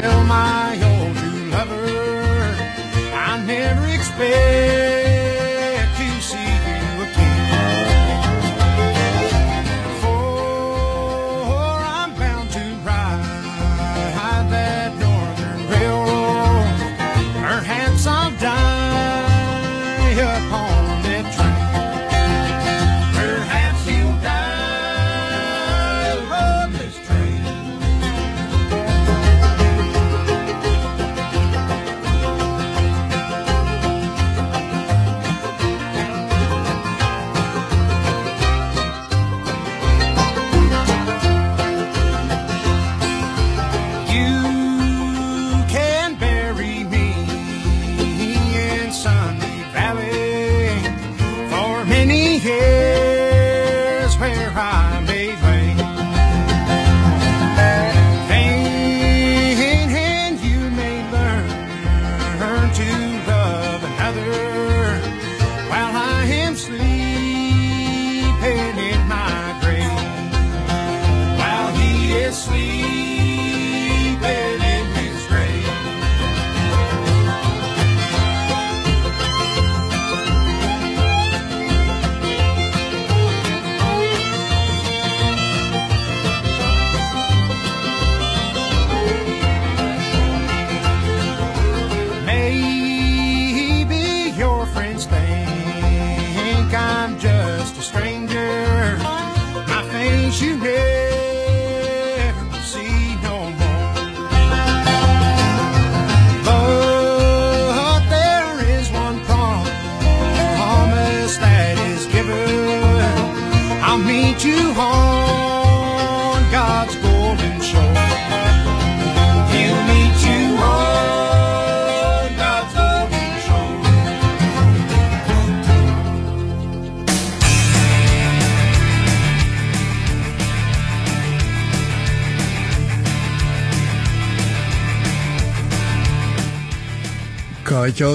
tell my old true lover. I never expect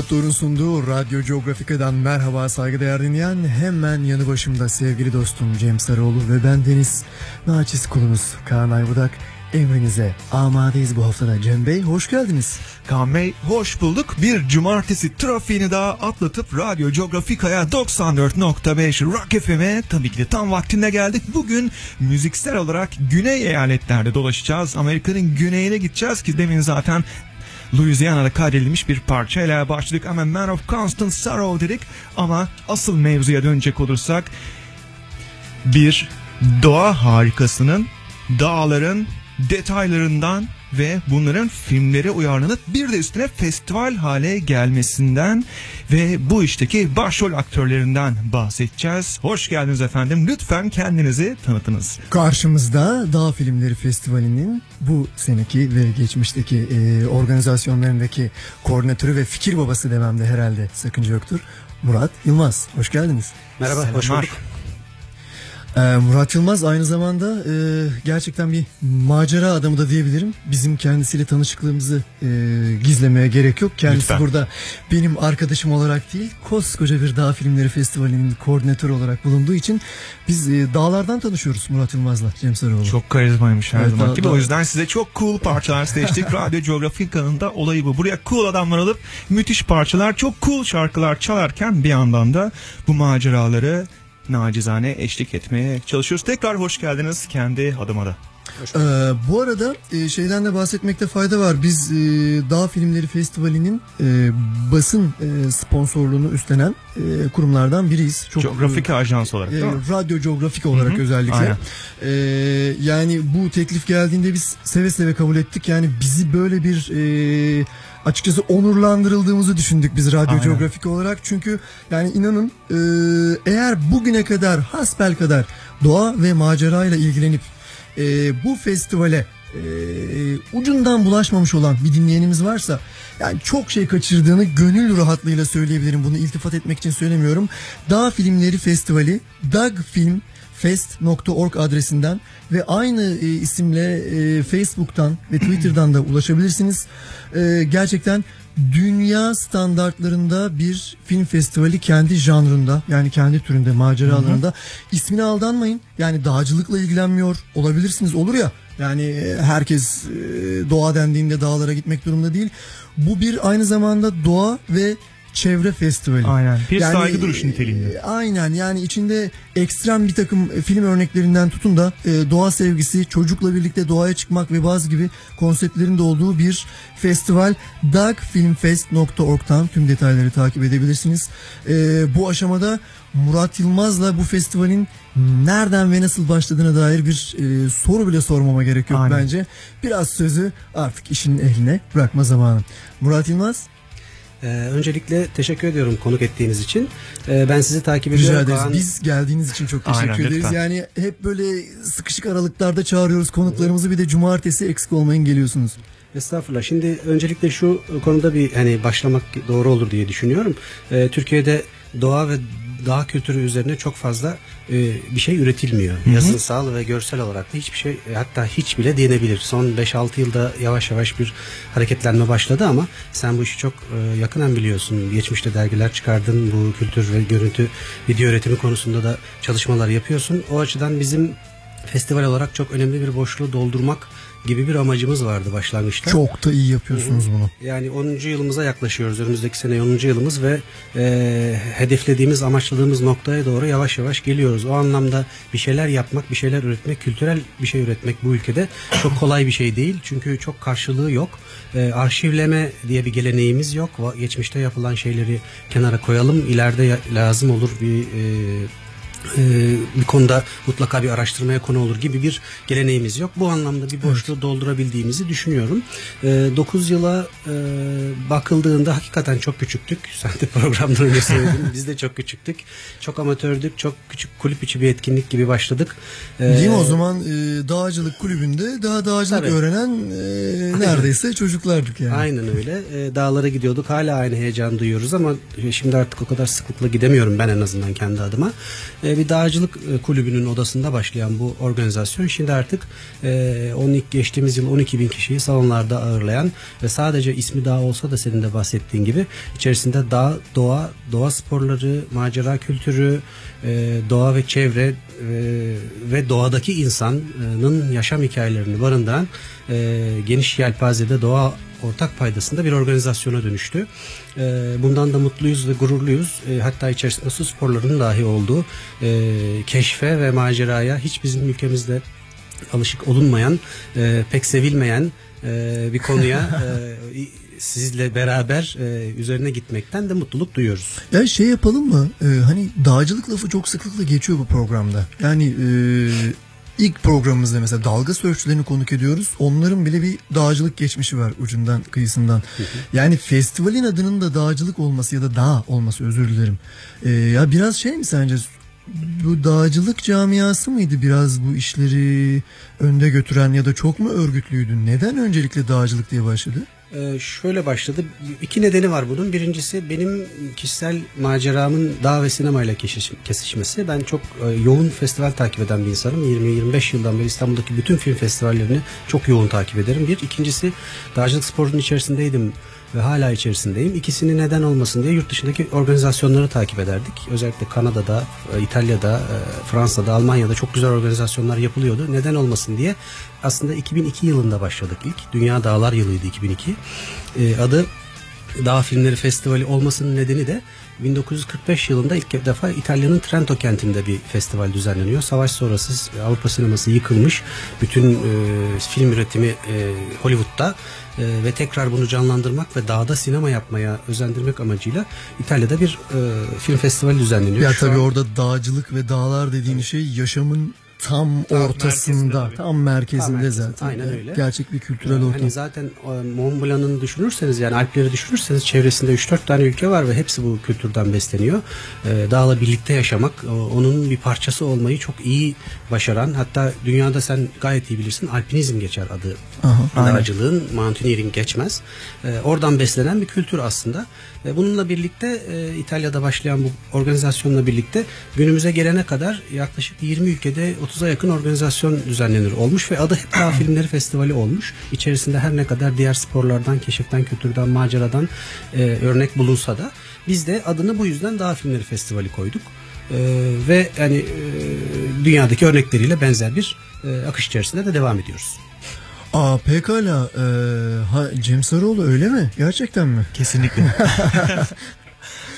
K2 Outdoor'un sunduğu Radyo Geografika'dan merhaba saygıdeğer dinleyen hemen yanı başımda sevgili dostum Cem Sarıoğlu ve ben Deniz Naçiz kulunuz Kaan Aybudak emrinize amadeyiz bu haftada Cem Bey hoş geldiniz. Kaan Bey hoş bulduk. Bir cumartesi trafiğini daha atlatıp Radyo Geografika'ya 94.5 Rock FM'e tabii ki de tam vaktinde geldik. Bugün müziksel olarak güney eyaletlerde dolaşacağız. Amerika'nın güneyine gideceğiz ki demin zaten Louisiana'da kaydedilmiş bir parçayla başladık. Ama Man of Constant Sorrow dedik. Ama asıl mevzuya dönecek olursak bir doğa harikasının dağların detaylarından ve bunların filmlere uyarlanıp bir de üstüne festival hale gelmesinden ve bu işteki başrol aktörlerinden bahsedeceğiz. Hoş geldiniz efendim. Lütfen kendinizi tanıtınız. Karşımızda Dağ Filmleri Festivali'nin bu seneki ve geçmişteki e, organizasyonlarındaki koordinatörü ve fikir babası dememde herhalde sakınca yoktur. Murat Yılmaz hoş geldiniz. Merhaba, hoş Selamlar. bulduk. Ee, Murat Yılmaz aynı zamanda e, gerçekten bir macera adamı da diyebilirim. Bizim kendisiyle tanışıklığımızı e, gizlemeye gerek yok. Kendisi Lütfen. burada benim arkadaşım olarak değil, koskoca bir dağ filmleri festivalinin koordinatörü olarak bulunduğu için biz e, dağlardan tanışıyoruz Murat Yılmaz'la Cem Sarıoğlu. Çok karizmaymış her Evet, zaman gibi. O yüzden size çok cool parçalar seçtik. Radyo Geografika'nın da olayı bu. Buraya cool adamlar alıp müthiş parçalar, çok cool şarkılar çalarken bir yandan da bu maceraları nacizane eşlik etmeye çalışıyoruz. Tekrar hoş geldiniz kendi adıma da. Ee, bu arada e, şeyden de bahsetmekte fayda var. Biz e, Dağ Filmleri Festivali'nin e, basın e, sponsorluğunu üstlenen e, kurumlardan biriyiz. Çok Geografika ajansı olarak E, değil mi? radyo coğrafik olarak Hı hı, özellikle. aynen. E, yani bu teklif geldiğinde biz seve seve kabul ettik. Yani bizi böyle bir e, açıkçası onurlandırıldığımızı düşündük biz radyo Aynen. coğrafik olarak. Çünkü yani inanın e, eğer bugüne kadar hasbel kadar doğa ve macerayla ilgilenip e, bu festivale e, ucundan bulaşmamış olan bir dinleyenimiz varsa yani çok şey kaçırdığını gönül rahatlığıyla söyleyebilirim. Bunu iltifat etmek için söylemiyorum. Dağ Filmleri Festivali dagfilmfest.org adresinden ve aynı e, isimle e, Facebook'tan ve Twitter'dan da ulaşabilirsiniz. E, gerçekten dünya standartlarında bir film festivali kendi janrında yani kendi türünde macera alanında ismine aldanmayın. Yani dağcılıkla ilgilenmiyor olabilirsiniz olur ya Yani e, herkes e, doğa dendiğinde dağlara gitmek durumunda değil. Bu bir aynı zamanda doğa ve çevre festivali. Aynen. Bir saygı duruşu niteliğinde. e, Aynen yani içinde ekstrem bir takım e, film örneklerinden tutun da e, doğa sevgisi, çocukla birlikte doğaya çıkmak ve bazı gibi konseptlerin de olduğu bir festival. dagfilmfest.org'dan tüm detayları takip edebilirsiniz. E, bu aşamada Murat Yılmaz'la bu festivalin nereden ve nasıl başladığına dair bir e, soru bile sormama gerek yok Aynen. bence. Biraz sözü artık işin ehline bırakma zamanı. Murat Yılmaz Ee, öncelikle teşekkür ediyorum konuk ettiğiniz için. Ee, ben sizi takip ediyorum. Rica ederiz. Kaan- Biz geldiğiniz için çok teşekkür Aynen, ederiz. lütfen. Yani hep böyle sıkışık aralıklarda çağırıyoruz konuklarımızı bir de cumartesi eksik olmayın geliyorsunuz. Estağfurullah. Şimdi öncelikle şu konuda bir hani başlamak doğru olur diye düşünüyorum. Ee, Türkiye'de doğa ve dağ kültürü üzerine çok fazla e, bir şey üretilmiyor. Yazınsal ve görsel olarak da hiçbir şey e, hatta hiç bile diyenebilir. Son 5-6 yılda yavaş yavaş bir hareketlenme başladı ama sen bu işi çok e, yakından biliyorsun. Geçmişte dergiler çıkardın. Bu kültür ve görüntü video üretimi konusunda da çalışmalar yapıyorsun. O açıdan bizim festival olarak çok önemli bir boşluğu doldurmak gibi bir amacımız vardı başlangıçta. Çok da iyi yapıyorsunuz bunu. Yani 10. yılımıza yaklaşıyoruz. Önümüzdeki sene 10. yılımız ve e, hedeflediğimiz, amaçladığımız noktaya doğru yavaş yavaş geliyoruz. O anlamda bir şeyler yapmak, bir şeyler üretmek, kültürel bir şey üretmek bu ülkede çok kolay bir şey değil. Çünkü çok karşılığı yok. E, arşivleme diye bir geleneğimiz yok. Geçmişte yapılan şeyleri kenara koyalım. İleride lazım olur bir e, e, bir konuda mutlaka bir araştırmaya konu olur gibi bir geleneğimiz yok. Bu anlamda bir boşluğu doldurabildiğimizi düşünüyorum. 9 yıla e, bakıldığında hakikaten çok küçüktük. Sen de programdan önce söyledin. Biz de çok küçüktük. Çok amatördük. Çok küçük kulüp içi bir etkinlik gibi başladık. E, Değil mi o zaman e, dağcılık kulübünde daha dağcılık Tabii. öğrenen e, neredeyse çocuklardık yani. Aynen öyle. E, dağlara gidiyorduk. Hala aynı heyecan duyuyoruz ama şimdi artık o kadar sıklıkla gidemiyorum ben en azından kendi adıma. E, bir dağcılık e, kulübünün odasında başlayan bu organizasyon şimdi artık e, 12 geçtiğimiz yıl 12 bin kişiyi salonlarda ağırlayan ve sadece ismi dağ olsa da senin de bahsettiğin gibi içerisinde dağ, doğa, doğa sporları, macera kültürü, e, doğa ve çevre e, ve doğadaki insanın yaşam hikayelerini barındıran e, geniş yelpazede doğa ortak paydasında bir organizasyona dönüştü. E, bundan da mutluyuz ve gururluyuz. E, hatta içerisinde su sporlarının dahi olduğu e, keşfe ve maceraya hiç bizim ülkemizde alışık olunmayan, e, pek sevilmeyen e, bir konuya e, sizle beraber e, üzerine gitmekten de mutluluk duyuyoruz. Ya şey yapalım mı? Ee, hani dağcılık lafı çok sıklıkla geçiyor bu programda. Yani e, ilk programımızda mesela dalga sörfçülerini konuk ediyoruz. Onların bile bir dağcılık geçmişi var ucundan kıyısından. Yani festivalin adının da dağcılık olması ya da dağ olması özür dilerim. Ee, ya biraz şey mi sence? Bu dağcılık camiası mıydı biraz bu işleri önde götüren ya da çok mu örgütlüydü? Neden öncelikle dağcılık diye başladı? Ee, şöyle başladı. İki nedeni var bunun. Birincisi benim kişisel maceramın dağ ve sinemayla kesişmesi. Ben çok e, yoğun festival takip eden bir insanım. 20-25 yıldan beri İstanbul'daki bütün film festivallerini çok yoğun takip ederim. Bir. ikincisi dağcılık sporunun içerisindeydim ve hala içerisindeyim. İkisini neden olmasın diye yurt dışındaki organizasyonları takip ederdik. Özellikle Kanada'da, e, İtalya'da, e, Fransa'da, Almanya'da çok güzel organizasyonlar yapılıyordu. Neden olmasın diye aslında 2002 yılında başladık ilk. Dünya Dağlar Yılıydı 2002. E, adı Dağ Filmleri Festivali olmasının nedeni de 1945 yılında ilk defa İtalya'nın Trento kentinde bir festival düzenleniyor. Savaş sonrası Avrupa sineması yıkılmış. Bütün e, film üretimi e, Hollywood'da e, ve tekrar bunu canlandırmak ve dağda sinema yapmaya özendirmek amacıyla İtalya'da bir e, film festivali düzenleniyor. Ya Şu tabii an- orada dağcılık ve dağlar dediğin şey yaşamın tam, ortasında, merkezinde tabii. tam merkezinde Tam zaten. aynen öyle. Gerçek bir kültürel Yani ortam. Hani zaten e, Mont Blanc'ın düşünürseniz yani Alpleri düşünürseniz çevresinde 3-4 tane ülke var ve hepsi bu kültürden besleniyor. E, dağla birlikte yaşamak, o- onun bir parçası olmayı çok iyi başaran hatta dünyada sen gayet iyi bilirsin alpinizm geçer adı. Aha, Dağcılığın mountaineering geçmez. E, oradan beslenen bir kültür aslında. Bununla birlikte e, İtalya'da başlayan bu organizasyonla birlikte günümüze gelene kadar yaklaşık 20 ülkede 30'a yakın organizasyon düzenlenir olmuş ve adı hep Dağ Filmleri Festivali olmuş. İçerisinde her ne kadar diğer sporlardan, keşiften, kültürden, maceradan e, örnek bulunsa da biz de adını bu yüzden Dağ Filmleri Festivali koyduk. E, ve hani e, dünyadaki örnekleriyle benzer bir e, akış içerisinde de devam ediyoruz. Aa pekala. Ee, ha, Cem Sarıoğlu öyle mi? Gerçekten mi? Kesinlikle.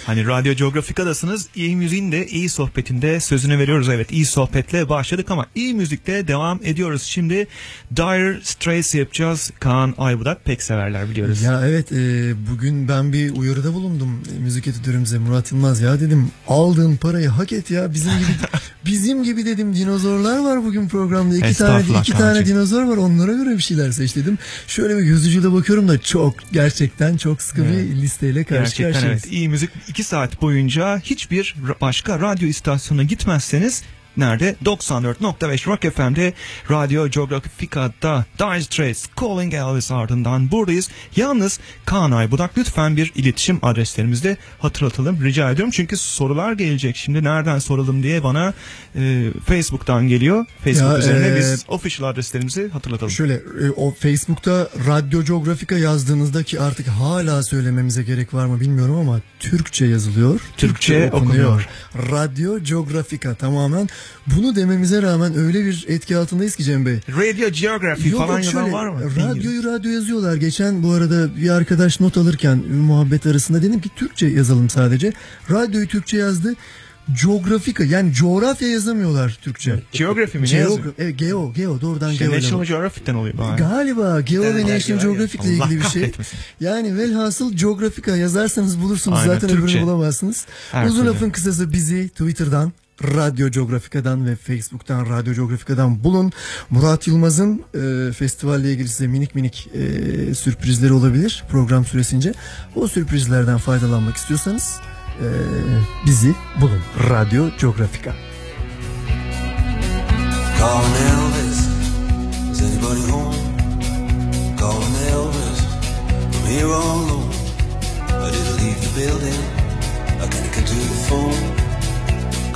Hani Radyo Geografika'dasınız. İyi müziğin de iyi sohbetinde sözünü veriyoruz. Evet iyi sohbetle başladık ama iyi müzikle devam ediyoruz. Şimdi Dire Straits yapacağız. Kaan Aybudak pek severler biliyoruz. Ya evet e, bugün ben bir uyarıda bulundum müzik editörümüze Murat Yılmaz ya dedim aldığın parayı hak et ya bizim gibi bizim gibi dedim dinozorlar var bugün programda iki tane iki tane dinozor var onlara göre bir şeyler seç dedim. Şöyle bir göz ucuyla bakıyorum da çok gerçekten çok sıkı Evet. bir listeyle karşı Gerçekten karşıyayız. evet. İyi müzik 2 saat boyunca hiçbir başka radyo istasyonuna gitmezseniz Nerede? 94.5 Rock FM'de Radyo Geografika'da Dire Straits Calling Elvis ardından buradayız. Yalnız Kaan Aybudak lütfen bir iletişim adreslerimizde hatırlatalım. Rica ediyorum çünkü sorular gelecek. Şimdi nereden soralım diye bana e, Facebook'tan geliyor. Facebook Ya, üzerine e, biz official adreslerimizi hatırlatalım. Şöyle e, o Facebook'ta Radyo Geografika yazdığınızda ki artık hala söylememize gerek var mı bilmiyorum ama Türkçe yazılıyor. Türkçe okunuyor. Radyo Geografika tamamen. Bunu dememize rağmen öyle bir etki altındayız ki Cem Bey. Radio Geography Yok, falan şöyle, var mı? Radyoyu radyo yazıyorlar. Geçen bu arada bir arkadaş not alırken muhabbet arasında dedim ki Türkçe yazalım sadece. Radyoyu Türkçe yazdı. Geografika yani coğrafya yazamıyorlar Türkçe. Geography mi? Ne Geo, yazıyor? evet, geo, geo doğrudan İşte geo. National Geographic'ten oluyor. Galiba Geo ve National evet, Geographic ile Allah ilgili bir şey. kahretmesin. Yani velhasıl Geografika yazarsanız bulursunuz Aynen, zaten Türkçe. öbürünü bulamazsınız. Her Uzun türlü. lafın kısası bizi Twitter'dan Radyo Geografika'dan ve Facebook'tan Radyo Geografika'dan bulun. Murat Yılmaz'ın e, festivalle ilgili size minik minik e, sürprizleri olabilir program süresince. O sürprizlerden faydalanmak istiyorsanız e, bizi bulun. Radyo building, I can't get to the phone.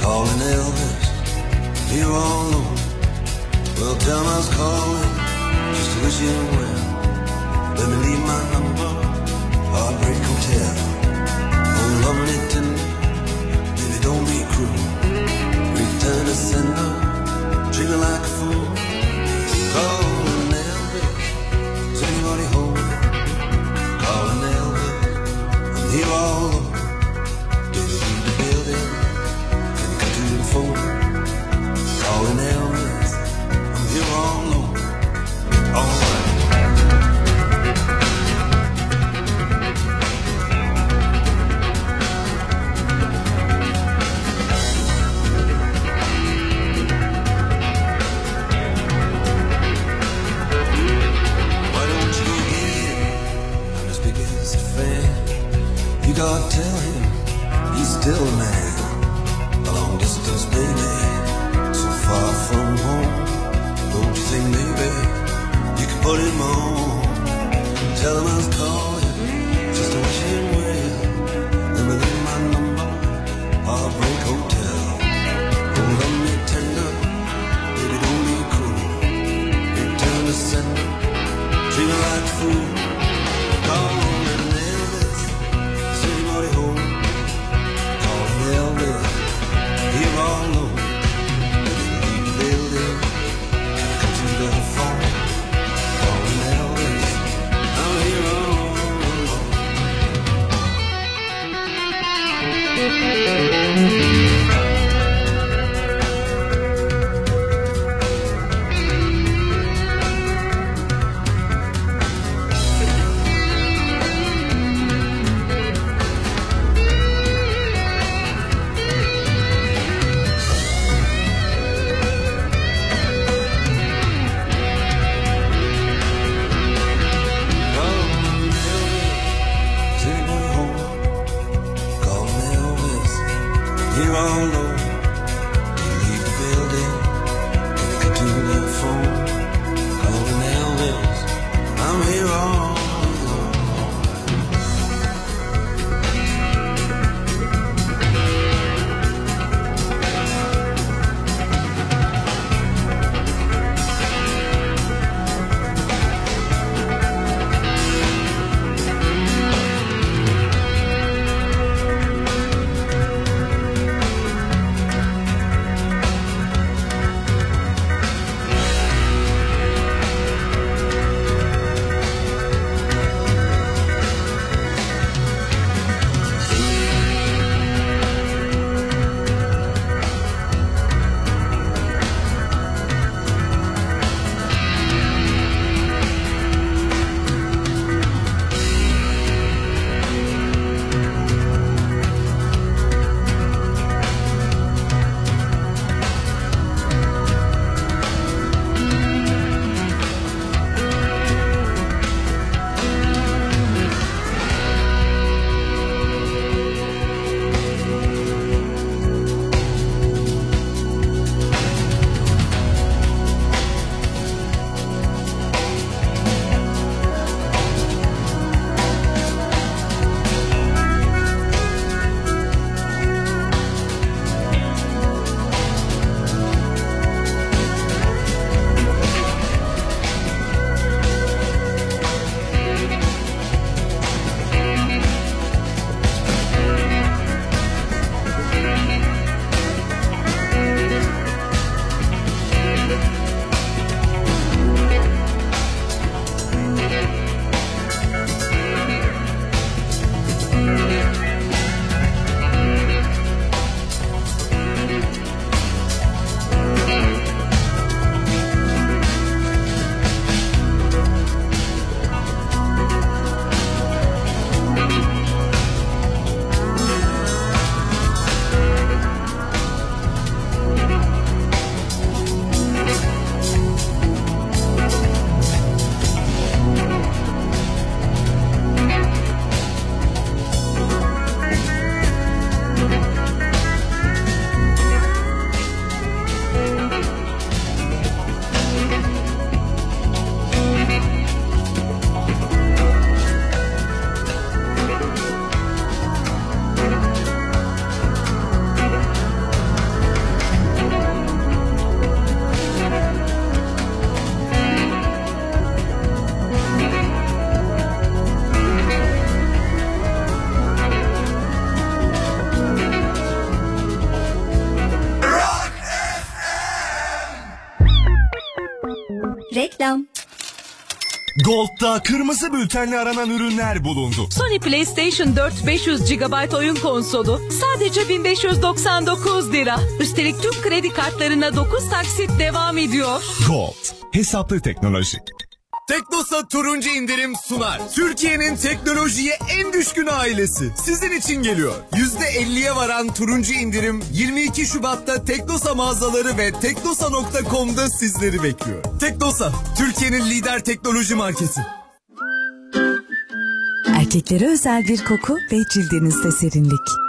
Calling Elvis, here all alone. Well, tell was calling, just to wish him well. Let me leave my number, Heartbreak Hotel. Oh, lovely tender, baby, don't be cruel. Return to sender, me like a fool. Calling Elvis, is anybody home? Calling Elvis, I'm here all alone. Still man. A long distance, baby, so far from home. Don't you think maybe you could put him on? Tell him I was Gold'da kırmızı bültenle aranan ürünler bulundu. Sony PlayStation 4 500 GB oyun konsolu sadece 1599 lira. Üstelik tüm kredi kartlarına 9 taksit devam ediyor. Gold. Hesaplı teknoloji. Teknosa turuncu indirim sunar. Türkiye'nin teknolojiye en düşkün ailesi. Sizin için geliyor. %50'ye varan turuncu indirim 22 Şubat'ta Teknosa mağazaları ve teknosa.com'da sizleri bekliyor. Teknosa, Türkiye'nin lider teknoloji marketi. Erkeklere özel bir koku ve cildinizde serinlik.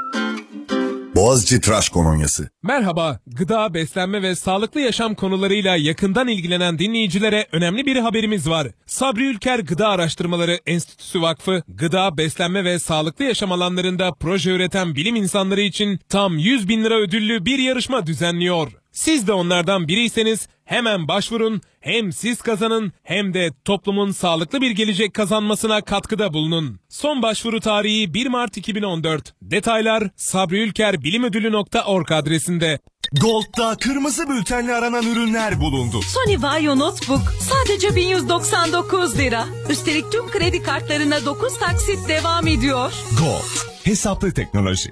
Boğaziçi Tıraş Kolonyası. Merhaba, gıda, beslenme ve sağlıklı yaşam konularıyla yakından ilgilenen dinleyicilere önemli bir haberimiz var. Sabri Ülker Gıda Araştırmaları Enstitüsü Vakfı, gıda, beslenme ve sağlıklı yaşam alanlarında proje üreten bilim insanları için tam 100 bin lira ödüllü bir yarışma düzenliyor. Siz de onlardan biriyseniz hemen başvurun, hem siz kazanın hem de toplumun sağlıklı bir gelecek kazanmasına katkıda bulunun. Son başvuru tarihi 1 Mart 2014. Detaylar sabriülkerbilimödülü.org adresinde. Gold'da kırmızı bültenle aranan ürünler bulundu. Sony Vaio Notebook sadece 1199 lira. Üstelik tüm kredi kartlarına 9 taksit devam ediyor. Gold. Hesaplı teknoloji.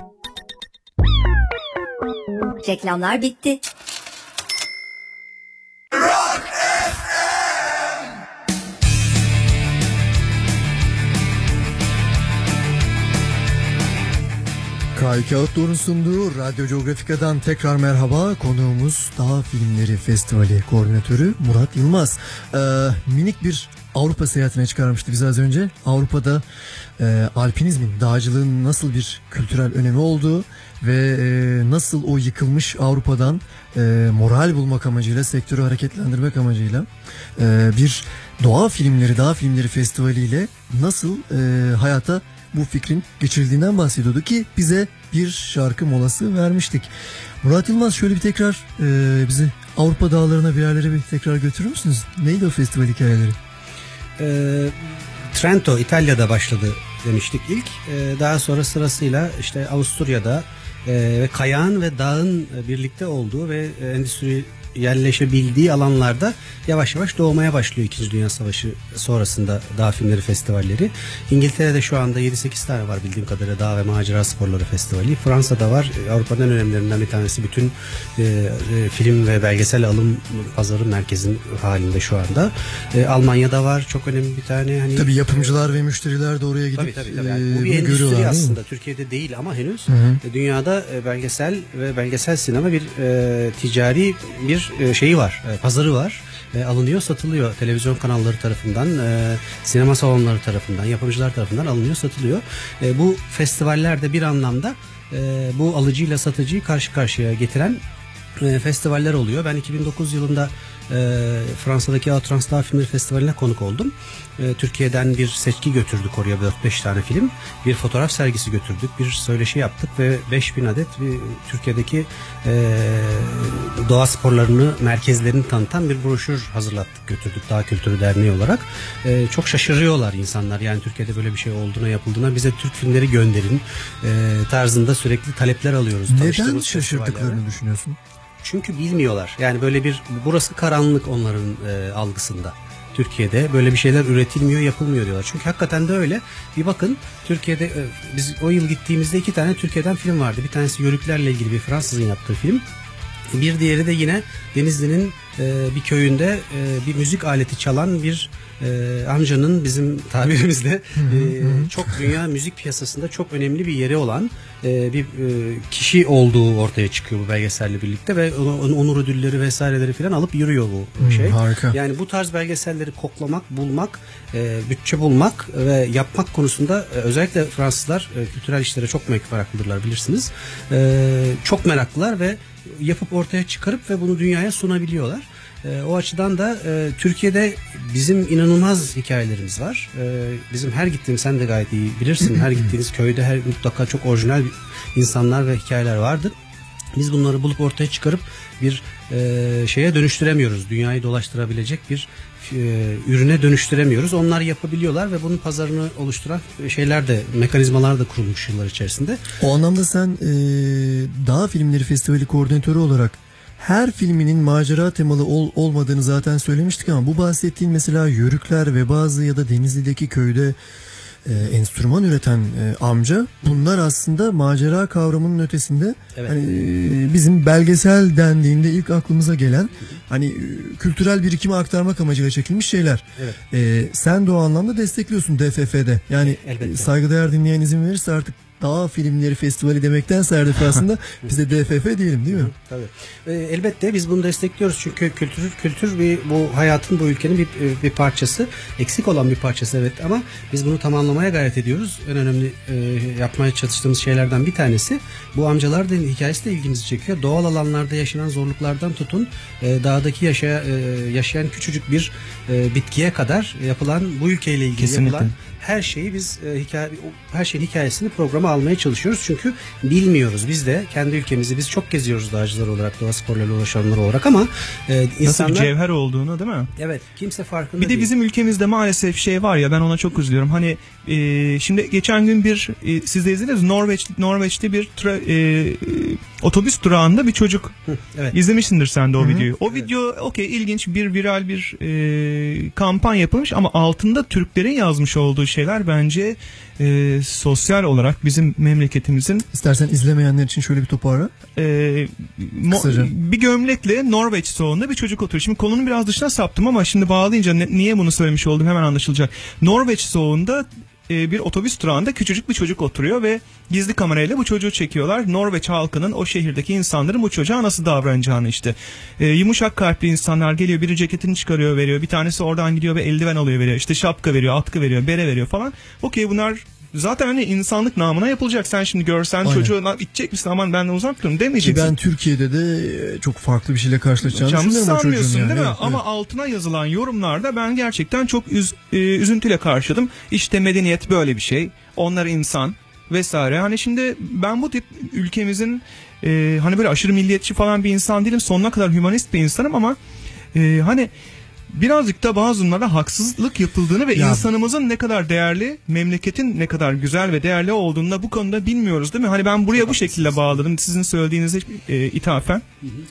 Reklamlar bitti. Kay Kağıtlıoğlu'nun sunduğu Radyo Geografika'dan tekrar merhaba. Konuğumuz Dağ Filmleri Festivali koordinatörü Murat Yılmaz. Ee, minik bir Avrupa seyahatine çıkarmıştı bizi az önce. Avrupa'da e, alpinizmin, dağcılığın nasıl bir kültürel önemi olduğu ve e, nasıl o yıkılmış Avrupa'dan e, moral bulmak amacıyla, sektörü hareketlendirmek amacıyla e, bir doğa filmleri, dağ filmleri festivaliyle nasıl e, hayata bu fikrin geçirildiğinden bahsediyordu ki bize bir şarkı molası vermiştik. Murat Yılmaz şöyle bir tekrar e, bizi Avrupa dağlarına bir yerlere bir tekrar götürür müsünüz? Neydi o festival hikayeleri? Ee, Trento İtalya'da başladı demiştik ilk. Ee, daha sonra sırasıyla işte Avusturya'da e, ve kayağın ve dağın e, birlikte olduğu ve e, endüstri yerleşebildiği alanlarda yavaş yavaş doğmaya başlıyor 2. Dünya Savaşı sonrasında dağ filmleri festivalleri. İngiltere'de şu anda 7-8 tane var bildiğim kadarıyla dağ ve macera sporları festivali. Fransa'da var. E, Avrupa'nın en önemlilerinden bir tanesi bütün e, e, film ve belgesel alım pazarı merkezin halinde şu anda. E, Almanya'da var. Çok önemli bir tane. Hani, Tabii yapımcılar ve müşteriler de oraya gidip Tabii tabii. tabii. Yani e, bu bir endüstri görüyorlar, aslında. Türkiye'de değil ama henüz. Hı hı. Dünyada e, belgesel ve belgesel sinema bir e, ticari bir e, şeyi var. e, pazarı var. Alınıyor, satılıyor. Televizyon kanalları tarafından, e, sinema salonları tarafından, yapımcılar tarafından alınıyor, satılıyor. Bu festivallerde bir anlamda bu alıcıyla satıcıyı karşı karşıya getiren festivaller oluyor. Ben 2009 yılında e, Fransa'daki Outrance Dağ Filmleri Festivali'ne konuk oldum. E, Türkiye'den bir seçki götürdük oraya 4-5 tane film. Bir fotoğraf sergisi götürdük. Bir söyleşi yaptık ve 5000 adet bir Türkiye'deki e, doğa sporlarını, merkezlerini tanıtan bir broşür hazırlattık götürdük Dağ Kültürü Derneği olarak. E, çok şaşırıyorlar insanlar. Yani Türkiye'de böyle bir şey olduğuna yapıldığına bize Türk filmleri gönderin e, tarzında sürekli talepler alıyoruz. Neden şaşırdıklarını düşünüyorsun? Çünkü bilmiyorlar. Yani böyle bir burası karanlık onların e, algısında. Türkiye'de böyle bir şeyler üretilmiyor, yapılmıyor diyorlar. Çünkü hakikaten de öyle. Bir bakın Türkiye'de e, biz o yıl gittiğimizde iki tane Türkiye'den film vardı. Bir tanesi Yörüklerle ilgili bir Fransızın yaptığı film. Bir diğeri de yine Denizli'nin e, bir köyünde e, bir müzik aleti çalan bir e, amcanın bizim tabirimizde e, çok dünya müzik piyasasında çok önemli bir yeri olan e, bir e, kişi olduğu ortaya çıkıyor bu belgeselle birlikte ve onun onur ödülleri vesaireleri falan alıp yürüyor bu Hmm, şey. harika. Yani bu tarz belgeselleri koklamak, bulmak, e, bütçe bulmak ve yapmak konusunda e, özellikle Fransızlar e, kültürel işlere çok meraklıdırlar bilirsiniz. E, çok meraklılar ve yapıp ortaya çıkarıp ve bunu dünyaya sunabiliyorlar. E, o açıdan da e, Türkiye'de bizim inanılmaz hikayelerimiz var. E, bizim her gittiğimiz sen de gayet iyi bilirsin. Her gittiğiniz köyde her mutlaka çok orijinal insanlar ve hikayeler vardır. Biz bunları bulup ortaya çıkarıp bir e, şeye dönüştüremiyoruz. Dünyayı dolaştırabilecek bir e, ürüne dönüştüremiyoruz. Onlar yapabiliyorlar ve bunun pazarını oluşturan şeyler de mekanizmalar da kurulmuş yıllar içerisinde. O anlamda sen e, Dağ Filmleri Festivali koordinatörü olarak her filminin macera temalı ol, olmadığını zaten söylemiştik ama bu bahsettiğin mesela Yörükler ve bazı ya da Denizli'deki köyde e, enstrüman üreten e, amca bunlar aslında macera kavramının ötesinde Evet. hani e, bizim belgesel dendiğinde ilk aklımıza gelen hani e, kültürel birikimi aktarmak amacıyla çekilmiş şeyler. Evet. E, sen de o anlamda destekliyorsun DFF'de. Yani Elbette. saygıdeğer dinleyen izin verirse artık Dağ Filmleri Festivali demektense her defasında biz de DFF diyelim değil mi? Tabii. Ee, elbette biz bunu destekliyoruz çünkü kültür kültür bir bu hayatın bu ülkenin bir bir parçası. Eksik olan bir parçası evet ama biz bunu tamamlamaya gayret ediyoruz. En önemli e, yapmaya çalıştığımız şeylerden bir tanesi bu amcalar da hikayesi de ilgimizi çekiyor. Doğal alanlarda yaşanan zorluklardan tutun e, dağdaki yaşaya, e, yaşayan küçücük bir e, bitkiye kadar yapılan bu ülkeyle ilgili Kesinlikle. yapılan her şeyi biz e, hikaye her şeyin hikayesini programa almaya çalışıyoruz. Çünkü bilmiyoruz. Biz de kendi ülkemizi biz çok geziyoruz dağcılar olarak, doğa sporlarıyla uğraşanlar olarak ama e, Nasıl insanlar bir cevher olduğunu değil mi? evet kimse farkında Bir de değil. bizim ülkemizde maalesef şey var ya ben ona çok üzülüyorum. Hani e, şimdi geçen gün bir e, siz de izlediniz Norveç Norveç'te bir tra- e, e, otobüs durağında bir çocuk evet. izlemişsindir sen de o Hı hı. videoyu. O video okey ilginç bir viral bir e, kampanya yapılmış ama altında Türklerin yazmış olduğu şeyler bence e, sosyal olarak bizim memleketimizin İstersen izlemeyenler için şöyle bir toparla. e, Kısaca. bir gömlekle Norveç soğuğunda bir çocuk oturuyor. Şimdi konunun biraz dışına saptım ama şimdi bağlayınca ne- niye bunu söylemiş oldum hemen anlaşılacak. Norveç soğuğunda e, bir otobüs durağında küçücük bir çocuk oturuyor ve gizli kamerayla bu çocuğu çekiyorlar. Norveç halkının o şehirdeki insanların bu çocuğa nasıl davranacağını işte. E, yumuşak kalpli insanlar geliyor biri ceketini çıkarıyor veriyor. Bir tanesi oradan gidiyor ve eldiven alıyor veriyor. İşte şapka veriyor, atkı veriyor, bere veriyor falan. Okey bunlar zaten hani insanlık namına yapılacak. Sen şimdi görsen Aynen. çocuğu "Lan itecek misin aman benden uzak durun Ki demeyeceksin. ben Türkiye'de de e, çok farklı bir şeyle karşılaşacağını Canım düşünüyorum o çocuğun yani. değil mi? Evet, Ama evet. altına yazılan yorumlarda ben gerçekten çok üz- e, üzüntüyle karşıladım. İşte medeniyet böyle bir şey. Onlar insan vesaire. Hani şimdi ben bu tip ülkemizin e, hani böyle aşırı milliyetçi falan bir insan değilim. Sonuna kadar hümanist bir insanım ama e, hani birazcık da bazılarına haksızlık yapıldığını ve Ya- insanımızın ne kadar değerli, memleketin ne kadar güzel ve değerli olduğunu da bu konuda bilmiyoruz değil mi? Hani ben buraya bu şekilde bağladım sizin söylediğinize e, ithafen.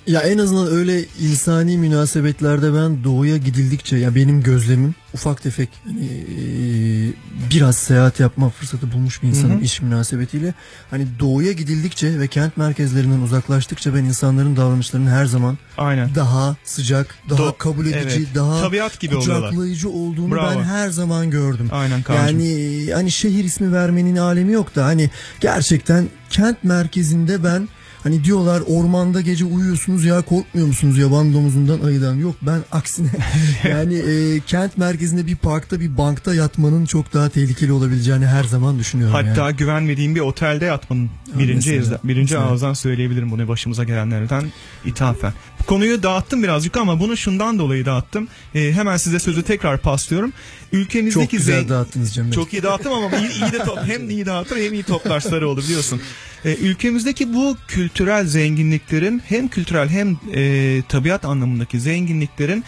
Ya en azından öyle insani münasebetlerde ben doğuya gidildikçe ya benim gözlemim ufak tefek hani, eee, biraz seyahat yapma fırsatı bulmuş bir insanım Hı hı. iş münasebetiyle. Hani doğuya gidildikçe ve kent merkezlerinden uzaklaştıkça ben insanların davranışlarının her zaman Aynen. daha sıcak, daha Do- kabul edici, evet. daha Tabiat gibi oluyorlar. kucaklayıcı olduğunu Bravo. ben her zaman gördüm. Aynen Kaan'cığım. Yani hani şehir ismi vermenin alemi yok da hani gerçekten kent merkezinde ben hani diyorlar ormanda gece uyuyorsunuz ya korkmuyor musunuz yaban domuzundan ayıdan yok ben aksine yani e, kent merkezinde bir parkta bir bankta yatmanın çok daha tehlikeli olabileceğini her zaman düşünüyorum Hatta yani. güvenmediğim bir otelde yatmanın birinci mesela, birinci mesela. ağızdan söyleyebilirim bunu başımıza gelenlerden ithafen. Bu konuyu dağıttım birazcık ama bunu şundan dolayı dağıttım. Ee, hemen size sözü tekrar paslıyorum. Ülkemizdeki çok güzel zengin- dağıttınız Cem. Çok iyi dağıttım ama iyi, iyi de top- hem iyi dağıtır hem iyi toplar oldu biliyorsun. Ee, ülkemizdeki bu kültürel zenginliklerin hem kültürel hem e, tabiat anlamındaki zenginliklerin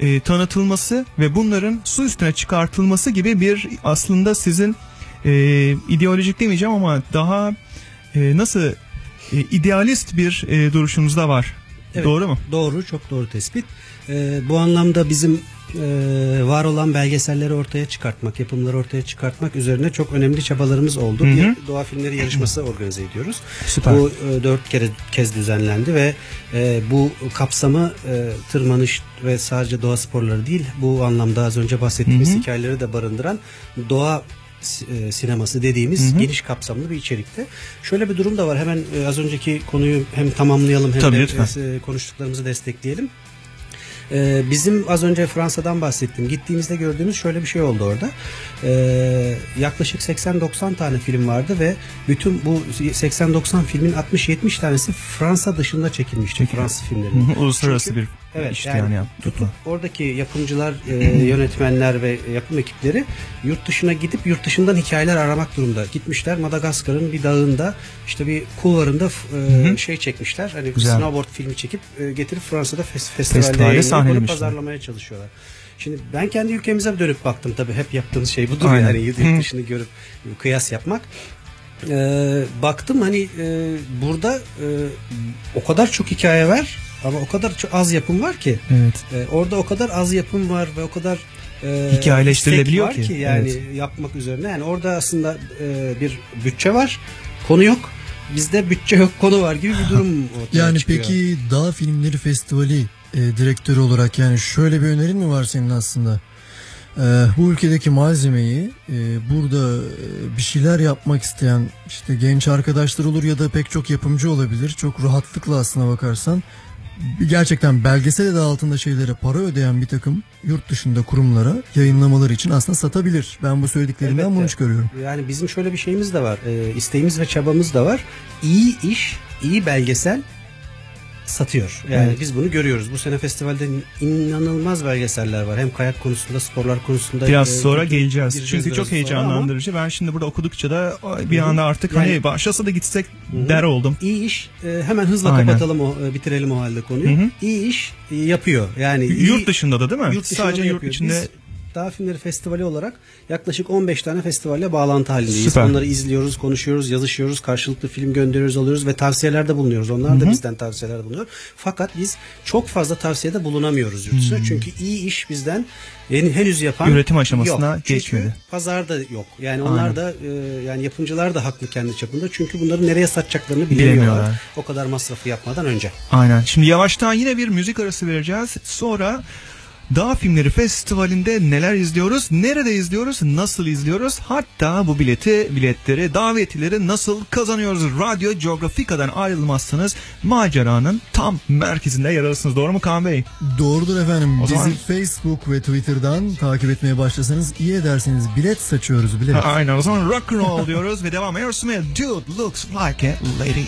e, tanıtılması ve bunların su üstüne çıkartılması gibi bir aslında sizin e, ideolojik demeyeceğim ama daha e, nasıl e, idealist bir e, duruşunuz da var. Evet, Doğru mu? Doğru, çok doğru tespit. Ee, bu anlamda bizim e, var olan belgeselleri ortaya çıkartmak, yapımları ortaya çıkartmak üzerine çok önemli çabalarımız oldu. Hı hı. Bir doğa filmleri yarışması organize ediyoruz. Süper. Bu e, dört kere kez düzenlendi ve e, bu kapsamı e, tırmanış ve sadece doğa sporları değil, bu anlamda az önce bahsettiğimiz Hı hı. hikayeleri de barındıran doğa e, sineması dediğimiz Hı hı. geniş kapsamlı bir içerikte. Şöyle bir durum da var. Hemen e, az önceki konuyu hem tamamlayalım hem Tabii, de lütfen. e, konuştuklarımızı destekleyelim. Ee, bizim az önce Fransa'dan bahsettim. Gittiğimizde gördüğümüz şöyle bir şey oldu orada. Ee, yaklaşık 80-90 tane film vardı ve bütün bu 80-90 filmin 60-70 tanesi Fransa dışında çekilmişti. Fransız filmleri. Uluslararası Çünkü- bir Evet, işte yani yani, tutma. Oradaki yapımcılar, e, yönetmenler ve yapım ekipleri yurt dışına gidip yurt dışından hikayeler aramak durumda. Gitmişler Madagaskar'ın bir dağında işte bir kulvarında e, şey çekmişler. Hani Güzel. snowboard filmi çekip e, getirip Fransa'da fes- festivalde Festivalde yayınlayıp pazarlamaya çalışıyorlar. Şimdi ben kendi ülkemize dönüp baktım tabii hep yaptığımız şey budur Aynen. yani yurt dışını görüp kıyas yapmak. Ee, baktım hani e, burada e, o kadar çok hikaye var Ama o kadar çok az yapım var ki. Evet. E, orada o kadar az yapım var ve o kadar e, Hikayeleştirilebiliyor var ki. ki. Yani Evet. yapmak üzerine. Yani orada aslında e, bir bütçe var. Konu yok. Bizde bütçe yok konu var gibi bir durum ortaya Yani çıkıyor. peki Dağ Filmleri Festivali e, direktörü olarak yani şöyle bir önerin mi var senin aslında? E, bu ülkedeki malzemeyi e, burada e, bir şeyler yapmak isteyen işte genç arkadaşlar olur ya da pek çok yapımcı olabilir. Çok rahatlıkla aslına bakarsan gerçekten belgesel adı altında şeylere para ödeyen bir takım yurt dışında kurumlara yayınlamaları için aslında satabilir. Ben bu söylediklerinden Elbette. bunu çıkarıyorum. Yani bizim şöyle bir şeyimiz de var. E, isteğimiz ve çabamız da var. İyi iş, iyi belgesel satıyor. Yani Evet. biz bunu görüyoruz. Bu sene festivalde inanılmaz belgeseller var. Hem kayak konusunda, sporlar konusunda. Biraz e, sonra geleceğiz. Çünkü çok heyecanlandırıcı. Ben şimdi burada okudukça da bir anda artık Yani- hani başlasa da gitsek Hı. der oldum. İyi iş e, hemen hızla Aynen. kapatalım o e, bitirelim o halde konuyu. Hı hı. İyi iş yapıyor. Yani iyi- Yurt dışında da değil mi? Yurt Sadece yurt içinde Biz Dağ Filmleri Festivali olarak yaklaşık 15 tane festivalle bağlantı halindeyiz. Süper. Onları izliyoruz, konuşuyoruz, yazışıyoruz, karşılıklı film gönderiyoruz, alıyoruz ve tavsiyelerde bulunuyoruz. Onlar da Hı hı. bizden tavsiyelerde bulunuyor. Fakat biz çok fazla tavsiyede bulunamıyoruz yurt dışına. Hmm. Çünkü iyi iş bizden yani henüz yapan Üretim aşamasına yok. Çünkü geçmedi. pazarda yok. Yani onlar Aynen. da e, yani yapımcılar da haklı kendi çapında. Çünkü bunları nereye satacaklarını bilemiyorlar. Bilemiyorlar. O kadar masrafı yapmadan önce. Aynen. Şimdi yavaştan yine bir müzik arası vereceğiz. Sonra Dağ Filmleri Festivali'nde neler izliyoruz, nerede izliyoruz, nasıl izliyoruz, hatta bu bileti, biletleri, davetileri nasıl kazanıyoruz? Radyo Geografika'dan ayrılmazsanız maceranın tam merkezinde yer alırsınız. Doğru mu Kaan Bey? Doğrudur efendim. O Bizi zaman- Facebook ve Twitter'dan takip etmeye başlasanız iyi edersiniz. Bilet saçıyoruz bilet. Ha, Aynen o zaman rock and roll diyoruz ve devam. Aerosmith, Dude looks like a. Lady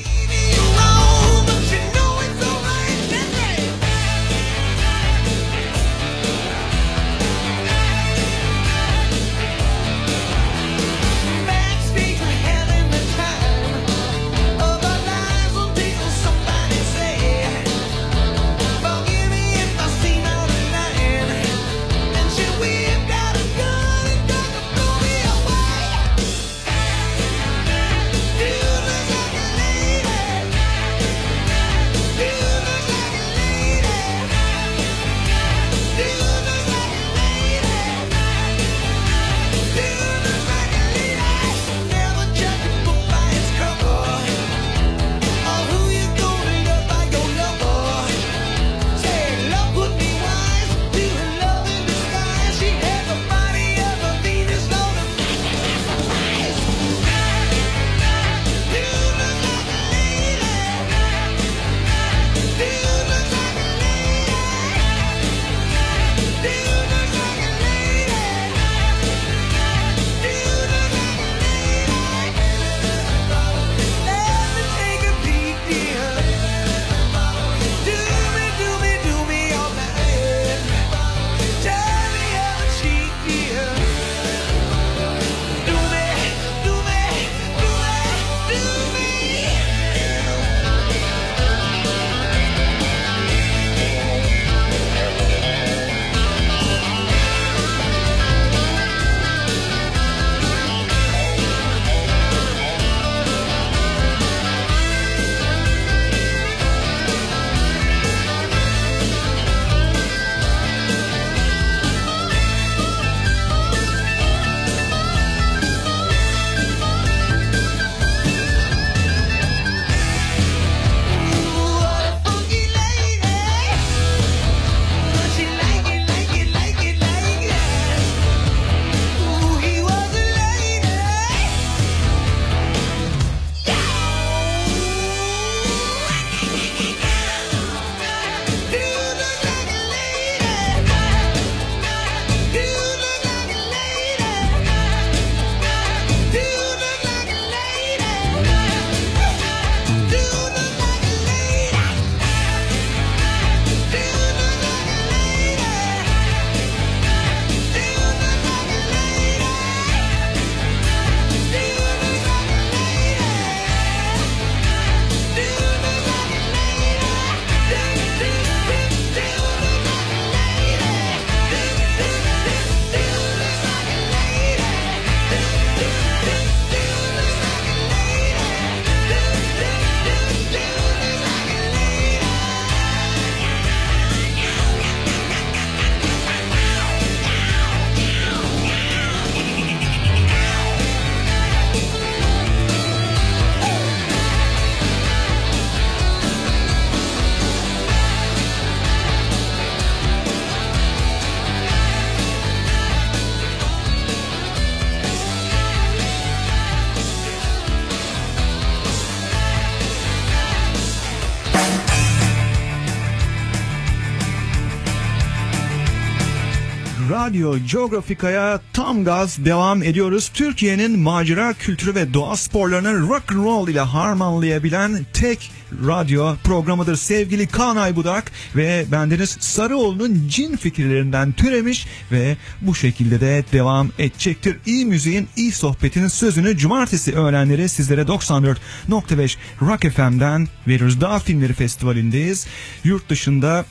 Radyo Geografika'ya tam gaz devam ediyoruz. Türkiye'nin macera kültürü ve doğa sporlarını rock and roll ile harmanlayabilen tek radyo programıdır. Sevgili Kaan Aybudak ve bendeniz Sarıoğlu'nun cin fikirlerinden türemiş ve bu şekilde de devam edecektir. İyi müziğin, iyi sohbetinin sözünü cumartesi öğlenleri sizlere 94.5 Rock FM'den veriyoruz. Dağ Filmleri Festivali'ndeyiz. Yurt dışında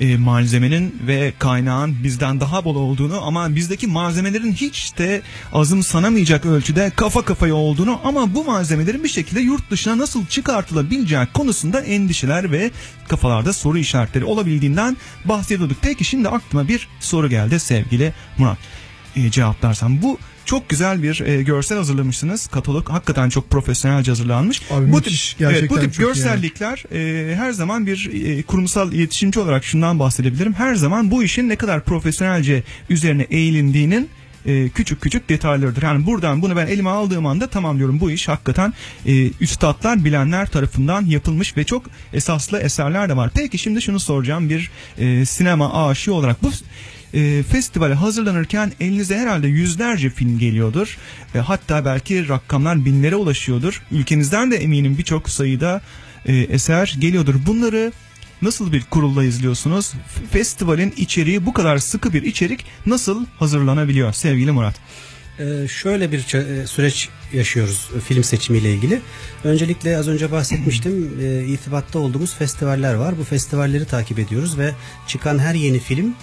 e, malzemenin ve kaynağın bizden daha bol olduğunu ama bizdeki malzemelerin hiç de azımsanamayacak ölçüde kafa kafaya olduğunu ama bu malzemelerin bir şekilde yurt dışına nasıl çıkartılabileceği konusunda endişeler ve kafalarda soru işaretleri olabildiğinden bahsediyorduk. Peki şimdi aklıma bir soru geldi sevgili Murat. E, cevaplarsam bu çok güzel bir e, görsel hazırlamışsınız. Katalog hakikaten çok profesyonelce hazırlanmış. Abi bu müthiş, tip, evet, bu tip görsellikler e, her zaman bir e, kurumsal iletişimci olarak şundan bahsedebilirim. Her zaman bu işin ne kadar profesyonelce üzerine eğilindiğinin e, küçük küçük detaylarıdır. Yani buradan bunu ben elime aldığım anda tamam diyorum bu iş hakikaten e, üstadlar bilenler tarafından yapılmış ve çok esaslı eserler de var. Peki şimdi şunu soracağım bir e, sinema aşığı olarak bu e, festivale hazırlanırken elinize herhalde yüzlerce film geliyordur. E, hatta belki rakamlar binlere ulaşıyordur. Ülkenizden de eminim birçok sayıda e, eser geliyordur. Bunları nasıl bir kurulla izliyorsunuz? Festivalin içeriği bu kadar sıkı bir içerik nasıl hazırlanabiliyor sevgili Murat? Ee, şöyle bir e, süreç yaşıyoruz e, film seçimiyle ilgili. Öncelikle az önce bahsetmiştim e, irtibatta olduğumuz festivaller var. Bu festivalleri takip ediyoruz ve çıkan her yeni film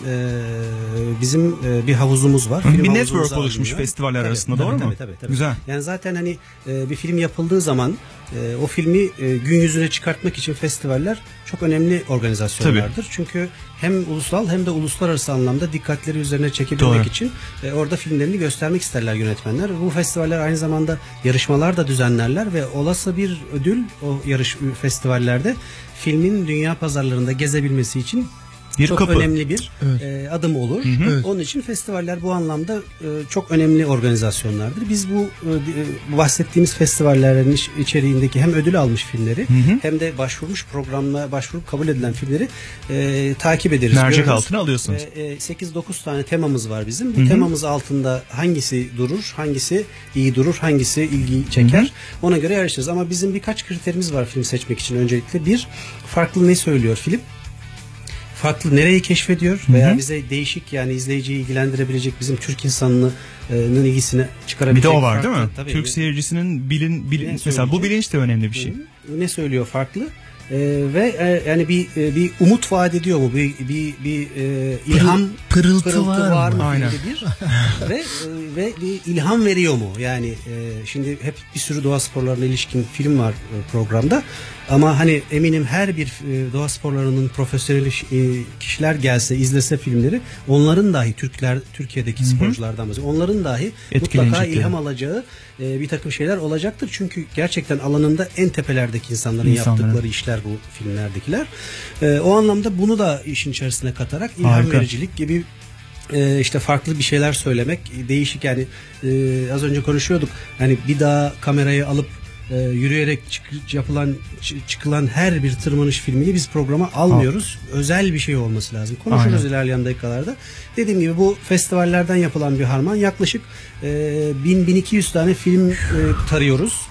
bizim bir havuzumuz var. Film bir network oluşmuş festivaller Tabii, arasında, tabii, doğru tabii, mu? Tabii, tabii. Güzel. Yani zaten hani bir film yapıldığı zaman e, o filmi e, gün yüzüne çıkartmak için festivaller çok önemli organizasyonlardır. Çünkü hem ulusal hem de uluslararası anlamda dikkatleri üzerine çekebilmek Doğru. için e, orada filmlerini göstermek isterler yönetmenler. Bu festivaller aynı zamanda yarışmalar da düzenlerler ve olası bir ödül o yarış festivallerde filmin dünya pazarlarında gezebilmesi için Bir çok kapı. önemli bir Evet. e, adım olur. Hı hı. Evet. Onun için festivaller bu anlamda e, çok önemli organizasyonlardır. Biz bu e, bu bahsettiğimiz festivallerin iç- içeriğindeki hem ödül almış filmleri Hı hı. hem de başvurmuş programla başvurup kabul edilen filmleri e, takip ederiz. Mercek görürüz. altına alıyorsunuz. E, e, 8-9 tane temamız var bizim. Bu Hı hı. temamız altında hangisi durur, hangisi iyi durur, hangisi ilgi çeker. Hı hı. Ona göre yarışırız. Ama bizim birkaç kriterimiz var film seçmek için. Öncelikle bir, farklı ne söylüyor film? Farklı nereyi keşfediyor veya Hı hı. bize değişik yani izleyiciyi ilgilendirebilecek bizim Türk insanının ilgisini çıkarabilecek. Bir de o var değil farklı- mi? Tabii. Türk seyircisinin bilin, bilin Ne mesela bu bilinç de önemli bir şey. Hı, Ne söylüyor farklı? Ee, ve e, yani bir e, bir umut vaat ediyor mu? Bir bir bir e, ilham pırıltı var mı? mı? Aynen. Bir. ve e, ve bir ilham veriyor mu? Yani e, şimdi hep bir sürü doğa sporlarına ilişkin film var e, programda. Ama hani eminim her bir e, doğa sporlarının profesyonel e, kişiler gelse izlese filmleri onların dahi Türkler Türkiye'deki sporculardan bahsediyorum. Onların dahi mutlaka ilham alacağı e, bir takım şeyler olacaktır. Çünkü gerçekten alanında en tepelerdeki insanların İnsanların. yaptıkları işler bu filmlerdekiler. O anlamda bunu da işin içerisine katarak ilham Harika. vericilik gibi e, işte farklı bir şeyler söylemek değişik yani e, az önce konuşuyorduk hani bir daha kamerayı alıp e, yürüyerek çık- yapılan çı- çıkılan her bir tırmanış filmini biz programa almıyoruz. Özel bir şey olması lazım. Konuşuruz Aynen. ilerleyen dakikalarda. Dediğim gibi bu festivallerden yapılan bir harman. Yaklaşık e, 1000-1200 tane film e, tarıyoruz.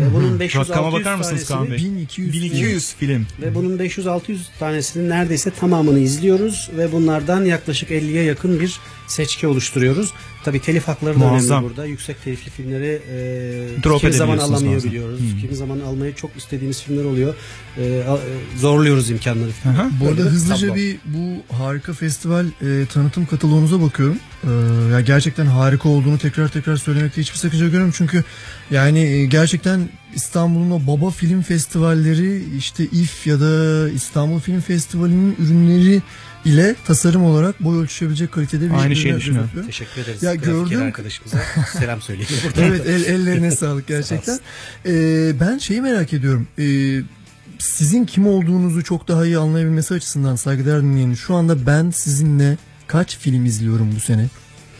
E, bunun 500-600 Rakama bakar mısınız Kaan Bey? 1200 1200 film. ve bunun 500-600 tanesinin neredeyse tamamını izliyoruz ve bunlardan yaklaşık 50'ye yakın bir seçki oluşturuyoruz. Tabi telif hakları da Muazzam. önemli burada. Yüksek telifli filmleri e, Drop kimi zaman edebiliyorsunuz alamıyor bazen. biliyoruz. Hmm. Kimi zaman almayı çok istediğimiz filmler oluyor. E, a- e, zorluyoruz imkanları. Aha. Bu arada hızlıca tablo. bir bu harika festival e, tanıtım kataloğunuza bakıyorum. E, ya gerçekten harika olduğunu tekrar tekrar söylemekte hiçbir sakınca görmüyorum çünkü yani e, gerçekten İstanbul'un o baba film festivalleri işte İF ya da İstanbul Film Festivali'nin ürünleri ile tasarım olarak boy ölçüşebilecek kalitede bir Aynı şeyi düşünüyorum. üretiyor. Teşekkür ederiz. Ya gördüm. arkadaşımıza selam söyleyelim burada. Evet el, ellerine sağlık gerçekten. Ee, ben şeyi merak ediyorum. Ee, sizin kim olduğunuzu çok daha iyi anlayabilmesi açısından saygıdeğer dinleyenin şu anda ben sizinle kaç film izliyorum bu sene?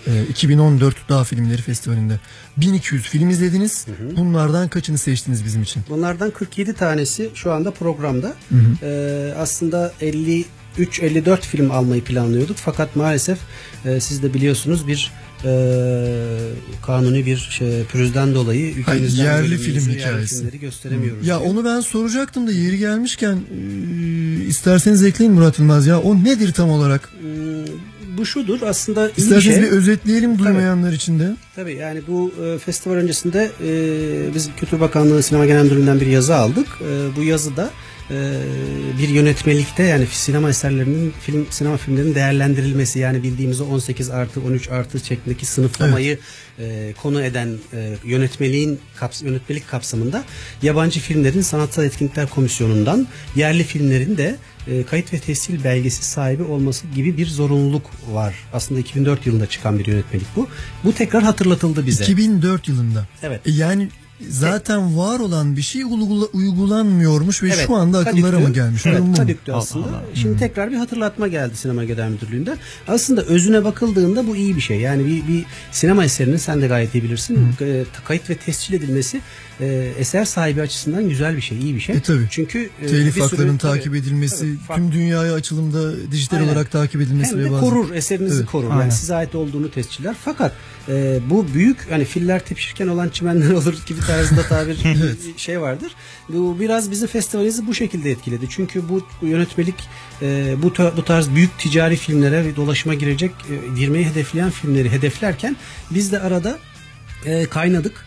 Ee, 2014 Dağ Filmleri Festivali'nde. 1200 film izlediniz. Bunlardan kaçını seçtiniz bizim için? Bunlardan 47 tanesi şu anda programda. Hı hı. Ee, aslında 50 3.54 film almayı planlıyorduk. Fakat maalesef e, siz de biliyorsunuz bir e, kanuni bir şey, pürüzden dolayı ülkemizden yerli bölümümüzü, film yerli hikayesi. filmleri gösteremiyoruz. Ya diye. onu ben soracaktım da yeri gelmişken e, isterseniz ekleyin Murat Yılmaz ya. O nedir tam olarak? Hmm, bu şudur aslında iyi bir İsterseniz şey. bir özetleyelim duymayanlar için de. Tabii yani bu e, festival öncesinde e, biz Kültür Bakanlığı Sinema Genel Müdürlüğü'nden bir yazı aldık. E, bu yazıda e, bir yönetmelikte yani sinema eserlerinin film sinema filmlerinin değerlendirilmesi yani bildiğimiz o 18 artı 13 artı şeklindeki sınıflamayı e, konu eden e, yönetmeliğin kaps yönetmelik kapsamında yabancı filmlerin sanatsal etkinlikler komisyonundan yerli filmlerin de e, kayıt ve tescil belgesi sahibi olması gibi bir zorunluluk var. Aslında 2004 yılında çıkan bir yönetmelik bu. Bu tekrar hatırlatıldı bize. 2004 yılında. Evet. Yani zaten var olan bir şey uygula- uygulanmıyormuş ve Evet, şu anda akıllara kadüktü. mı gelmiş? Evet, kadüktü aslında. Şimdi tekrar bir hatırlatma geldi Sinema Genel Müdürlüğü'nden. Aslında özüne bakıldığında bu iyi bir şey. Yani bir, bir sinema eserinin sen de gayet iyi bilirsin. e, kayıt ve tescil edilmesi e, eser sahibi açısından güzel bir şey, iyi bir şey. E tabii. Çünkü e, Telif haklarının tabii, takip edilmesi, tabii, farklı- tüm dünyaya açılımda dijital Aynen. olarak takip edilmesi Hem ve de bazen... korur eserinizi Evet, korur. aynen. Yani size ait olduğunu tesciller. Fakat e, bu büyük hani filler tepişirken olan çimenler olur gibi tarzında tabir şey vardır. Bu biraz bizim festivalimizi bu şekilde etkiledi. Çünkü bu, yönetmelik e, bu bu tarz büyük ticari filmlere ve dolaşıma girecek e, girmeyi hedefleyen filmleri hedeflerken biz de arada e, kaynadık.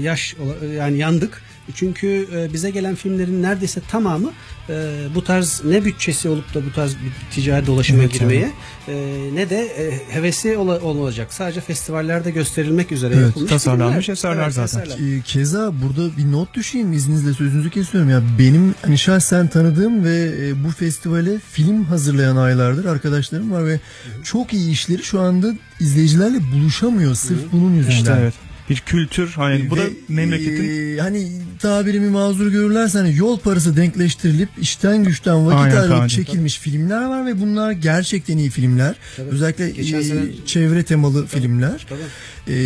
Yaş yani yandık. Çünkü e, bize gelen filmlerin neredeyse tamamı e, bu tarz ne bütçesi olup da bu tarz bir ticari dolaşıma Evet, girmeye e, ne de hevesi ola- olacak. Sadece festivallerde gösterilmek üzere Evet, yapılmış tasarlanmış eserler zaten. eserler. Ee, Keza burada bir not düşeyim izninizle sözünüzü kesiyorum ya benim hani şahsen tanıdığım ve bu festivale film hazırlayan aylardır arkadaşlarım var ve çok iyi işleri şu anda izleyicilerle buluşamıyor sırf bunun yüzünden. İşte evet. Bir kültür hani bu da Ve, memleketin e, hani tabirimi mazur görürlerse hani yol parası denkleştirilip işten güçten vakit Aynen ayrılıp çekilmiş filmler var ve bunlar gerçekten iyi filmler. Tabii. Özellikle Geçen e, sene- çevre temalı filmler. Tabii. Ee,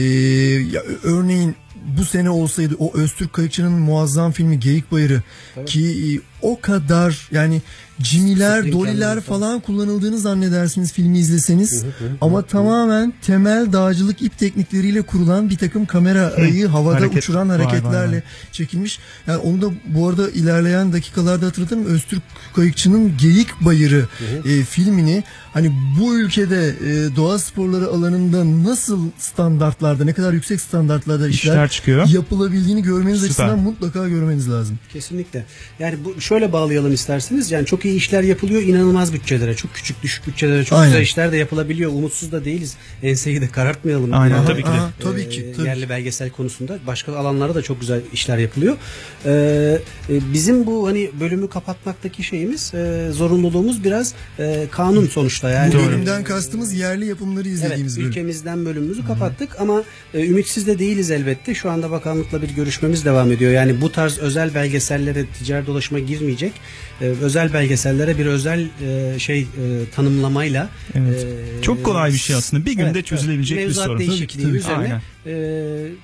ya, örneğin bu sene olsaydı o Öztürk Kayıkçı'nın muazzam filmi Geyik Bayırı ki e, o kadar yani cimiler, doliler falan kullanıldığını zannedersiniz filmi izleseniz. Ama tamamen temel dağcılık ip teknikleriyle kurulan bir takım kamerayı havada Hareket. uçuran Vay vay hareketlerle vay. çekilmiş. Yani onu da bu arada ilerleyen dakikalarda hatırlatırım. Öztürk Kayıkçı'nın Geyik Bayırı e, filmini hani bu ülkede e, doğa sporları alanında nasıl standartlarda ne kadar yüksek standartlarda işler, İşler çıkıyor. yapılabildiğini görmeniz Süper. açısından mutlaka görmeniz lazım. Kesinlikle. Yani bu şöyle bağlayalım isterseniz. Yani çok iyi işler yapılıyor inanılmaz bütçelere. Çok küçük düşük bütçelere çok Aynen. güzel işler de yapılabiliyor. Umutsuz da değiliz. Enseyi de karartmayalım. Aynen, Yani, tabii ki de. Aha, tabii ki, e, tabii yerli belgesel konusunda başka alanlarda da çok güzel işler yapılıyor. Ee, e, bizim bu hani bölümü kapatmaktaki şeyimiz e, zorunluluğumuz biraz e, kanun sonuçta yani. Bu bölümden kastımız yerli yapımları Evet, izlediğimiz bölüm. ülkemizden bölümümüzü kapattık ama e, ümitsiz de değiliz elbette. Şu anda bakanlıkla bir görüşmemiz devam ediyor. Yani bu tarz özel belgesellere ticari dolaşıma girmeyecek. e, özel belgesellere bir özel e, şey e, tanımlamayla Evet. e, Çok kolay bir şey aslında. Bir günde evet, çözülebilecek bir mevzuat sorun. değişikliği Tabii ki, tabii. üzerine Aynen. E,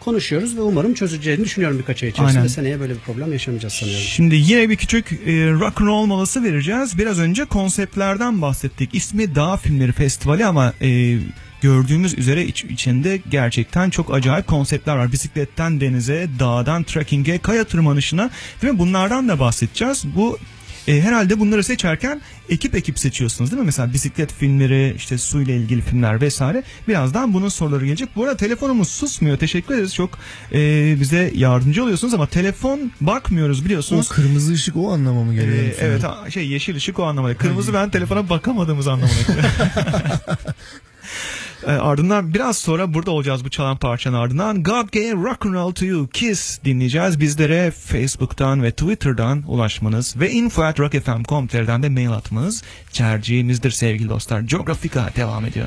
konuşuyoruz ve umarım çözüleceğini düşünüyorum birkaç ay içerisinde. Aynen. Seneye böyle bir problem yaşamayacağız sanıyorum. Şimdi yine bir küçük e, rock and roll molası vereceğiz. Biraz önce konseptlerden bahsettik. İsmi Dağ Filmleri Festivali ama e, gördüğümüz üzere iç, içinde gerçekten çok acayip konseptler var. Bisikletten denize, dağdan trekkinge, kaya tırmanışına değil mi? Bunlardan da bahsedeceğiz. Bu e, herhalde bunları seçerken ekip ekip seçiyorsunuz değil mi? Mesela bisiklet filmleri, işte suyla ilgili filmler vesaire. Birazdan bunun soruları gelecek. Bu arada telefonumuz susmuyor. Teşekkür ederiz. Çok e, bize yardımcı oluyorsunuz ama telefon bakmıyoruz O biliyorsunuz. kırmızı ışık o anlama mı geliyor? Yoksa? evet ha, şey yeşil ışık o anlamda. Kırmızı ben telefona bakamadığımız anlamına Ee, ardından biraz sonra burada olacağız bu çalan parçanın ardından God Gave Rock and Roll to You Kiss dinleyeceğiz. Bizlere Facebook'tan ve Twitter'dan ulaşmanız ve info.rockfm.com.tr'den de mail atmanız tercihimizdir sevgili dostlar. Geografika devam ediyor.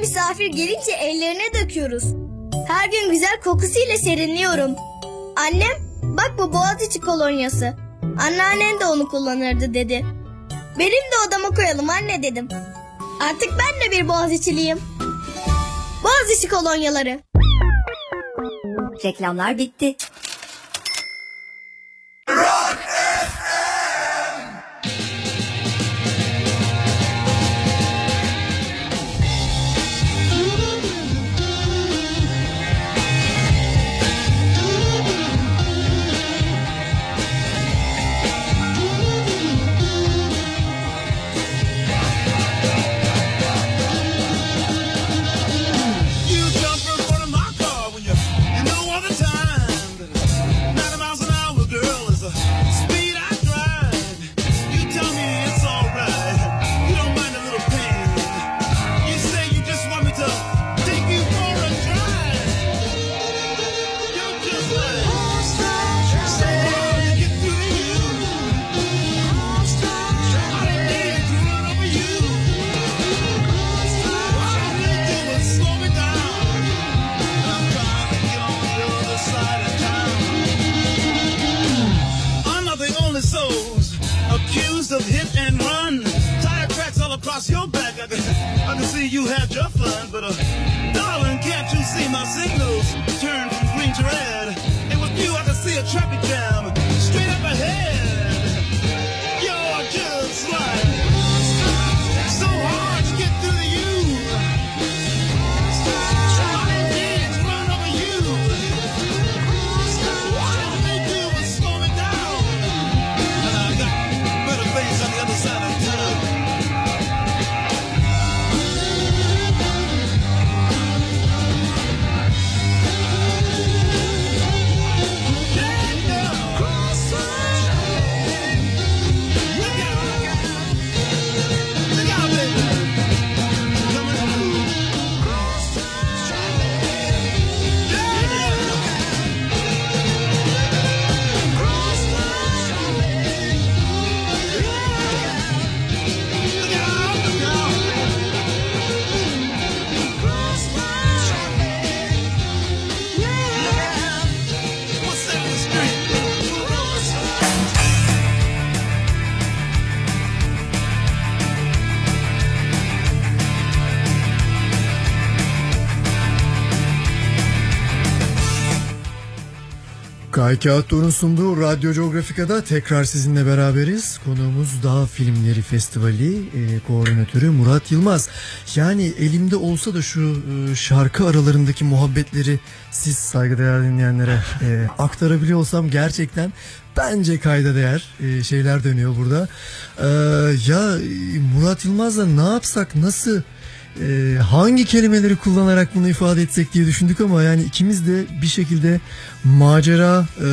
Misafir gelince ellerine döküyoruz. Her gün güzel kokusuyla serinliyorum. Annem bak bu Boğaziçi kolonyası. Anneannen de onu kullanırdı dedi. Benim de odama koyalım anne dedim. Artık ben de bir Boğaziçi'liyim. Boğaziçi kolonyaları. Reklamlar bitti. Kay Kağıttor'un sunduğu Radyo Geografika'da tekrar sizinle beraberiz. Konuğumuz Dağ Filmleri Festivali e, koordinatörü Murat Yılmaz. Yani elimde olsa da şu e, şarkı aralarındaki muhabbetleri siz saygıdeğer dinleyenlere e, aktarabiliyor olsam gerçekten bence kayda değer e, şeyler dönüyor burada. E, ya Murat Yılmaz'la ne yapsak nasıl e, hangi kelimeleri kullanarak bunu ifade etsek diye düşündük ama yani ikimiz de bir şekilde macera e,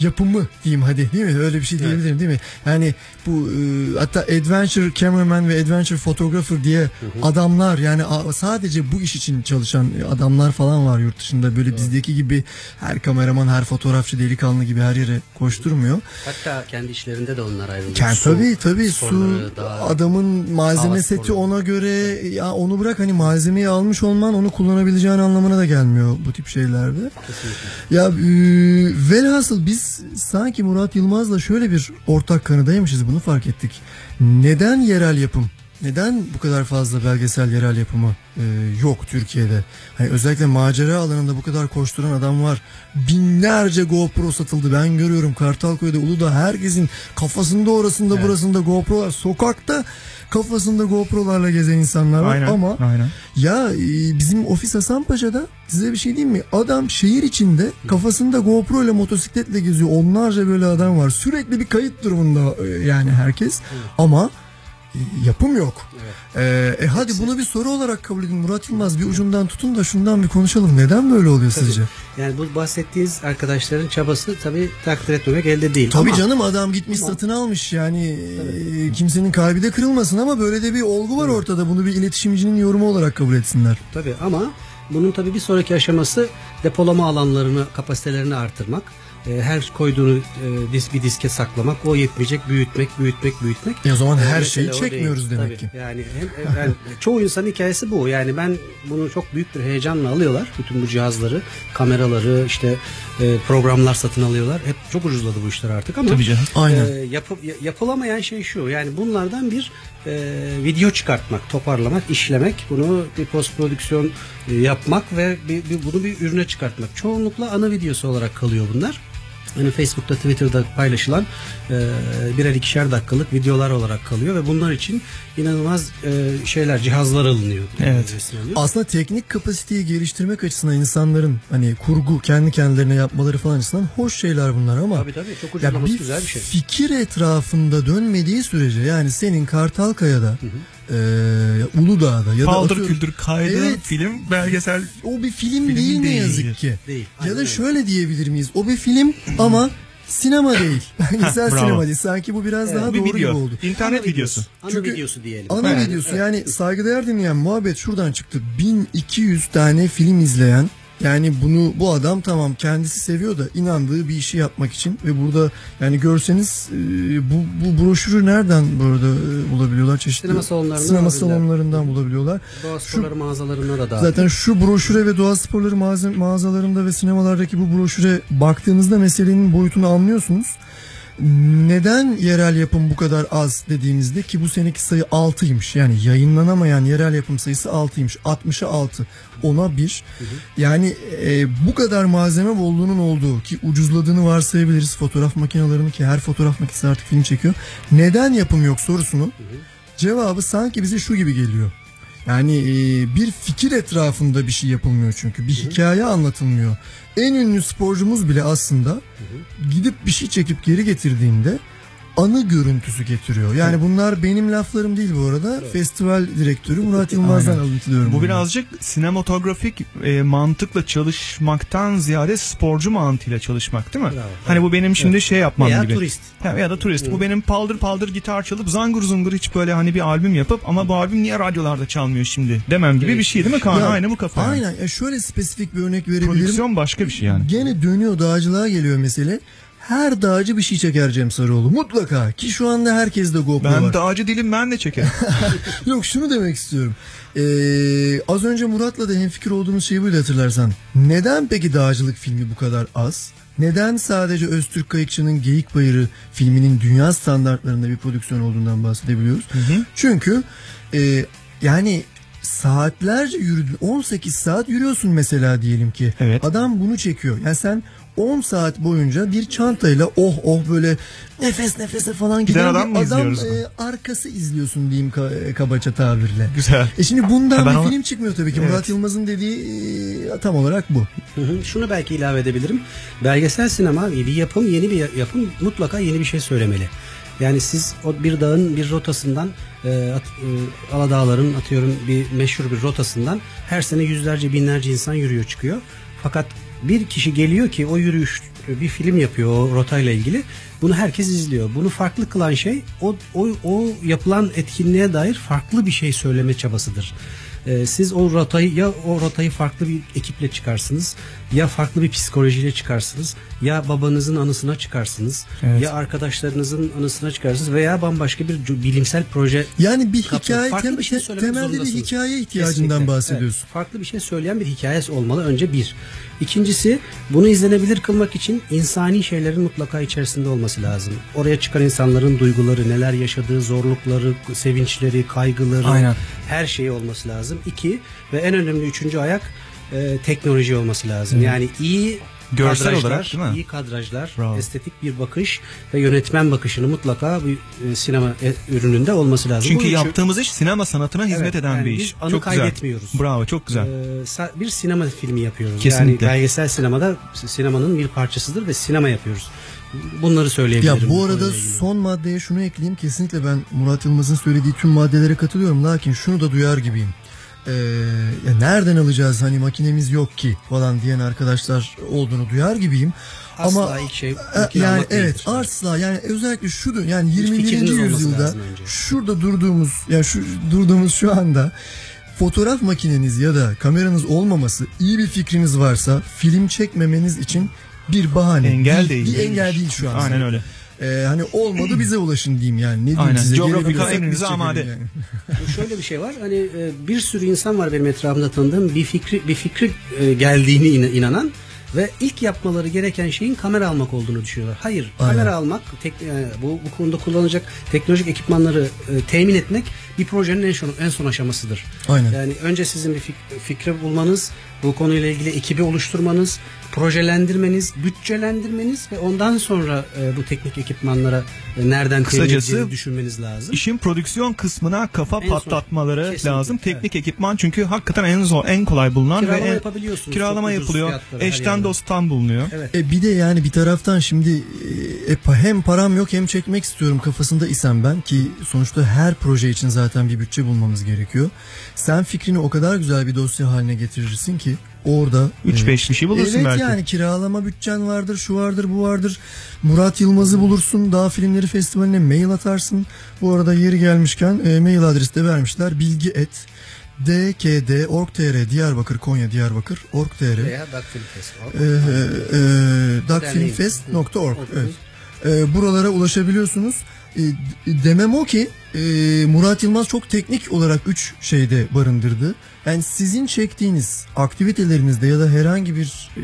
yapımı diyeyim hadi değil mi? Öyle bir şey diyebilirim değil mi? Yani bu e, hatta adventure cameraman ve adventure photographer diye adamlar yani sadece bu iş için çalışan adamlar falan var yurt dışında böyle bizdeki gibi her kameraman her fotoğrafçı delikanlı gibi her yere koşturmuyor. Hatta kendi işlerinde de onlar ayrılıyor. Yani Su tabii tabii su adamın malzeme seti sporları. ona göre ya onu bırak hani malzemeyi almış olman onu kullanabileceğin anlamına da gelmiyor bu tip şeylerde. Ya e, velhasıl biz sanki Murat Yılmaz'la şöyle bir ortak kanıdaymışız bunu fark ettik. Neden yerel yapım? Neden bu kadar fazla belgesel yerel yapımı e, yok Türkiye'de? Hani özellikle macera alanında bu kadar koşturan adam var. Binlerce GoPro satıldı. Ben görüyorum Kartalköy'de, Uludağ herkesin kafasında orasında burasında GoPro'lar. Sokakta kafasında GoPro'larla gezen insanlar var Aynen, ama aynen. ya e, bizim ofis Hasanpaşa'da size bir şey diyeyim mi? Adam şehir içinde kafasında GoPro ile motosikletle geziyor. Onlarca böyle adam var. Sürekli bir kayıt durumunda e, yani herkes. Ama yapım yok. E, e, hadi bunu bir soru olarak kabul edin. Murat Yılmaz bir ucundan tutun da şundan bir konuşalım. Neden böyle oluyor Tabii. sizce? Yani bu bahsettiğiniz arkadaşların çabası tabii takdir etmemek elde değil. Tabii Ama- canım adam gitmiş satın almış yani e, kimsenin kalbi de kırılmasın ama böyle de bir olgu var ortada. Bunu bir iletişimcinin yorumu olarak kabul etsinler. Tabii ama bunun tabii bir sonraki aşaması depolama alanlarını, kapasitelerini artırmak. E, Her koyduğunu e, dis, bir diske saklamak, o yetmeyecek, büyütmek, büyütmek, büyütmek. E o zaman E, her mesele şeyi o çekmiyoruz değil. demek Tabii. ki. Yani hem, yani çoğu insanın hikayesi bu. Yani ben bunu çok büyük bir heyecanla alıyorlar. Bütün bu cihazları, kameraları, işte e, programlar satın alıyorlar. Hep çok ucuzladı bu işler artık ama Tabii canım. Aynen. e, yapı- ya- yapılamayan şey şu. Yani bunlardan bir e, video çıkartmak, toparlamak, işlemek, bunu bir post prodüksiyon e, yapmak ve bir, bir- bunu bir ürüne çıkartmak. Çoğunlukla ana videosu olarak kalıyor bunlar. Hani Facebook'ta, Twitter'da paylaşılan e, birer ikişer dakikalık videolar olarak kalıyor ve bunlar için inanılmaz e, şeyler, cihazlar alınıyor. Evet. Alınıyor. Aslında teknik kapasiteyi geliştirmek açısından insanların hani kurgu kendi kendilerine yapmaları falan açısından hoş şeyler bunlar ama Tabii tabii çok ya bir güzel bir şey. fikir etrafında dönmediği sürece yani senin Kartalkaya'da e, Uludağ'da ya da Paldır atıyorum- küldür kaydı Evet. film belgesel o bir film, Film değil ne değil. yazık ki. Değil. Ya da öyle. şöyle diyebilir miyiz? O bir film ama sinema değil. Belgesel bravo. sinema değil. Sanki bu biraz daha bir doğru gibi video. oldu. İnternet videosu. Ana Çünkü- videosu diyelim. Ana Evet. videosu yani saygıdeğer dinleyen muhabbet şuradan çıktı. 1200 tane film izleyen yani bunu bu adam tamam kendisi seviyor da inandığı bir işi yapmak için ve burada yani görseniz e, bu, bu broşürü nereden bu arada e, bulabiliyorlar çeşitli Sinema salonlarından sinema salonlarından bulabiliyorlar. Doğa Şu- sporları mağazalarında da dahil. Zaten şu broşüre ve doğa sporları mağaza- mağazalarında ve sinemalardaki bu broşüre baktığınızda meselenin boyutunu anlıyorsunuz. Neden yerel yapım bu kadar az dediğimizde ki bu seneki sayı 6'ymış. Yani yayınlanamayan yerel yapım sayısı 6'ymış. 60'a 6. Ona 1. Yani e, bu kadar malzeme bolluğunun olduğu ki ucuzladığını varsayabiliriz fotoğraf makinelerinin ki her fotoğraf makinesi artık film çekiyor. Neden yapım yok sorusunu cevabı sanki bize şu gibi geliyor. Yani e, bir fikir etrafında bir şey yapılmıyor çünkü. Bir hikaye anlatılmıyor. En ünlü sporcumuz bile aslında gidip bir şey çekip geri getirdiğinde anı görüntüsü getiriyor. Yani bunlar benim laflarım değil bu arada. Festival direktörü Murat Yılmaz'dan Aynen. alıntılıyorum. Bu bunu. birazcık sinematografik e, mantıkla çalışmaktan ziyade sporcu mantığıyla çalışmak değil mi? Bravo. Hani bu benim şimdi şey yapmam Veya gibi. turist. Ha, ya da turist. Bu benim paldır paldır gitar çalıp zangur zungur hiç böyle hani bir albüm yapıp ama bu albüm niye radyolarda çalmıyor şimdi demem gibi bir şey değil mi Kaan? Ya, Aynı bu kafa. yani. Aynen. Ya şöyle spesifik bir örnek verebilirim. Prodüksiyon başka bir şey yani. Gene dönüyor dağcılığa geliyor mesele. Her dağcı bir şey çeker Cem Sarıoğlu. Mutlaka. Ki şu anda herkeste GoPro Ben var. dağcı değilim ben de çekerim. Yok şunu demek istiyorum. Ee, az önce Murat'la da hemfikir olduğumuz şeyi buydu hatırlarsan. Neden peki dağcılık filmi bu kadar az? Neden sadece Öztürk Kayıkçı'nın Geyik Bayırı filminin dünya standartlarında bir prodüksiyon olduğundan bahsedebiliyoruz? Çünkü e, yani saatlerce yürüdün 18 saat yürüyorsun mesela diyelim ki. Evet. Adam bunu çekiyor. Yani sen 10 saat boyunca bir çantayla oh oh böyle nefes nefese falan Giden giden adam bir mı adam e, arkası izliyorsun diyeyim ka- kabaca tabirle. Güzel. E şimdi bundan ben bir o- film çıkmıyor tabii ki. Evet. Murat Yılmaz'ın dediği e, tam olarak bu. Hı hı. Şunu belki ilave edebilirim. Belgesel sinema bir yapım, yeni bir yapım mutlaka yeni bir şey söylemeli. Yani siz o bir dağın bir rotasından e, at, e, Aladağların atıyorum bir meşhur bir rotasından her sene yüzlerce binlerce insan yürüyor çıkıyor. Fakat bir kişi geliyor ki o yürüyüş bir film yapıyor o rotayla ilgili. Bunu herkes izliyor. Bunu farklı kılan şey o o, o yapılan etkinliğe dair farklı bir şey söyleme çabasıdır. Ee, siz o rotayı ya o rotayı farklı bir ekiple çıkarsınız ya farklı bir psikolojiyle çıkarsınız ya babanızın anısına çıkarsınız Evet. ya arkadaşlarınızın anısına çıkarsınız veya bambaşka bir bilimsel proje Yani bir hikaye tem- bir şey temelde bir hikaye ihtiyacından Kesinlikle. bahsediyorsun. Evet, farklı bir şey söyleyen bir hikayesi olmalı önce bir. İkincisi bunu izlenebilir kılmak için insani şeylerin mutlaka içerisinde olması lazım. Oraya çıkan insanların duyguları, neler yaşadığı, zorlukları, sevinçleri, kaygıları, Aynen. her şeyi olması lazım. İki ve en önemli üçüncü ayak e, teknoloji olması lazım. Hı. Yani iyi Görsel kadrajlar, olarak değil mi? iyi kadrajlar, Bravo. estetik bir bakış ve yönetmen bakışını mutlaka bir e, sinema e, ürününde olması lazım. Çünkü Bu yaptığımız iş sinema sanatına hizmet Evet, eden yani bir biz iş. anı çok güzel. kaydetmiyoruz. Bravo çok güzel. Ee, bir sinema filmi yapıyoruz. Kesinlikle. Yani belgesel sinemada sinemanın bir parçasıdır ve sinema yapıyoruz. Bunları söyleyebilirim. Ya bu arada son maddeye şunu ekleyeyim. Kesinlikle ben Murat Yılmaz'ın söylediği tüm maddelere katılıyorum. Lakin şunu da duyar gibiyim. Ya nereden alacağız hani makinemiz yok ki falan diyen arkadaşlar olduğunu duyar gibiyim. Asla Ama ilk şey e, yani evet değildir. asla yani özellikle şu yani Bir 21. fikriniz olması yüzyılda şurada durduğumuz ya şu durduğumuz şu anda fotoğraf makineniz ya da kameranız olmaması iyi bir fikriniz varsa film çekmemeniz için bir bahane. Engel bir, değil. Bir engel değil şu an. Aynen öyle. Ee, hani olmadı bize ulaşın diyeyim yani. Ne diyeyim Aynen. size? Coğrafik çekelim amade. yani. Şöyle bir şey var. Hani e, bir sürü insan var benim etrafımda tanıdığım bir fikri bir fikri e, geldiğini ina- inanan ve ilk yapmaları gereken şeyin kamera almak olduğunu düşünüyorlar. Hayır, Aynen. kamera almak, tek, e, bu bu konuda kullanılacak teknolojik ekipmanları e, temin etmek bir projenin en son en son aşamasıdır. Aynen. Yani önce sizin bir fik- fikri bulmanız, bu konuyla ilgili ekibi oluşturmanız, projelendirmeniz, bütçelendirmeniz ve ondan sonra e, bu teknik ekipmanlara e, nereden temin Kısacası edeceğinizi düşünmeniz lazım. İşin prodüksiyon kısmına kafa En son. patlatmaları Kesinlikle, lazım. Teknik ekipman çünkü hakikaten en zor, en kolay bulunan Kiralama ve en, yapabiliyorsunuz. kiralama yapılıyor. Eşten dosttan bulunuyor. Evet. E bir de yani bir taraftan şimdi e, pa- hem param yok hem çekmek istiyorum kafasında isem ben ki sonuçta her proje için zaten bir bütçe bulmamız gerekiyor. Sen fikrini o kadar güzel bir dosya haline getirirsin ki orada 3-5 bir şey bulursun evet belki. yani kiralama bütçen vardır, şu vardır, bu vardır. Murat Yılmaz'ı bulursun, Dağ Filmleri Festivali'ne mail atarsın. Bu arada yeri gelmişken e, mail adresi de vermişler. Bilgi et dkd.org.tr Diyarbakır, Konya, Diyarbakır, org.tr Veya Duckfilm Festival. e, e, duckfilmfest.org evet. E, buralara ulaşabiliyorsunuz. E, demem o ki e, Murat Yılmaz çok teknik olarak 3 şeyde barındırdı. Yani sizin çektiğiniz aktivitelerinizde ya da herhangi bir e,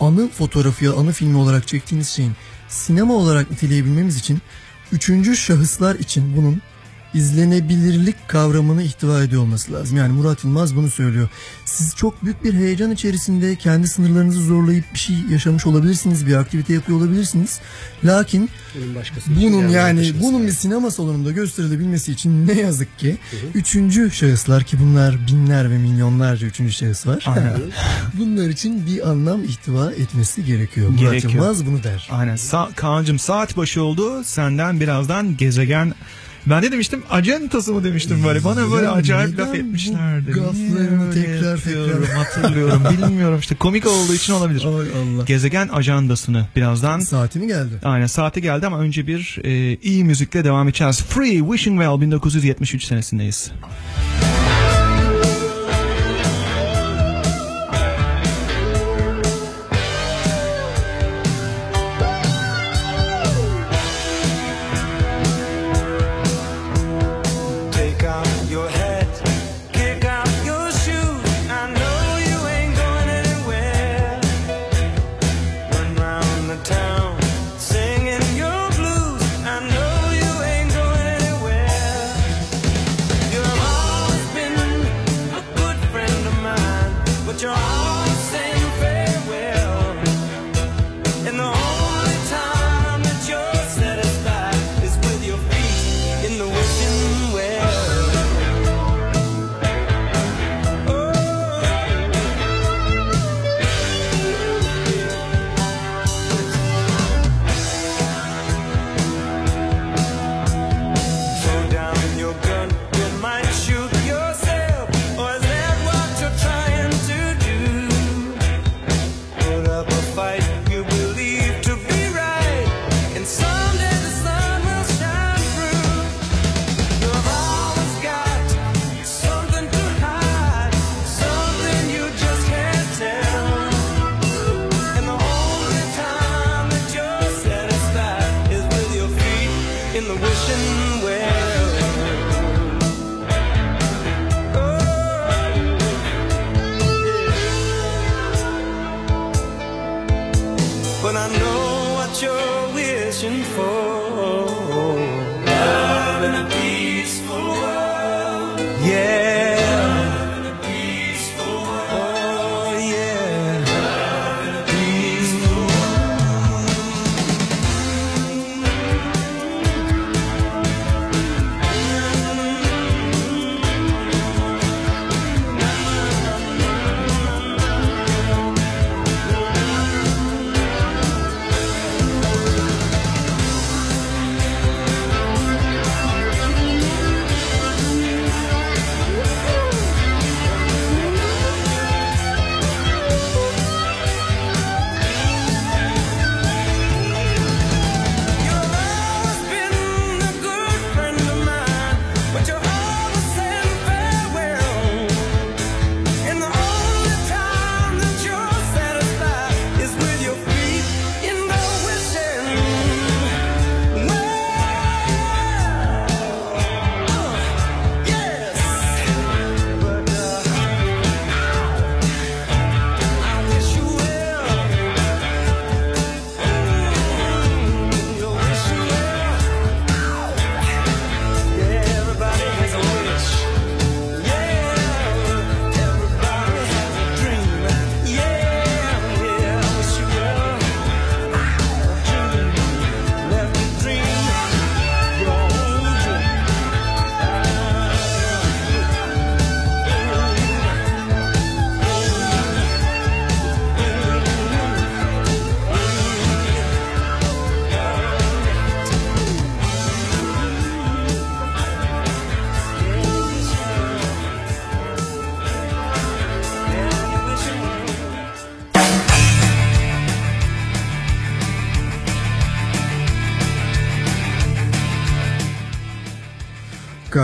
anı fotoğrafı ya anı filmi olarak çektiğiniz şeyin sinema olarak niteleyebilmemiz için üçüncü şahıslar için bunun izlenebilirlik kavramını ihtiva ediyor olması lazım. Yani Murat Yılmaz bunu söylüyor. Siz çok büyük bir heyecan içerisinde kendi sınırlarınızı zorlayıp bir şey yaşamış olabilirsiniz, bir aktivite yapıyor olabilirsiniz. Lakin Bunun yani bunun bir sinema salonunda gösterilebilmesi için ne yazık ki üçüncü şahıslar ki bunlar binler ve milyonlarca üçüncü şahıs var. Bunlar için bir anlam ihtiva etmesi gerekiyor. Murat Gerekiyor. Yılmaz bunu der. Aynen. Sa Kaan'cığım saat başı oldu. Senden birazdan gezegen ben de demiştim acentası mı demiştim böyle. Bana böyle acayip laf etmişlerdi. gaflarını tekrar tekrar- hatırlıyorum. Bilmiyorum işte komik olduğu için olabilir. Ay Allah. Gezegen ajandasını birazdan Saati mi geldi? Aynen saati geldi ama önce bir e, iyi müzikle devam edeceğiz. Free Wishing Well 1973 senesindeyiz. Take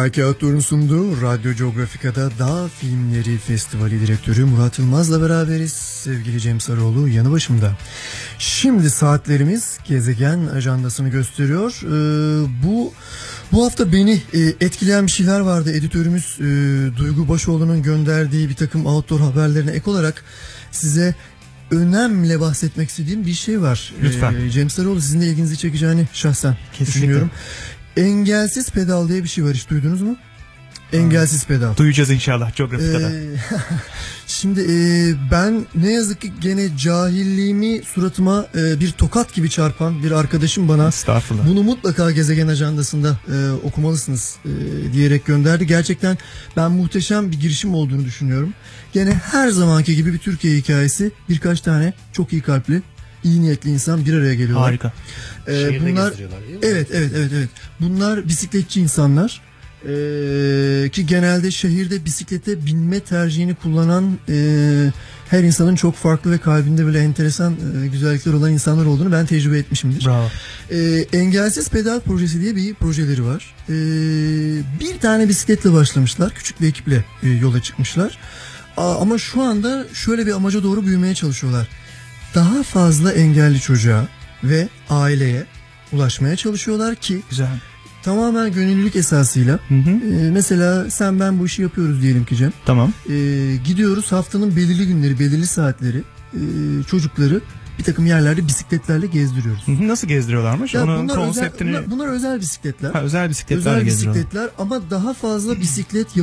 KK Outdoor'un sunduğu Radyo Geografika'da Dağ Filmleri Festivali Direktörü Murat Yılmaz'la beraberiz. Sevgili Cem Sarıoğlu yanı başımda. Şimdi saatlerimiz gezegen ajandasını gösteriyor. Ee, bu bu hafta beni e, etkileyen bir şeyler vardı. Editörümüz e, Duygu Başoğlu'nun gönderdiği bir takım outdoor haberlerine ek olarak size önemle bahsetmek istediğim bir şey var. Lütfen. Ee, Cem Sarıoğlu sizin de ilginizi çekeceğini şahsen düşünüyorum. Engelsiz pedal diye bir şey var hiç duydunuz mu? Engelsiz pedal. Duyacağız inşallah Geografika'da. Ee, şimdi e, ben ne yazık ki gene cahilliğimi suratıma e, bir tokat gibi çarpan bir arkadaşım bana Estağfurullah. bunu mutlaka gezegen ajandasında e, okumalısınız e, diyerek gönderdi. Gerçekten ben muhteşem bir girişim olduğunu düşünüyorum. Gene her zamanki gibi bir Türkiye hikayesi birkaç tane çok iyi kalpli iyi niyetli insan bir araya geliyorlar. Harika. Ee, Şehirde bunlar evet evet evet evet. Bunlar bisikletçi insanlar. Ee, ki genelde şehirde bisiklete binme tercihini kullanan e, her insanın çok farklı ve kalbinde böyle enteresan e, güzellikler olan insanlar olduğunu ben tecrübe etmişimdir. Bravo. Ee, Engelsiz Pedal Projesi diye bir projeleri var. Ee, bir tane bisikletle başlamışlar. Küçük bir ekiple e, yola çıkmışlar. Aa, ama şu anda şöyle bir amaca doğru büyümeye çalışıyorlar. Daha fazla engelli çocuğa ve aileye ulaşmaya çalışıyorlar ki Güzel. tamamen gönüllülük esasıyla Hı hı. e, mesela sen ben bu işi yapıyoruz diyelim ki Cem. Tamam. E, gidiyoruz haftanın belirli günleri, belirli saatleri e, çocukları bir takım yerlerde bisikletlerle gezdiriyoruz. Hı hı. Nasıl gezdiriyorlarmış? Ya Onun bunlar konseptini... özel, bunlar, bunlar özel bisikletler. Ha, özel bisikletlerle özel bisikletler ama daha fazla bisiklet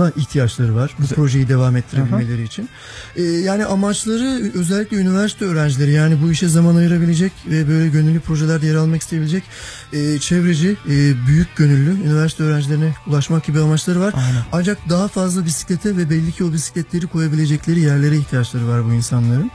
yapılmasına ihtiyaçları var bu projeyi devam ettirebilmeleri için. Ee, yani amaçları özellikle üniversite öğrencileri yani bu işe zaman ayırabilecek ve böyle gönüllü projelerde yer almak isteyebilecek e, çevreci, e, büyük gönüllü üniversite öğrencilerine ulaşmak gibi amaçları var. Aynen. Ancak daha fazla bisiklete ve belli ki o bisikletleri koyabilecekleri yerlere ihtiyaçları var bu insanların.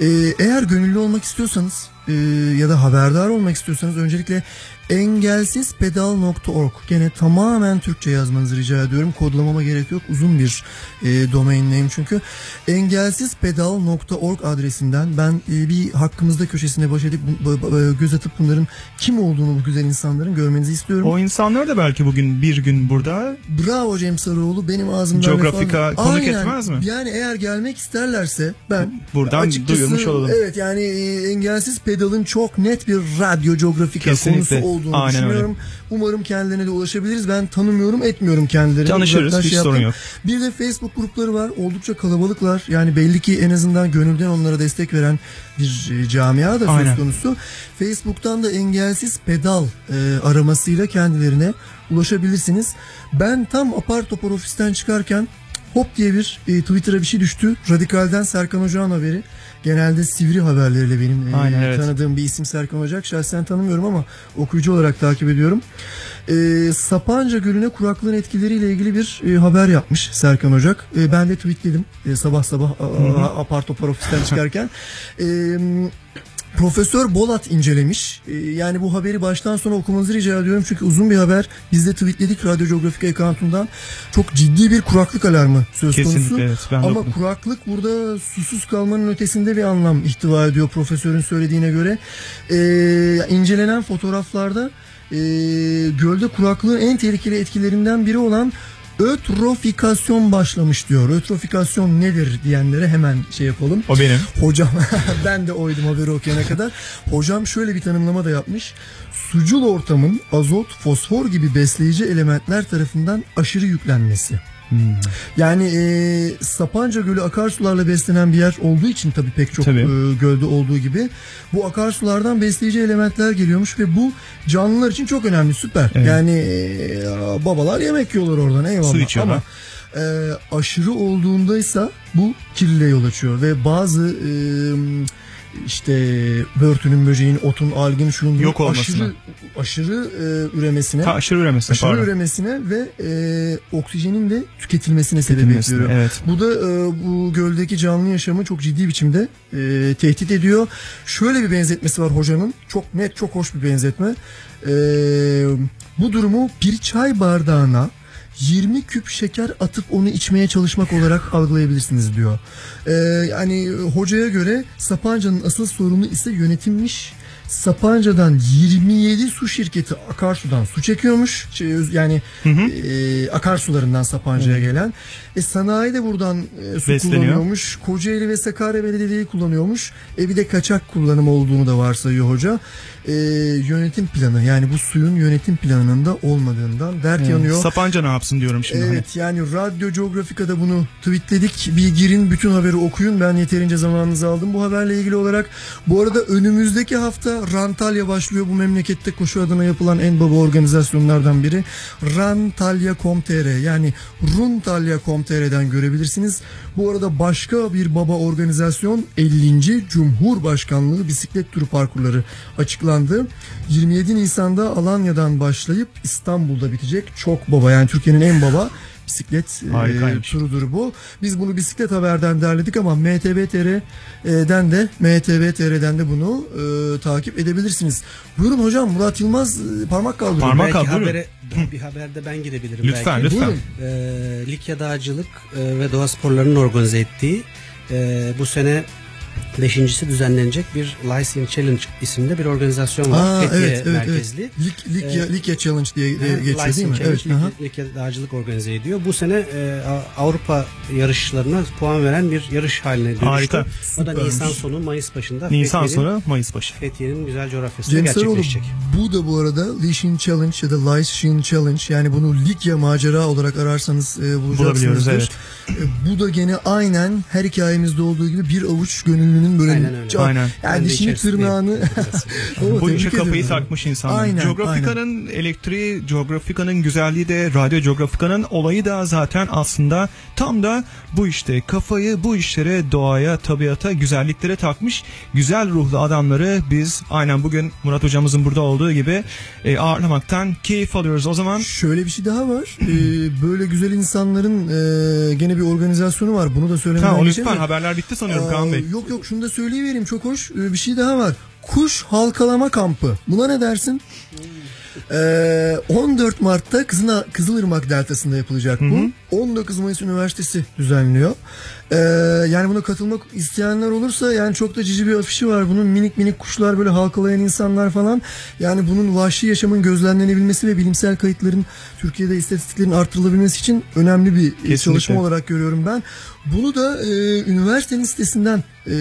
Ee, eğer gönüllü olmak istiyorsanız e, ya da haberdar olmak istiyorsanız öncelikle engelsizpedal.org gene tamamen Türkçe yazmanızı rica ediyorum. Kodlamama gerek yok. Uzun bir e, domain name çünkü. engelsizpedal.org adresinden ben e, bir hakkımızda köşesine baş edip bu- göz atıp bunların kim olduğunu bu güzel insanların görmenizi istiyorum. O insanlar da belki bugün bir gün burada Bravo Cem Sarıoğlu benim ağzımdan laf Geografika alma. konuk Aynen. etmez mi? Yani eğer gelmek isterlerse ben Buradan açıkçası, duyurmuş olalım. Evet yani e, engelsiz pedalın çok net bir radyo coğrafika Kesinlikle. konusu olduğunu Aynen öyle. düşünüyorum. Umarım kendilerine de ulaşabiliriz. Ben tanımıyorum, etmiyorum kendilerini. Tanışırız, hiç yaptım. sorun yok. Bir de Facebook grupları var. Oldukça kalabalıklar. Yani belli ki en azından gönülden onlara destek veren bir e, camia da söz konusu. Facebook'tan da engelsiz pedal e, aramasıyla kendilerine ulaşabilirsiniz. Ben tam apar topar ofisten çıkarken hop diye bir e, Twitter'a bir şey düştü. Radikal'den Serkan Ocak'ın haberi. Genelde sivri haberleriyle benim e, Aynen, evet. tanıdığım bir isim Serkan Ocak. Şahsen tanımıyorum ama okuyucu olarak takip ediyorum. E, Sapanca Gölü'ne kuraklığın etkileriyle ilgili bir e, haber yapmış Serkan Ocak. E, ben de tweetledim e, sabah sabah a- a- apar topar ofisten çıkarken. E, Profesör Bolat incelemiş. Ee, Yani bu haberi baştan sona okumanızı rica ediyorum. Çünkü uzun bir haber. Biz de tweetledik Radyo Coğrafik accountundan. Çok ciddi bir kuraklık alarmı söz Kesinlikle, konusu. evet, ben Ama okudum. kuraklık burada susuz kalmanın ötesinde bir anlam ihtiva ediyor profesörün söylediğine göre. Ee, incelenen fotoğraflarda e, gölde kuraklığın en tehlikeli etkilerinden biri olan ötrofikasyon başlamış diyor. Ötrofikasyon nedir diyenlere hemen şey yapalım. O benim. Hocam ben de oydum haberi okuyana kadar. Hocam şöyle bir tanımlama da yapmış. Sucul ortamın azot, fosfor gibi besleyici elementler tarafından aşırı yüklenmesi. Yani e, Sapanca Gölü akarsularla beslenen bir yer olduğu için tabii pek çok Tabii. e, gölde olduğu gibi bu akarsulardan besleyici elementler geliyormuş ve bu canlılar için çok önemli süper. Evet. Yani e, babalar yemek yiyorlar oradan eyvallah Su içiyorlar. ama e, aşırı olduğundaysa bu kirliliğe yol açıyor ve bazı e, işte börtünün, böceğin, otun, algın, şunun Yok olmasına. aşırı aşırı e, üremesine, Ha, aşırı üremesine, aşırı pardon. üremesine ve e, oksijenin de tüketilmesine sebebiyet veriyor. evet. Bu da e, bu göldeki canlı yaşamı çok ciddi biçimde e, tehdit ediyor. Şöyle bir benzetmesi var hocanın. Çok net, çok hoş bir benzetme. E, bu durumu bir çay bardağına 20 küp şeker atıp onu içmeye çalışmak olarak algılayabilirsiniz diyor. E, yani hocaya göre Sapanca'nın asıl sorunu ise yönetimmiş. Sapanca'dan 27 su şirketi akarsudan su çekiyormuş. Şey, yani e, akarsularından Sapanca'ya gelen. E, sanayi de buradan e, su Besleniyor. kullanıyormuş. Kocaeli ve Sakarya Belediyeleri kullanıyormuş. E bir de kaçak kullanım olduğunu da varsayıyor hoca. E, yönetim planı yani bu suyun yönetim planının da olmadığından dert yanıyor. Sapanca ne yapsın diyorum şimdi. hani. Evet yani Radyo Geografika'da bunu tweetledik. Bir girin bütün haberi okuyun. Ben yeterince zamanınızı aldım bu haberle ilgili olarak. Bu arada önümüzdeki hafta Rantalya başlıyor. Bu memlekette koşu adına yapılan en baba organizasyonlardan biri. Rantalya.com.tr yani Runtalya.com.tr'den görebilirsiniz. Bu arada başka bir baba organizasyon 50. Cumhurbaşkanlığı bisiklet turu parkurları açıklandı. 27 Nisan'da Alanya'dan başlayıp İstanbul'da bitecek. Çok baba yani Türkiye'nin en baba bisiklet e, turudur bu. Biz bunu bisiklet haberden derledik ama MTB.TR'den de MTB.TR'den de bunu e, takip edebilirsiniz. Buyurun hocam Murat Yılmaz e, parmak kaldırıyor. Parmak belki kaldı, buyurun. habere, bir haberde ben girebilirim Lütfen, belki. lütfen. Ee, Likya Dağcılık e, ve Doğa Sporları'nın organize ettiği e, bu sene beşincisi düzenlenecek bir Lyceum Challenge isimli bir organizasyon var. Aa, Fethiye evet, evet, merkezli. evet. Lik, Likya, Ee, Likya Challenge diye e, geçiyor değil Lyceum mi? Challenge, Evet. Likya, Dağcılık organize ediyor. Bu sene e, Avrupa yarışlarına puan veren bir yarış haline dönüştü. Harika. O da. Nisan sonu Mayıs başında Nisan sonra Mayıs başı. Fethiye'nin güzel coğrafyasında Cem gerçekleşecek. bu da bu arada Lishin Challenge ya da Lishin Challenge yani bunu Likya macera olarak ararsanız e, Bulabiliyoruz, bulacaksınızdır. evet. E, bu da gene aynen her hikayemizde olduğu gibi bir avuç gönüllünün böyle Aynen öyle. çok- Aynen. yani dişini tırnağını işe kafayı takmış insanlar. Aynen, Geografika'nın elektriği, Geografika'nın güzelliği de, Radyo Geografika'nın olayı da zaten aslında tam da bu işte. Kafayı bu işlere, doğaya, tabiata, güzelliklere takmış güzel ruhlu adamları biz aynen bugün Murat hocamızın burada olduğu gibi e, ağırlamaktan keyif alıyoruz. O zaman Şöyle bir şey daha var. Ee, böyle güzel insanların e, gene bir organizasyonu var. Bunu da söylemeden Tamam, o geçeyim lütfen haberler bitti sanıyorum Aa, Kaan Bey. Yok yok şunu da söyleyivereyim çok hoş. Ee, bir şey daha var. Kuş halkalama kampı. Buna ne dersin? Ee, 14 Mart'ta Kızına, Kızılırmak Deltası'nda yapılacak bu. 19 Mayıs Üniversitesi düzenliyor. Ee, yani buna katılmak isteyenler olursa yani çok da cici bir afişi var. Bunun minik minik kuşlar böyle halkalayan insanlar falan. Yani bunun vahşi yaşamın gözlemlenebilmesi ve bilimsel kayıtların Türkiye'de istatistiklerin artırılabilmesi için önemli bir Kesinlikle. çalışma olarak görüyorum ben. Bunu da e, üniversitenin sitesinden e,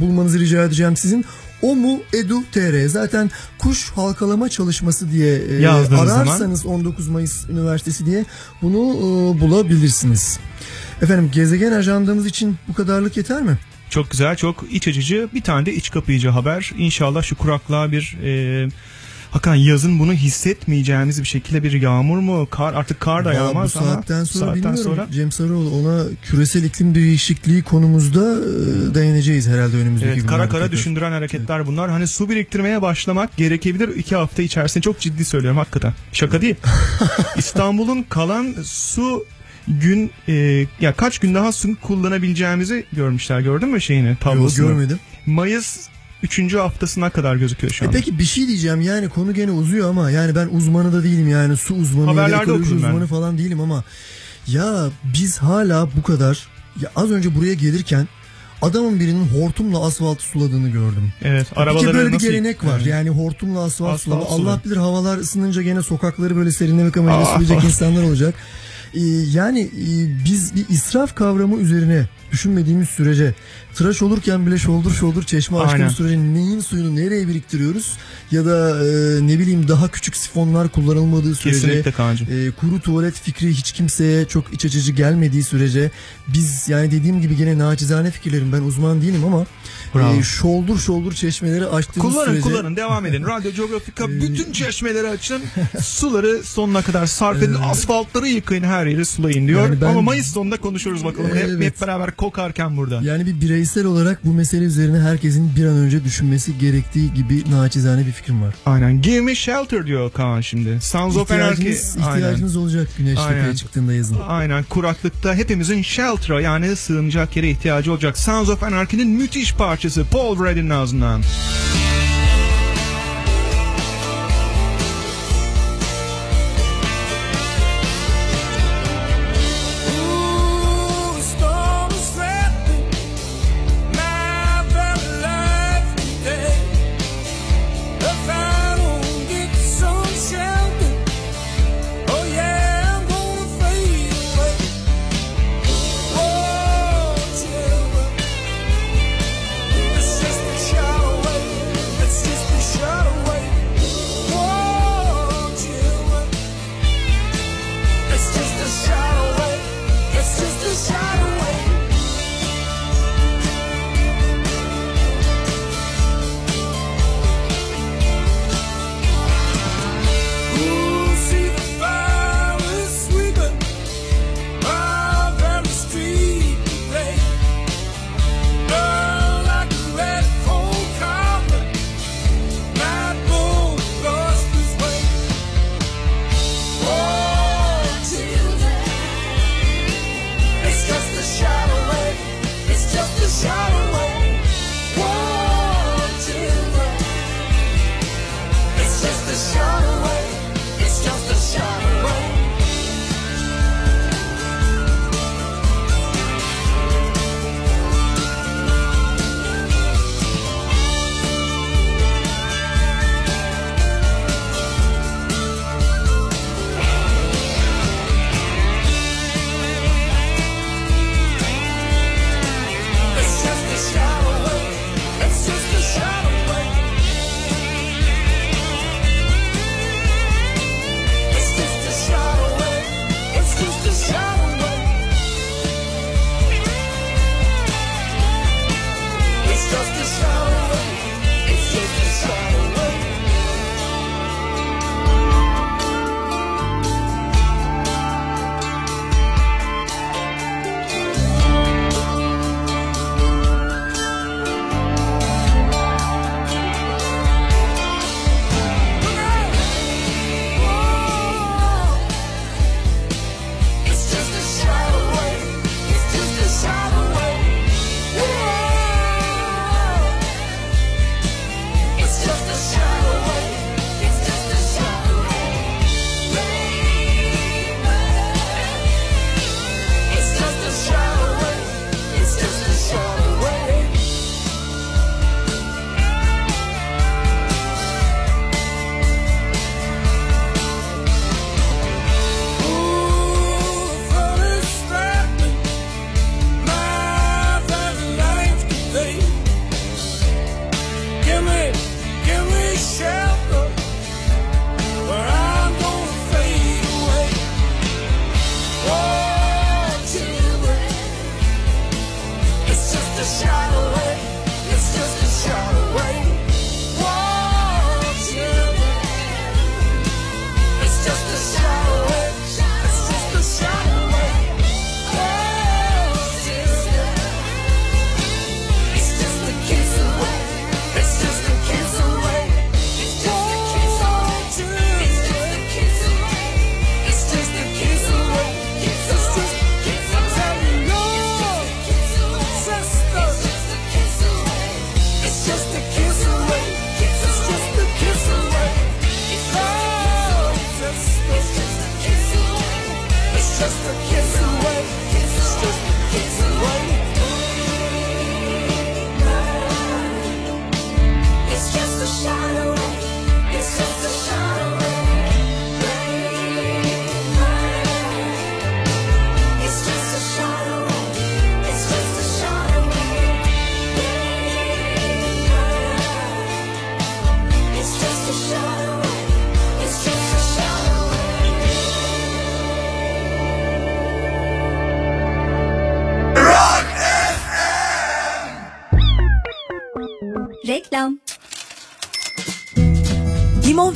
bulmanızı rica edeceğim sizin. OMU Edu TR. Zaten kuş halkalama çalışması diye e, Yazdığınız zaman- ararsanız 19 Mayıs Üniversitesi diye bunu e, bulabilirsiniz. Efendim gezegen ajandamız için bu kadarlık yeter mi? Çok güzel, çok iç açıcı. Bir tane de iç kapayıcı haber. İnşallah şu kuraklığa bir e, Hakan yazın bunu hissetmeyeceğimiz bir şekilde bir yağmur mu? Kar artık kar da Vallahi yağmaz bu saatten sonra saatten bilmiyorum. sonra Cem Sarıoğlu ona küresel iklim değişikliği konumuzda e, değineceğiz herhalde önümüzdeki Evet, kara kara düşündüren hareketler bunlar. Hani su biriktirmeye başlamak gerekebilir iki hafta içerisinde. Çok ciddi söylüyorum hakikaten. Şaka değil. İstanbul'un kalan su gün e, ya kaç gün daha su kullanabileceğimizi görmüşler. Gördün mü şeyini tablosunu? görmedim. Mayıs 3. haftasına kadar gözüküyor şu E an. peki bir şey diyeceğim yani konu gene uzuyor ama yani ben uzmanı da değilim yani su uzmanı Haberlerde ekoloji ben. uzmanı falan değilim ama ya biz hala bu kadar ya az önce buraya gelirken adamın birinin hortumla asfaltı suladığını gördüm. Evet, arabaları böyle bir nasıl- gelenek var. Evet. Yani hortumla asfalt, Asfalt sulama. Allah bilir havalar ısınınca gene sokakları böyle serinlemek amacıyla sulayacak insanlar olacak. Ee, yani e, biz bir israf kavramı üzerine düşünmediğimiz sürece tıraş olurken bile şoldur şoldur çeşme açtığımız sürece neyin suyunu nereye biriktiriyoruz? Ya da e, ne bileyim daha küçük sifonlar kullanılmadığı sürece e, kuru tuvalet fikri hiç kimseye çok iç açıcı gelmediği sürece biz yani dediğim gibi gene naçizane fikirlerim ben uzman değilim ama Bravo. e, şoldur şoldur çeşmeleri açtığımız Kullanın sürece kullanın devam edin. Radyo Geografika bütün çeşmeleri açın. Suları sonuna kadar sarf edin. Asfaltları yıkayın her yeri sulayın diyor. Yani ben- Ama Mayıs sonunda konuşuruz bakalım. Hep, Evet. hep beraber kokarken burada. Yani bir bireysel olarak bu mesele üzerine herkesin bir an önce düşünmesi gerektiği gibi naçizane bir fikrim var. Aynen. Give me shelter diyor Kaan şimdi. Sons of Anarchy. İhtiyacınız, ihtiyacınız olacak güneş Aynen. tepeye çıktığında yazın. Aynen kuraklıkta hepimizin shelter'a yani sığınacak yere ihtiyacı olacak. Sons of Anarchy'nin müthiş parçası parçası Paul Red'in ağzından.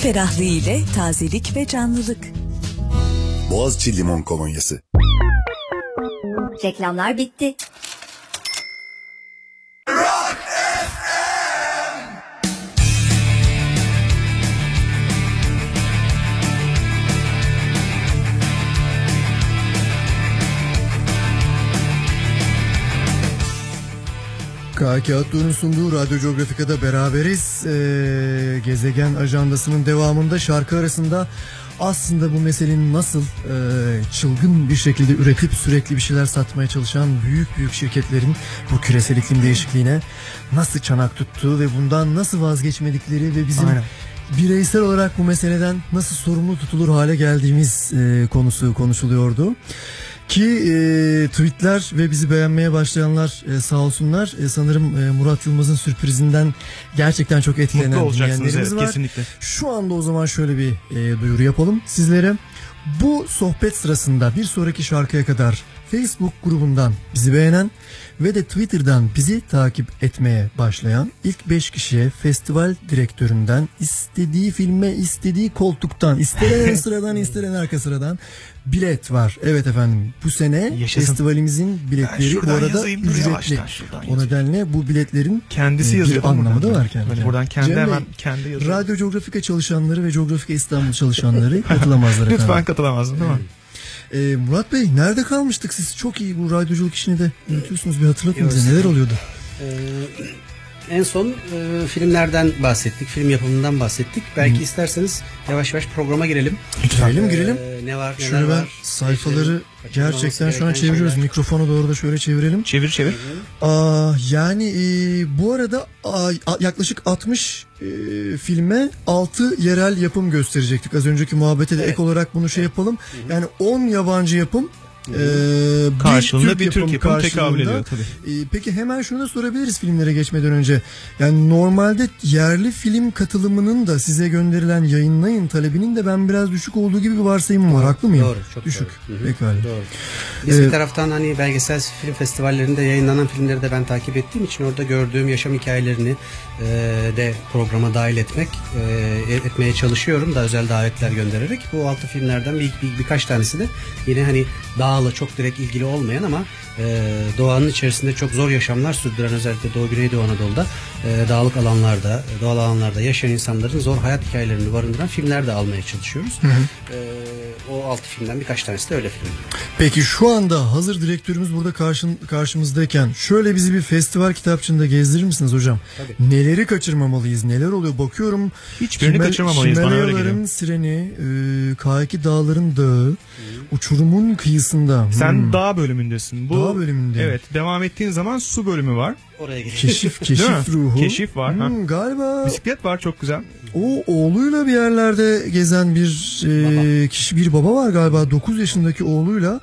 Ferahlığı ile tazelik ve canlılık. Boğaziçi Limon Kolonyası. Reklamlar bitti. Kaki Atlu'nun sunduğu Radyo Geografika'da beraberiz. Ee, gezegen ajandasının devamında şarkı arasında aslında bu meselenin nasıl e, çılgın bir şekilde üretip sürekli bir şeyler satmaya çalışan büyük büyük şirketlerin bu küresel iklim değişikliğine nasıl çanak tuttuğu ve bundan nasıl vazgeçmedikleri ve bizim Aynen. bireysel olarak bu meseleden nasıl sorumlu tutulur hale geldiğimiz e, konusu konuşuluyordu. Ki e, tweetler ve bizi beğenmeye başlayanlar e, sağ olsunlar. E, sanırım e, Murat Yılmaz'ın sürprizinden gerçekten çok etkilenen Mutlu olacaksınız evet, var. kesinlikle. Şu anda o zaman şöyle bir e, duyuru yapalım sizlere. Bu sohbet sırasında bir sonraki şarkıya kadar Facebook grubundan bizi beğenen ve de Twitter'dan bizi takip etmeye başlayan ilk 5 kişiye festival direktöründen istediği filme istediği koltuktan istenen sıradan istenen arka sıradan bilet var. Evet efendim bu sene Yaşasın. festivalimizin biletleri bu arada ücretli. şuradan O nedenle bu biletlerin Kendisi e, bir anlamı da var kendi. Hani buradan kendi Cem hemen kendi yazıyor. Radyo Geografika çalışanları ve Geografika İstanbul çalışanları katılamazlar efendim. Lütfen katılamazsın değil mi? Ee, Murat Bey nerede kalmıştık siz? Çok iyi bu radyoculuk işini de unutuyorsunuz. Bir hatırlatın bize neler oluyordu? Ee, en son e, filmlerden bahsettik, film yapımından bahsettik. Belki isterseniz yavaş yavaş programa girelim. Girelim girelim. Ee, ne var neler Şöyle ben var? sayfaları gerçekten şu an çeviriyoruz. şeyler. Mikrofonu doğru da şöyle çevirelim. Çevir çevir. Aa, yani e, bu arada a, yaklaşık 60 e, filme 6 yerel yapım gösterecektik. Az önceki muhabbete de ek olarak bunu şey yapalım. Yani 10 yabancı yapım e, bir Karşılığında bir Türk yapımı karşılığında. tekabül ediyor tabii. E, peki hemen şunu da sorabiliriz filmlere geçmeden önce. Yani normalde yerli film katılımının da size gönderilen yayınlayın talebinin de ben biraz düşük olduğu gibi bir varsayımım var. Haklı mıyım? Doğru, çok düşük. doğru. Pekala. Doğru. Biz Ee, bir taraftan hani belgesel film festivallerinde yayınlanan filmleri de ben takip ettiğim için orada gördüğüm yaşam hikayelerini e, de programa dahil etmek e, etmeye çalışıyorum da özel davetler göndererek. Bu altı filmlerden bir, bir- birkaç tanesi de yine hani dağla çok direkt ilgili olmayan ama e, doğanın içerisinde çok zor yaşamlar sürdüren özellikle Doğu Güneydoğu Anadolu'da e, dağlık alanlarda, doğal alanlarda yaşayan insanların zor hayat hikayelerini barındıran filmler de almaya çalışıyoruz. Hı hı. E, o altı filmden birkaç tanesi de öyle film. Peki şu anda hazır direktörümüz burada karşın, karşımızdayken şöyle bizi bir festival kitapçığında gezdirir misiniz hocam? Tabii. Neleri kaçırmamalıyız? Neler oluyor? Bakıyorum. Hiçbirini kaçırmamalıyız, bana öyle Şimalyaların geliyor. sireni, e, K2 dağların dağı, uçurumun kıyısında. Sen Hmm. dağ bölümündesin. Bu, Dağ bölümünde. Evet. Devam ettiğin zaman su bölümü var. Oraya gidelim. Keşif, keşif ruhu. Keşif var. ha. Hmm, galiba Bisiklet var çok güzel. o oğluyla bir yerlerde gezen bir e, kişi bir baba var galiba 9 yaşındaki oğluyla.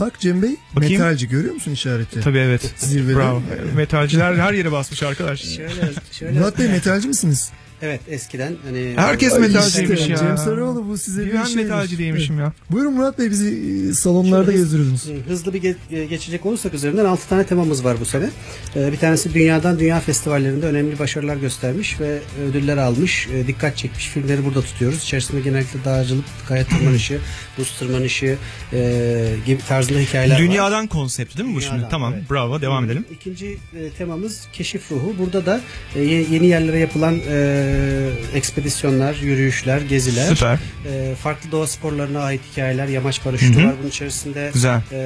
Bak Cem Bey Bakayım. metalci görüyor musun işareti? Tabii evet. Zirvede. Bravo. Metalciler her yere basmış arkadaş. Şöyle, şöyle Murat Bey metalci misiniz? Evet eskiden hani Herkes metalciymiş işte, ya. Cem Sarıoğlu bu size Bir bir ben şeydir. metalci değilmişim ya. Buyurun Murat Bey bizi e, salonlarda Şöyle hız- gezdiriyordunuz. Hı, Hızlı bir e, geçecek olursak üzerinden 6 tane temamız var bu sene. Bir tanesi dünyadan dünya festivallerinde önemli başarılar göstermiş ve ödüller almış, e, dikkat çekmiş filmleri burada tutuyoruz. İçerisinde genellikle dağcılık, kaya tırmanışı, buz tırmanışı e, gibi tarzında hikayeler var. Dünyadan konsepti değil mi bu şimdi? Dünyadan, Tamam evet. bravo devam edelim. İkinci e, temamız keşif ruhu. Burada da e, ye- yeni yerlere yapılan e, ekspedisyonlar, yürüyüşler, geziler. Süper. E, farklı doğa sporlarına ait hikayeler, yamaç paraşütü var bunun içerisinde. Güzel. E,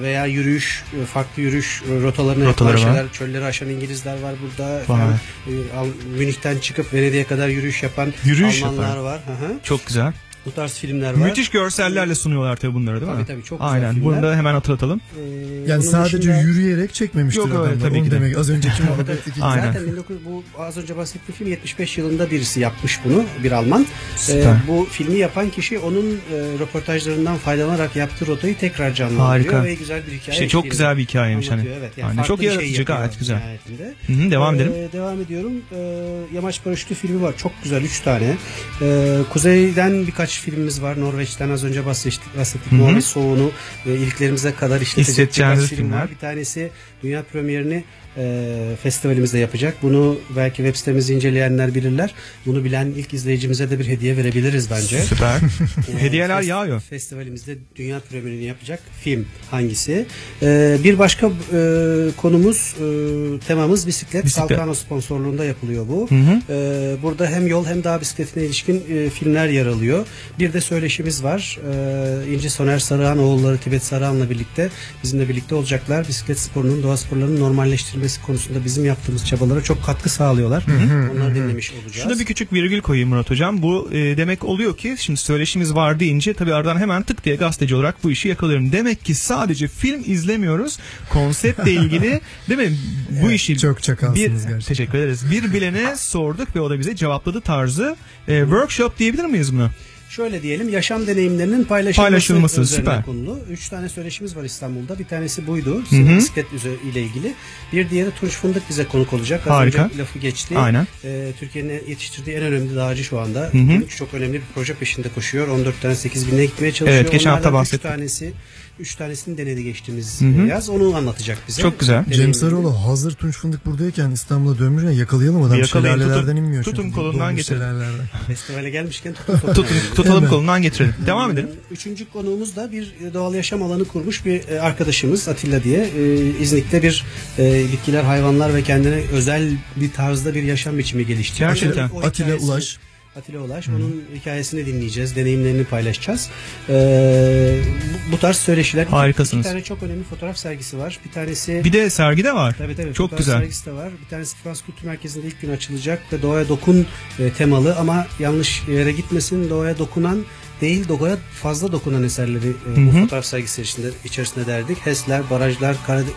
veya yürüyüş, e, farklı yürüyüş rotalarına Rotaları yapılan var. şeyler. Çölleri aşan İngilizler var burada. Efendim, e, Al- Münih'ten çıkıp Venedik'e kadar yürüyüş yapan Yürüyüş Almanlar yapan. var. Hı hı. Çok güzel. Bu tarz filmler var. Müthiş görsellerle sunuyorlar tabii bunları değil mi? Tabii, tabii, çok güzel Aynen. filmler. Bunu da hemen hatırlatalım. Yani Bunun sadece dışında- yürüyerek çekmemiştir Yok, öyle adamlar. tabii Onu ki de. demek az önceki muhabbetteki. Aynen. Zaten 19, bu az önce bahsettiğim film 75 yılında birisi yapmış bunu bir Alman. Süper. Ee, bu filmi yapan kişi onun e, röportajlarından faydalanarak yaptığı rotayı tekrar canlandırıyor Harika. ve güzel bir hikaye. İşte çok güzel bir hikayeymiş hani. Evet, yani Aynen. Çok şey yaratıcı yapıyor gayet güzel. Hı hı, devam edelim. Ee, devam ediyorum. Ee, Yamaç Paraşütü filmi var. Çok güzel. 3 tane. Ee, kuzeyden birkaç filmimiz var. Norveç'ten az önce bahsettik. bahsettik. Norveç soğuğunu e, iliklerimize kadar işletecek birkaç film filmler. var. Bir tanesi dünya premierini e, festivalimizde yapacak. Bunu belki web sitemizi inceleyenler bilirler. Bunu bilen ilk izleyicimize de bir hediye verebiliriz bence. Süper. Ee, Hediyeler fes- yağıyor. Festivalimizde dünya premierini yapacak film hangisi? Ee, bir başka e, konumuz, e, temamız bisiklet. Bisiklet. Salkano sponsorluğunda yapılıyor bu. Hı hı. Ee, burada hem yol hem dağ bisikletine ilişkin e, filmler yer alıyor. Bir de söyleşimiz var. Ee, İnci Soner Sarıhan oğulları Tibet Sarıhan'la birlikte bizimle birlikte olacaklar. Bisiklet sporunun, doğa sporlarının normalleştirilmesi konusunda bizim yaptığımız çabalara çok katkı sağlıyorlar. Onları dinlemiş olacağız. Şurada bir küçük virgül koyayım Murat Hocam. Bu e, demek oluyor ki şimdi söyleşimiz var deyince tabii aradan hemen tık diye gazeteci olarak bu işi yakalıyorum. Demek ki sadece film izlemiyoruz. Konseptle ilgili değil mi? Bu Evet, işi çok çakalsınız bir, gerçekten. Teşekkür ederiz. Bir bilene sorduk ve o da bize cevapladı tarzı. E, workshop diyebilir miyiz buna? Şöyle diyelim yaşam deneyimlerinin paylaşılması, Paylaşılması, süper. konulu. Üç tane söyleşimiz var İstanbul'da. Bir tanesi buydu. Hı hı. Bisiklet ile ilgili. Bir diğeri Tunç Fındık bize konuk olacak. Az Harika. önce lafı geçti. Aynen. Ee, Türkiye'nin yetiştirdiği en önemli dağcı şu anda. Hı hı. Tunç çok önemli bir proje peşinde koşuyor. 14 tane 8 bine gitmeye çalışıyor. Evet, geçen hafta Onlardan bahsettik. Üç tanesi Üç tanesini denedi geçtiğimiz Hı hı. yaz. Onu anlatacak bize. Çok güzel. Cem Deneyimini. Sarıoğlu hazır Tunç Fındık buradayken İstanbul'a dönmüşken yakalayalım adam. Bir yakalayın, Şelalelerden tutun- inmiyor. tutun çünkü. kolundan getirin. Festivale gelmişken tutun. Tutun, tutalım Hemen. kolundan getirelim. Devam edelim. Üçüncü konuğumuz da bir doğal yaşam alanı kurmuş bir e, arkadaşımız Atilla diye. E, İznik'te bir e, bitkiler, hayvanlar ve kendine özel bir tarzda bir yaşam biçimi geliştiriyor. Gerçekten. Atilla hikayesini- Ulaş. Atilla Ulaş. Onun hikayesini dinleyeceğiz. Deneyimlerini paylaşacağız. E, bu, bu tarz söyleşiler. Harikasınız. İki tane çok önemli fotoğraf sergisi var. Bir tanesi... Bir de sergi de var. Tabii tabii. Çok güzel. sergisi de var. Bir tanesi Fransız Kültür Merkezi'nde ilk gün açılacak ve doğaya dokun e, temalı ama yanlış yere gitmesin. Doğaya dokunan değil doğaya fazla dokunan eserleri e, bu Hı hı. fotoğraf sergisi içerisinde, içerisinde derdik. HES'ler, barajlar, Karadeniz,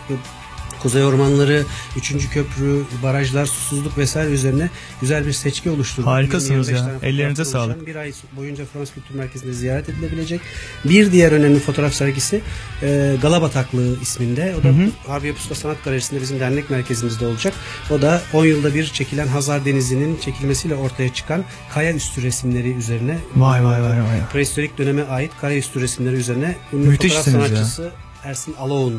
Kuzey ormanları, üçüncü köprü, barajlar, susuzluk vesaire üzerine güzel bir seçki oluşturduk. Harikasınız 20-25 ya. Ellerinize sağlık. Bir ay boyunca Fransız Kültür Merkezi'nde ziyaret edilebilecek. Bir diğer önemli fotoğraf sergisi e, Galabataklığı isminde. O da. Harbiye Pusta Sanat Galerisi'nde bizim dernek merkezimizde olacak. O da 10 yılda bir çekilen Hazar Denizi'nin çekilmesiyle ortaya çıkan kaya üstü resimleri üzerine Vay vay vay vay. prehistorik döneme ait kaya üstü resimleri üzerine ünlü Müthişsiniz fotoğraf ya. Ersin Aloğun, e,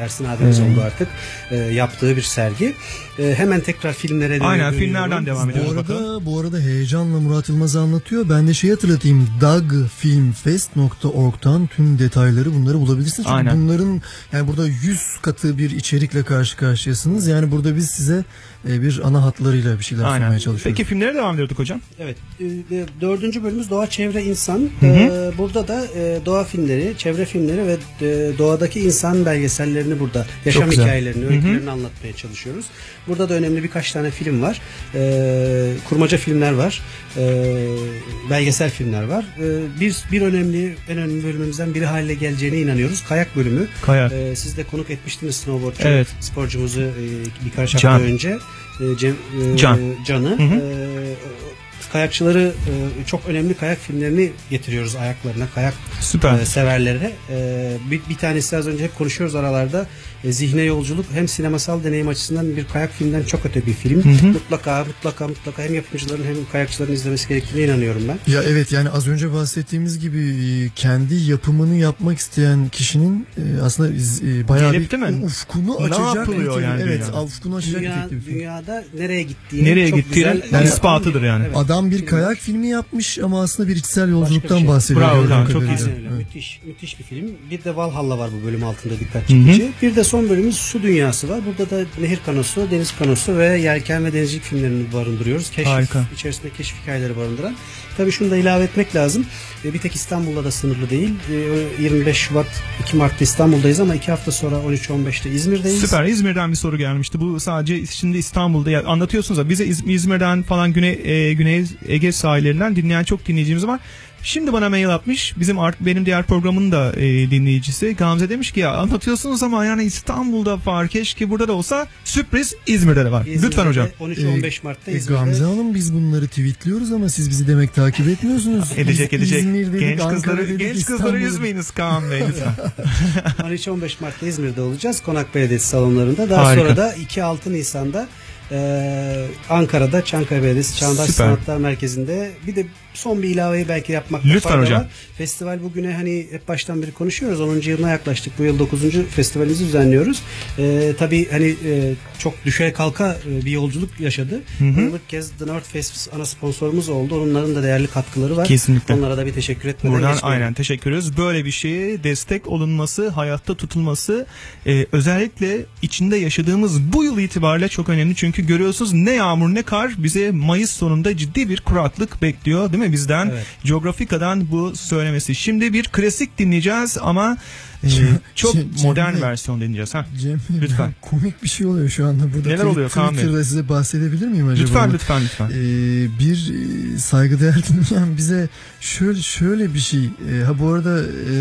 Ersin abimiz Evet. oldu artık, e, yaptığı bir sergi. E, hemen tekrar filmlere dönüyorum. Aynen, filmlerden devam Bu ediyoruz arada, bakalım. bu arada heyecanla Murat Yılmaz anlatıyor. Ben de şey hatırlatayım. dagfilmfest.org'dan tüm detayları bunları bulabilirsiniz. Çünkü Aynen. bunların yani burada 100 katı bir içerikle karşı karşıyasınız. Yani burada biz size e, bir ana hatlarıyla bir şeyler Aynen. sunmaya çalışıyoruz. Peki filmlere devam ediyorduk hocam. Evet. e, Dördüncü bölümümüz Doğa Çevre İnsan. Hı hı. E, Burada da e, doğa filmleri, çevre filmleri ve e, doğadaki insan belgesellerini burada, yaşam hikayelerini, Hı hı. öykülerini anlatmaya çalışıyoruz. Burada da önemli birkaç tane film var. E, kurmaca filmler var. E, belgesel filmler var. E, bir, bir önemli, en önemli bölümümüzden biri haline geleceğine inanıyoruz. Kayak bölümü. Kayak. E, siz de konuk etmiştiniz snowboardçu Evet. sporcumuzu e, birkaç hafta Can. önce. E, Cem, e, Can. Can'ı. Hı hı. E, kayakçıları e, çok önemli kayak filmlerini getiriyoruz ayaklarına kayak Süper. e, severlere. E, bir, bir tanesi az önce hep konuşuyoruz aralarda. E, zihne yolculuk hem sinemasal deneyim açısından bir kayak filmden çok öte bir film. Hı hı. Mutlaka mutlaka mutlaka hem yapımcıların hem kayakçıların izlemesi gerektiğine inanıyorum ben. Ya evet yani az önce bahsettiğimiz gibi e, kendi yapımını yapmak isteyen kişinin e, aslında iz- e, bayağı Gelip bir mi? ufkunu Ne açacak yapılıyor niteliği- yani Evet, dünyada? ufkunu açacak Dünya, bir film. dünyada nereye gittiğini Nereye çok gittiğinin güzel Yani- ispatıdır yani. Evet. Adam bir kayak filmi yapmış ama aslında bir içsel yolculuktan şey. bahsediyor. Bravo Kaan, çok öyle. Evet. Müthiş, müthiş bir film. Bir de Valhalla var bu bölüm altında dikkat Hı hı. çekici. Bir de son bölümümüz su dünyası var. Burada da nehir kanosu, deniz kanosu ve yelken ve denizcilik filmlerini barındırıyoruz. Keşif, Harika. içerisinde keşif hikayeleri barındıran. Tabii şunu da ilave etmek lazım. E, Bir tek İstanbul'da da sınırlı değil. E, 25 Şubat 2 Mart'ta İstanbul'dayız ama 2 hafta sonra 13-15'te İzmir'deyiz. Süper. İzmir'den bir soru gelmişti. Bu sadece şimdi İstanbul'da ya anlatıyorsunuz da bize İz- İzmir'den falan Güney e, Güney Ege sahillerinden dinleyen çok dinleyicimiz var. Şimdi bana mail atmış. Bizim art, benim diğer programın da e, dinleyicisi Gamze demiş ki ya anlatıyorsunuz ama yani İstanbul'da var. Keşke burada da olsa sürpriz İzmir'de de var. İzmir'de Lütfen hocam. 13-15 Mart'ta E, İzmir'de. Gamze Hanım biz bunları tweetliyoruz ama siz bizi demek takip etmiyorsunuz. Edecek Biz edecek. İzmir dedik, genç Ankara kızları dedik, genç İstanbul kızları üzmeyiniz Kaan Bey lütfen. 13-15 Mart'ta İzmir'de olacağız. Konak Belediyesi salonlarında. Daha Harika. sonra da 2-6 Nisan'da e, Ankara'da Çankaya Belediyesi Çağdaş Süper. Sanatlar Merkezi'nde bir de son bir ilaveyi belki yapmakta Lütfen fayda hocam. var. Festival bugüne hani hep baştan beri konuşuyoruz. 10. yılına yaklaştık. Bu yıl 9. festivalimizi düzenliyoruz. E, tabii hani e, çok düşe kalka e, bir yolculuk yaşadı. Hı hı. Bu kez The North Fest ana sponsorumuz oldu. Onların da değerli katkıları var. Kesinlikle. Onlara da bir teşekkür etmeden Buradan geçmeyelim. aynen teşekkür ediyoruz. Böyle bir şeye destek olunması, hayatta tutulması e, özellikle içinde yaşadığımız bu yıl itibariyle çok önemli. Çünkü görüyorsunuz ne yağmur ne kar bize Mayıs sonunda ciddi bir kuraklık bekliyor değil mi bizden? Evet. Geografikadan bu söylemesi. Şimdi bir klasik dinleyeceğiz ama e, çok Cem- Cem modern Bey. versiyon dinleyeceğiz. Ha? Cem Lütfen. komik bir şey oluyor şu anda burada. Neler oluyor Kaan? Twitter'da size bahsedebilir miyim acaba? Lütfen lütfen lütfen. Ee, bir e, saygıdeğer dinleyen bize şöyle şöyle bir şey. e, ha bu arada e,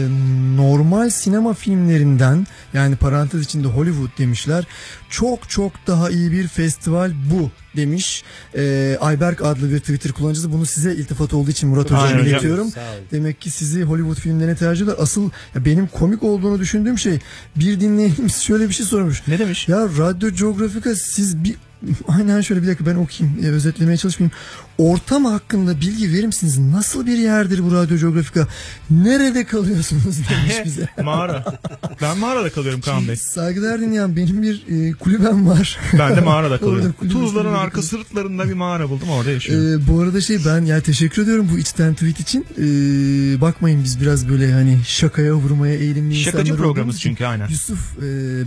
normal sinema filmlerinden yani parantez içinde Hollywood demişler. Çok çok daha iyi bir festival bu demiş. E, Ayberk adlı bir Twitter kullanıcısı. Bunu size iltifat olduğu için Murat Hoca'ya hocam. iletiyorum. Demek ki sizi Hollywood filmlerine tercih ediyorlar. Asıl ya benim komik olduğunu düşündüğüm şey bir dinleyenimiz şöyle bir şey sormuş. Ne demiş? Ya Radyo Geografika siz bir aynen şöyle bir dakika ben okuyayım e, özetlemeye çalışmayayım. Ortam hakkında bilgi verir misiniz? Nasıl bir yerdir bu Radyo Geografika? Nerede kalıyorsunuz demiş bize. Mağara. Ben mağarada kalıyorum Kaan Bey. Saygıdeğer dinleyen benim bir e, kulübem var. Ben de mağarada kalıyorum. Tuzların arka sırtlarında bir mağara buldum orada yaşıyorum. Ee, bu arada şey ben yani teşekkür ediyorum bu içten tweet için. Ee, bakmayın biz biraz böyle hani şakaya vurmaya eğilimli Şakacı insanlar için çünkü aynen. Yusuf e,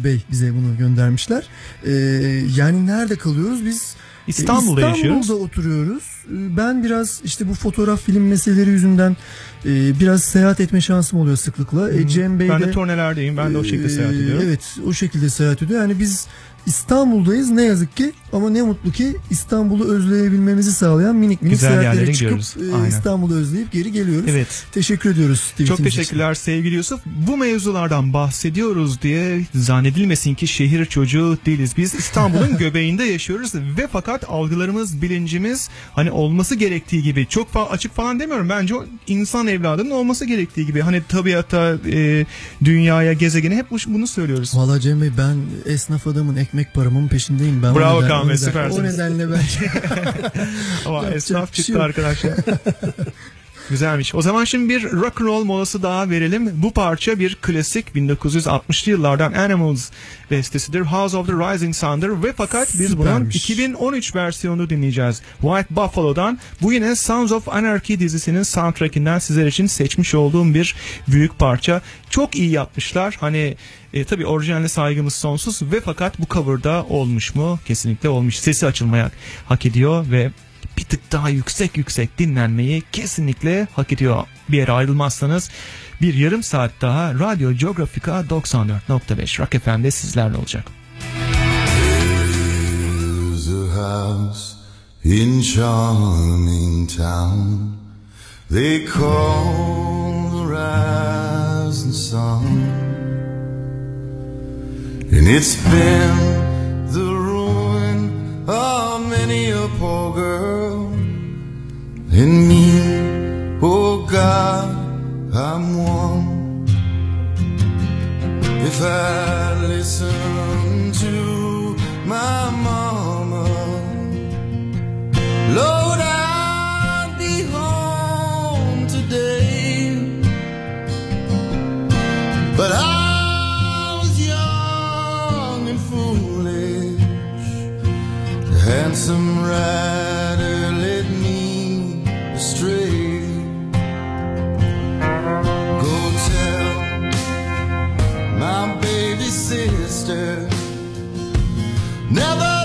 Bey bize bunu göndermişler. Ee, yani nerede kalıyoruz biz? İstanbul'da Ee, yaşıyoruz. İstanbul'da oturuyoruz. Ee, Ben biraz işte bu fotoğraf film meseleleri yüzünden e, biraz seyahat etme şansım oluyor sıklıkla. E, Cem Bey ben de de turnelerdeyim. Ben de o şekilde ee, seyahat ediyorum. Evet o şekilde seyahat ediyor. Yani biz İstanbul'dayız ne yazık ki ama ne mutlu ki İstanbul'u özleyebilmemizi sağlayan minik minik Güzel seyahatlere çıkıp e. İstanbul'u özleyip geri geliyoruz. Evet. Teşekkür ediyoruz. Çok tweetiniz için. teşekkürler sevgili Yusuf. Bu mevzulardan bahsediyoruz diye zannedilmesin ki şehir çocuğu değiliz. Biz İstanbul'un göbeğinde yaşıyoruz ve fakat algılarımız, bilincimiz hani olması gerektiği gibi çok fa- açık falan demiyorum. Bence o insan evladının olması gerektiği gibi. Hani tabiata, e, dünyaya, gezegene hep bu- bunu söylüyoruz. Valla Cem Bey ben esnaf adamın ekmek paramın peşindeyim. Ben Bravo o neden- Kaan Bey, süpersiniz. O nedenle ben Ama esnaf şey çıktı arkadaşlar. Güzelmiş. O zaman şimdi bir rock and roll molası daha verelim. Bu parça bir klasik 1960'lı yıllardan Animals bestesidir. House of the Rising Sun'dır ve fakat biz bunun Süpermiş. 2013 versiyonunu dinleyeceğiz. White Buffalo'dan. Bu yine Sons of Anarchy dizisinin soundtrackinden sizler için seçmiş olduğum bir büyük parça. Çok iyi yapmışlar. Hani e, tabii orijinaline saygımız sonsuz ve fakat bu cover'da olmuş mu? Kesinlikle olmuş. Sesi açılmaya hak ediyor ve bir tık daha yüksek yüksek dinlenmeyi kesinlikle hak ediyor. Bir yere ayrılmazsanız bir yarım saat daha Radyo Geografika 94.5 Rock FM'de sizlerle olacak. İn charming town they call the rising sun, and it's been the ruin of many a poor girl in me, oh God, I'm one. If I listen to my mama, Lord, I'd be home today. But I was young and foolish, handsome right. Never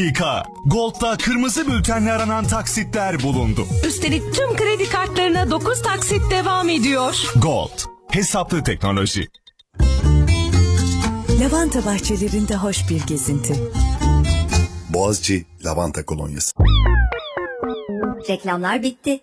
dakika. Gold'da kırmızı bültenle aranan taksitler bulundu. Üstelik tüm kredi kartlarına 9 taksit devam ediyor. Gold. Hesaplı teknoloji. Lavanta bahçelerinde hoş bir gezinti. Boğaziçi Lavanta Kolonyası. Reklamlar bitti.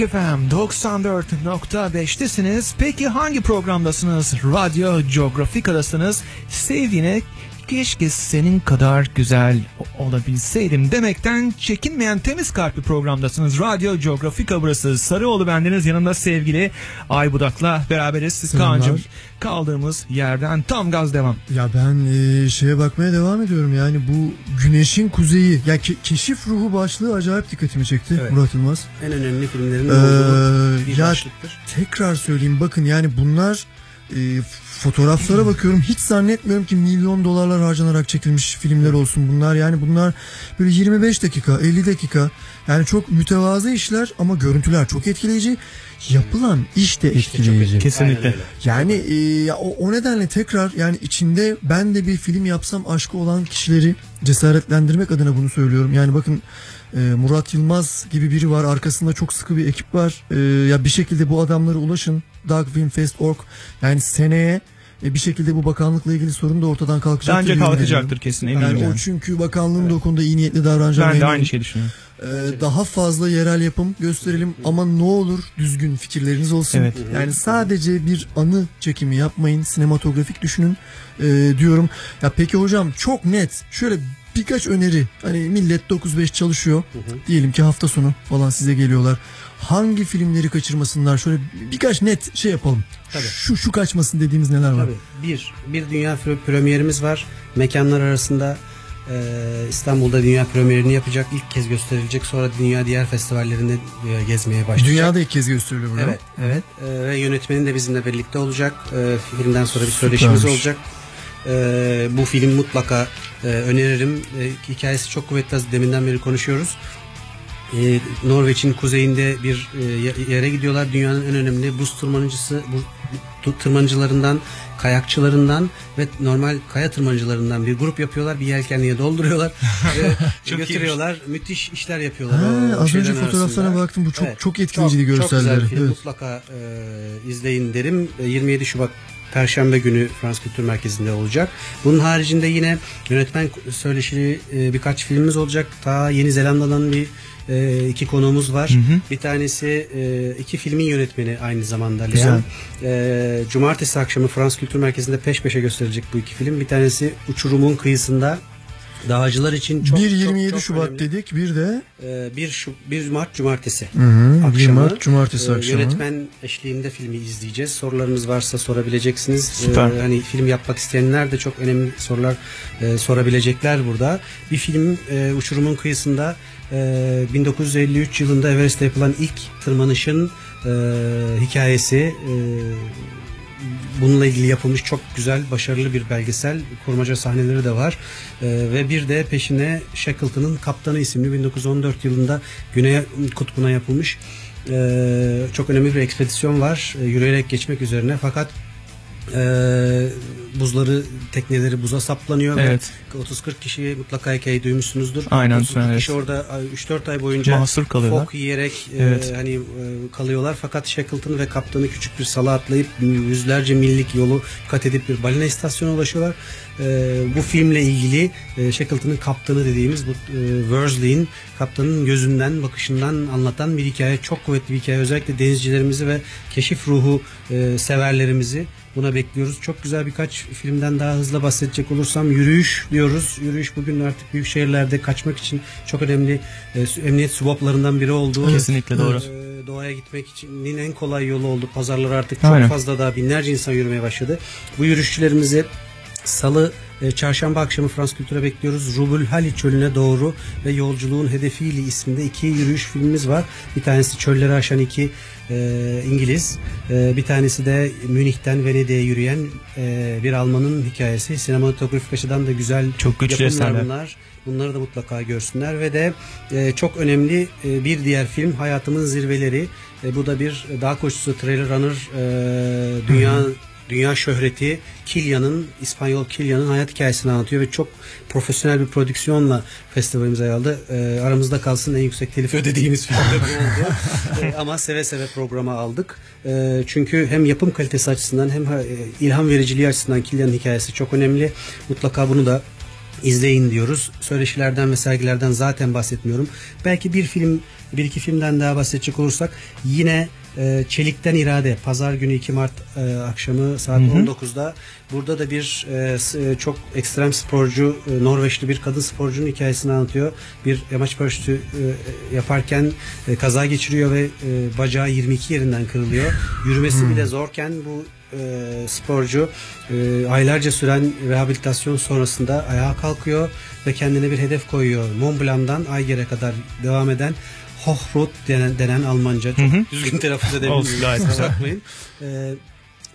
Rock FM 94.5'tesiniz. Peki hangi programdasınız? Radyo Geografika'dasınız. Sevdiğine keşke senin kadar güzel olabilseydim demekten çekinmeyen temiz kalpli programdasınız. Radyo Geografika burası. Sarıoğlu bendeniz yanında sevgili Aybudak'la beraberiz. Siz. Kaan'cığım kaldığımız yerden tam gaz devam. Ya ben e, şeye bakmaya devam ediyorum yani bu güneşin kuzeyi ya ke- keşif ruhu başlığı acayip dikkatimi çekti Evet. Murat Yılmaz. En önemli filmlerin Ee, olduğu bir ya başlıktır. tekrar söyleyeyim bakın yani bunlar e, fotoğraflara bakıyorum hiç zannetmiyorum ki milyon dolarlar harcanarak çekilmiş filmler olsun bunlar yani bunlar böyle 25 dakika 50 dakika yani çok mütevazı işler ama görüntüler çok etkileyici yapılan iş de etkileyici. Kesinlikle. Yani e, ya o, o nedenle tekrar yani içinde ben de bir film yapsam aşkı olan kişileri cesaretlendirmek adına bunu söylüyorum. Yani bakın e, Murat Yılmaz gibi biri var arkasında çok sıkı bir ekip var. E, ya bir şekilde bu adamlara ulaşın. Darkfilmfest.org yani seneye e, bir şekilde bu bakanlıkla ilgili sorun da ortadan kalkacaktır. Bence kalkacaktır kesin, eminim Yani, yani. o çünkü bakanlığın da o konuda iyi niyetli davranacağını Ben de eminim. aynı şeyi düşünüyorum. Ee, daha fazla yerel yapım gösterelim ama ne olur düzgün fikirleriniz olsun. Evet. Yani sadece bir anı çekimi yapmayın, sinematografik düşünün ee, diyorum. Ya peki hocam çok net şöyle birkaç öneri. Hani millet 9-5 çalışıyor. Diyelim ki hafta sonu falan size geliyorlar. Hangi filmleri kaçırmasınlar? Şöyle birkaç net şey yapalım. Tabii. Şu şu kaçmasın dediğimiz neler var? Tabii. Bir, bir dünya pre- premierimiz var. Mekanlar arasında e, İstanbul'da dünya premierini yapacak. ilk kez gösterilecek. Sonra dünya diğer festivallerinde e, gezmeye başlayacak. Dünyada ilk kez gösteriliyor burada. Evet, evet. E, ve yönetmenin de bizimle birlikte olacak. E, filmden sonra bir söyleşimiz Süpermiş. olacak. E, bu film mutlaka e, öneririm. E, hikayesi çok kuvvetli. Deminden beri konuşuyoruz. E, Norveç'in kuzeyinde bir e, ye- yere gidiyorlar. Dünyanın en önemli buz tırmanıcısı, bu tırmanıcılarından, kayakçılarından ve normal kaya tırmancılarından bir grup yapıyorlar. Bir yelkenliğe dolduruyorlar ve Çok götürüyorlar. Müthiş işler yapıyorlar. Ha, o az önce fotoğraflarına arasında. baktım. Bu çok- Evet. çok etkileyiciydi Çok görselleri. güzel bir film. Evet. Mutlaka e, izleyin derim. E, 27 Şubat Perşembe günü Frans Kültür Merkezi'nde olacak. Bunun haricinde yine yönetmen söyleşili e, birkaç filmimiz olacak. Ta Yeni Zelanda'dan bir e, iki konuğumuz var. Hı hı. Bir tanesi e, iki filmin yönetmeni aynı zamanda. Leon. E, Cumartesi akşamı Frans Kültür Merkezi'nde peş peşe gösterilecek bu iki film. Bir tanesi Uçurumun Kıyısında Dağcılar için çok 1 çok, 27 çok Şubat önemli. dedik. Bir de Ee, 1 şu 1 Mart cumartesi Hı hı, 1 akşamı. Mart cumartesi Ee, akşamı. Yönetmen eşliğinde filmi izleyeceğiz. Sorularınız varsa sorabileceksiniz. Süper. Ee, hani film yapmak isteyenler de çok önemli sorular e, sorabilecekler burada. Bir film e, uçurumun kıyısında e, 1953 yılında Everest'te yapılan ilk tırmanışın e, hikayesi e, bununla ilgili yapılmış çok güzel, başarılı bir belgesel. Kurmaca sahneleri de var. Ee, ve bir de peşine Shackleton'ın Kaptanı isimli 1914 yılında Güney Kutbu'na yapılmış ee, çok önemli bir ekspedisyon var. Ee, yürüyerek geçmek üzerine fakat ee, buzları tekneleri buza saplanıyor Evet. ve 30-40 kişi mutlaka hikayeyi duymuşsunuzdur. Aynen, 30 evet. kişi orada 3-4 ay boyunca Mahsur kalıyorlar. fok yiyerek e, Evet. hani e, kalıyorlar fakat Shackleton ve kaptanı küçük bir sala atlayıp yüzlerce millik yolu kat edip bir balina istasyonuna ulaşıyorlar. E, bu filmle ilgili e, Shackleton'ın kaptanı dediğimiz bu e, Worsley'in kaptanın gözünden bakışından anlatan bir hikaye. Çok kuvvetli bir hikaye. Özellikle denizcilerimizi ve keşif ruhu e, severlerimizi buna bekliyoruz. Çok güzel birkaç filmden daha hızlı bahsedecek olursam yürüyüş diyoruz. Yürüyüş bugün artık büyük şehirlerde kaçmak için çok önemli e, emniyet subaplarından biri olduğu. Kesinlikle doğru. E, doğaya gitmek için en kolay yolu oldu. Pazarlar artık çok Aynen. fazla daha binlerce insan yürümeye başladı. Bu yürüyüşçülerimizi Salı, e, çarşamba akşamı Frans Kültür'e bekliyoruz. Rubul Hali Çölü'ne doğru ve Yolculuğun Hedefiyle isminde iki yürüyüş filmimiz var. Bir tanesi Çölleri Aşan iki e, İngiliz. E, bir tanesi de Münih'ten Venedik'e yürüyen e, bir Almanın hikayesi. Sinematografik açıdan da güzel Çok güçlü yapımlar bunlar. Bunları da mutlaka görsünler ve de e, çok önemli e, bir diğer film Hayatımın Zirveleri. E, bu da bir dağ koşusu trailer runner e, dünya dünya şöhreti Kilian'ın İspanyol Kilian'ın hayat hikayesini anlatıyor ve çok profesyonel bir prodüksiyonla festivalimize aldı. E, aramızda kalsın en yüksek telif ödediğimiz film de bu oldu. E, ama seve seve programa aldık. E, çünkü hem yapım kalitesi açısından hem e, ilham vericiliği açısından Kilian'ın hikayesi çok önemli. Mutlaka bunu da izleyin diyoruz. Söyleşilerden ve sergilerden zaten bahsetmiyorum. Belki bir film, bir iki filmden daha bahsedecek olursak yine e, Çelik'ten İrade Pazar günü 2 Mart e, akşamı saat Hı hı. 19'da burada da bir e, çok ekstrem sporcu e, Norveçli bir kadın sporcunun hikayesini anlatıyor. Bir yamaç paraşütü e, yaparken e, kaza geçiriyor ve e, bacağı 22 yerinden kırılıyor. Yürümesi Hmm. bile zorken bu e, sporcu e, aylarca süren rehabilitasyon sonrasında ayağa kalkıyor ve kendine bir hedef koyuyor. Mont Blanc'dan Ayger'e kadar devam eden Hochroad denen, denen Almanca çok Hı hı. düzgün telaffuz güzel. bakmayın. E,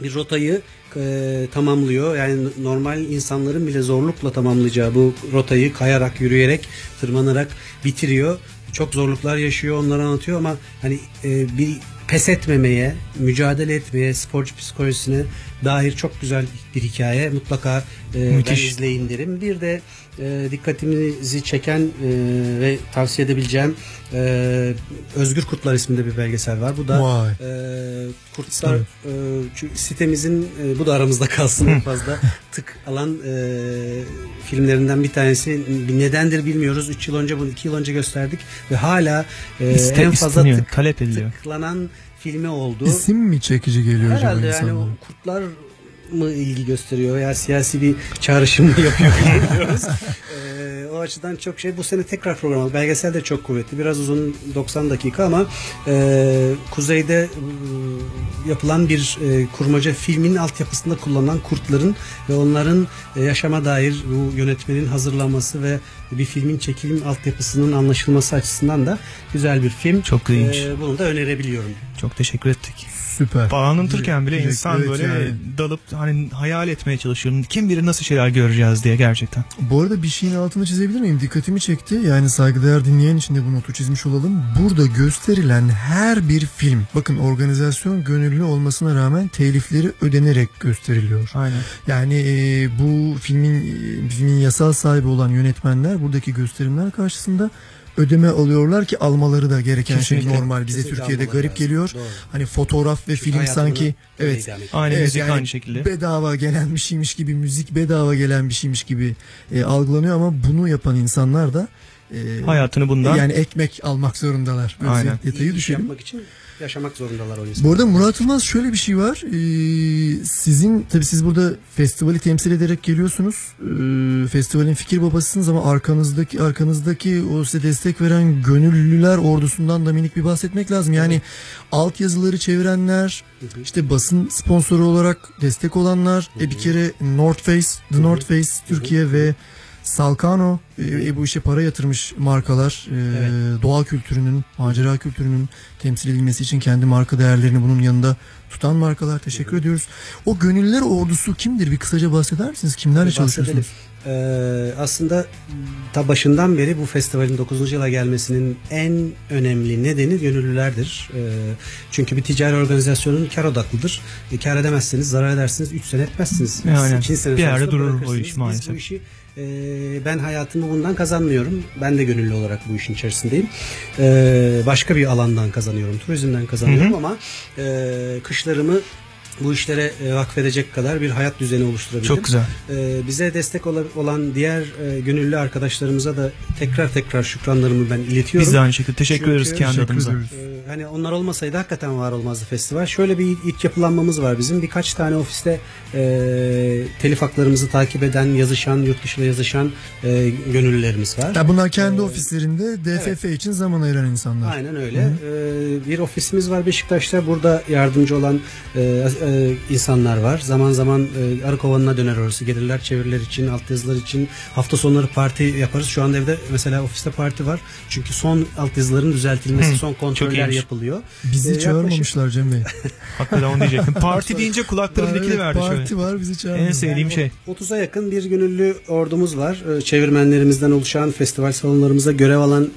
bir rotayı e, tamamlıyor. Yani normal insanların bile zorlukla tamamlayacağı bu rotayı kayarak, yürüyerek, tırmanarak bitiriyor. Çok zorluklar yaşıyor, onları anlatıyor ama hani e, bir pes etmemeye, mücadele etmeye, sporcu psikolojisine dair çok güzel bir hikaye. Mutlaka e, ben izleyin derim. Bir de e, dikkatimizi çeken e, ve tavsiye edebileceğim e, Özgür Kurtlar isminde bir belgesel var. Bu da Vay. e, Kurtlar e, sitemizin e, bu da aramızda kalsın fazla tık alan e, filmlerinden bir tanesi. Nedendir bilmiyoruz. 3 yıl önce bunu 2 yıl önce gösterdik ve hala e, İste- en fazla isteniyor, tık, talep ediliyor. tıklanan filmi oldu. İsim mi çekici geliyor acaba Herhalde yani insanlara? o kurtlar mı ilgi gösteriyor veya siyasi bir çağrışım mı yapıyor bilmiyoruz. Ee, o açıdan çok şey bu sene tekrar program aldı. Belgesel de çok kuvvetli. Biraz uzun 90 dakika ama e, kuzeyde e, yapılan bir e, kurmaca filmin altyapısında kullanılan kurtların ve onların e, yaşama dair bu yönetmenin hazırlanması ve bir filmin çekilim altyapısının anlaşılması açısından da güzel bir film. Çok ilginç. Ee, bunu da önerebiliyorum. Çok teşekkür ettik. Süper. Anlatırken bile Direkt- insan evet böyle yani. dalıp hani hayal etmeye çalışıyor. Kim bilir nasıl şeyler göreceğiz diye gerçekten. Bu arada bir şeyin altını çizebilir miyim? Dikkatimi çekti. Yani saygıdeğer dinleyen için de bu notu çizmiş olalım. Burada gösterilen her bir film, bakın organizasyon gönüllü olmasına rağmen telifleri ödenerek gösteriliyor. Aynen. Yani e, bu filmin e, filmin yasal sahibi olan yönetmenler buradaki gösterimler karşısında ödeme alıyorlar ki almaları da gereken şey Kesinlikle. normal. Bize Türkiye'de garip lazım. geliyor. Doğru. Hani fotoğraf ve film hayatını sanki evet. Aynı Evet, müzik yani aynı şekilde. bedava gelen bir şeymiş gibi müzik bedava gelen bir şeymiş gibi e, algılanıyor ama bunu yapan insanlar da e, Hayatını bundan yani ekmek almak zorundalar. Böyle Aynen. detayı düşelim. yapmak için yaşamak zorundalar o insanlar. Bu arada Murat Yılmaz şöyle bir şey var. Ee, sizin tabii siz burada festivali temsil ederek geliyorsunuz. Ee, festivalin fikir babasısınız ama arkanızdaki arkanızdaki o size destek veren gönüllüler ordusundan da minik bir bahsetmek lazım. Yani altyazıları çevirenler, işte basın sponsoru olarak destek olanlar, e bir kere North Face, The North Face Türkiye ve Salkano e, e, bu işe para yatırmış markalar e, Evet. doğa kültürünün, macera kültürünün temsil edilmesi için kendi marka değerlerini bunun yanında tutan markalar teşekkür ediyoruz. O gönüllüler ordusu kimdir? Bir kısaca bahseder misiniz? Kimlerle çalışıyorsunuz? Ee, aslında ta başından beri bu festivalin 9. yıla gelmesinin en önemli nedeni gönüllülerdir. Ee, çünkü bir ticari organizasyonun kar odaklıdır. E, kar edemezseniz zarar edersiniz 3 sene etmezsiniz. Yani sene bir yerde durur o iş Biz maalesef. bu işi e, ben hayatımı bundan kazanmıyorum. Ben de gönüllü olarak bu işin içerisindeyim. Ee, başka bir alandan kazanıyorum. Turizmden kazanıyorum Hı hı. ama e, kışlarımı bu işlere e, vakfedecek kadar bir hayat düzeni oluşturabildim. Çok güzel. Ee, bize destek ola- olan diğer e, gönüllü arkadaşlarımıza da tekrar tekrar şükranlarımı ben iletiyorum. Biz de aynı şekilde teşekkür Çünkü- ederiz kendi adımıza. hani onlar olmasaydı hakikaten var olmazdı festival. Şöyle bir ilk yapılanmamız var bizim. Birkaç tane ofiste e, telif haklarımızı takip eden, yazışan, yurt dışında yazışan e, gönüllülerimiz var. Ya bunlar kendi Ee, ofislerinde DFF için zaman ayıran insanlar. Aynen öyle. Ee, bir ofisimiz var Beşiktaş'ta. Burada yardımcı olan e, e, insanlar var. Zaman zaman e, Arıkovan'a döner orası. Gelirler çeviriler için, altyazılar için. Hafta sonları parti yaparız. Şu anda evde mesela ofiste parti var. Çünkü son altyazıların düzeltilmesi, Hı, son kontroller yapılıyor. Bizi Ee, çağırmamışlar Cem Bey. Hakikaten onu diyecektim. Parti deyince kulaklarım dikili verdi Parti şöyle. var bizi çağırmıyor. En sevdiğim şey. 30'a yakın bir gönüllü ordumuz var. Ee, Çevirmenlerimizden oluşan festival salonlarımızda görev alan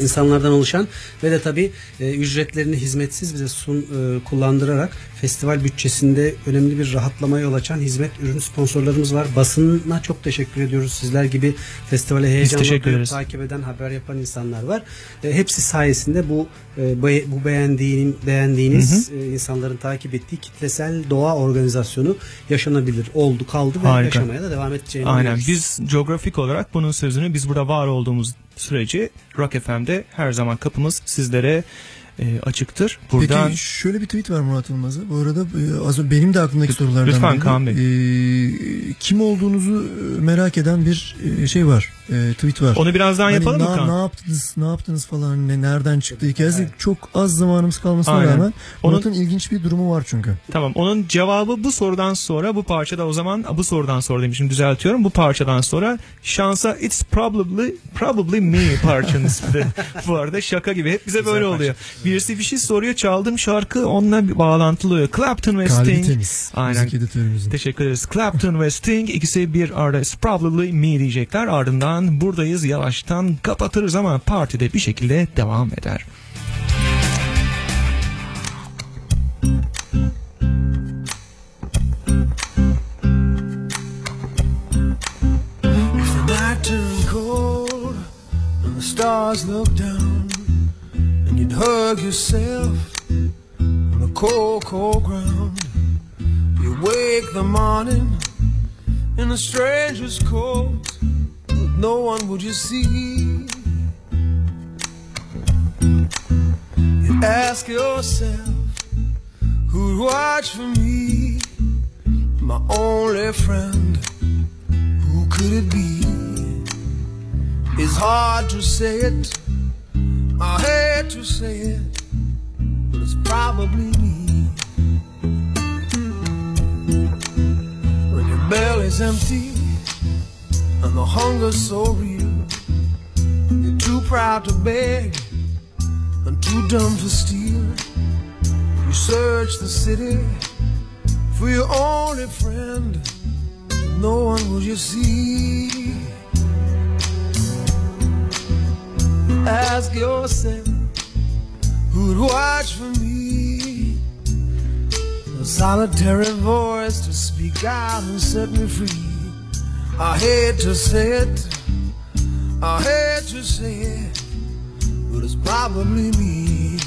insanlardan oluşan ve de tabii e, ücretlerini hizmetsiz bize sun e, kullandırarak festival bütçesinde önemli bir rahatlamaya yol açan hizmet ürün sponsorlarımız var. Basına çok teşekkür ediyoruz. Sizler gibi festivale heyecanla takip eden, haber yapan insanlar var. E, hepsi sayesinde bu e, be- bu beğendiğin beğendiğiniz e, insanların takip ettiği kitlesel doğa organizasyonu yaşanabilir oldu, kaldı ve Harika. yaşamaya da devam edeceğini Aynen. umuyoruz. Biz coğrafik olarak bunun sözünü biz burada var olduğumuz sürece Rock FM'de her zaman kapımız sizlere e, açıktır. Buradan Peki şöyle bir tweet var Murat Yılmaz'a. Bu arada e, az önce benim de aklımdaki sorulardan lütfen biri. Kaan Bey. E, kim olduğunuzu e, merak eden bir e, şey var. E, tweet var. Onu birazdan Hani yapalım mı na- Kaan? Ne yaptınız, ne yaptınız falan, ne nereden çıktı hikayesi. Çok az zamanımız kalmasına Aynen. rağmen Onun- Murat'ın ilginç bir durumu var çünkü. Tamam onun cevabı bu sorudan sonra bu parçada o zaman bu sorudan sonra demişim düzeltiyorum. Bu parçadan sonra şansa it's probably probably me parçanın ismi de. bu arada şaka gibi hep bize böyle oluyor. Birisi bir şey soruyor çaldığım şarkı onunla bir bağlantılı oluyor. Clapton ve Kalbi Sting. temiz. Aynen. Teşekkür ederiz. Clapton ve Sting ikisi bir arada it's probably me diyecekler. Ardından buradayız yavaştan kapatırız ama partide bir şekilde devam eder. If the night turned cold and the stars looked down, and you'd hug yourself on the cold, cold ground, you wake the morning in a stranger's coat, with no one would you see. You ask yourself, who'd watch for me, my only friend? Who could it be? It's hard to say it. I hate to say it, but it's probably me. When your belly's empty and the hunger's so real, you're too proud to beg and too dumb to steal. You search the city for your only friend no one will you see. Ask yourself who'd watch for me. A solitary voice to speak out and set me free. I hate to say it, I hate to say it, but it's probably me.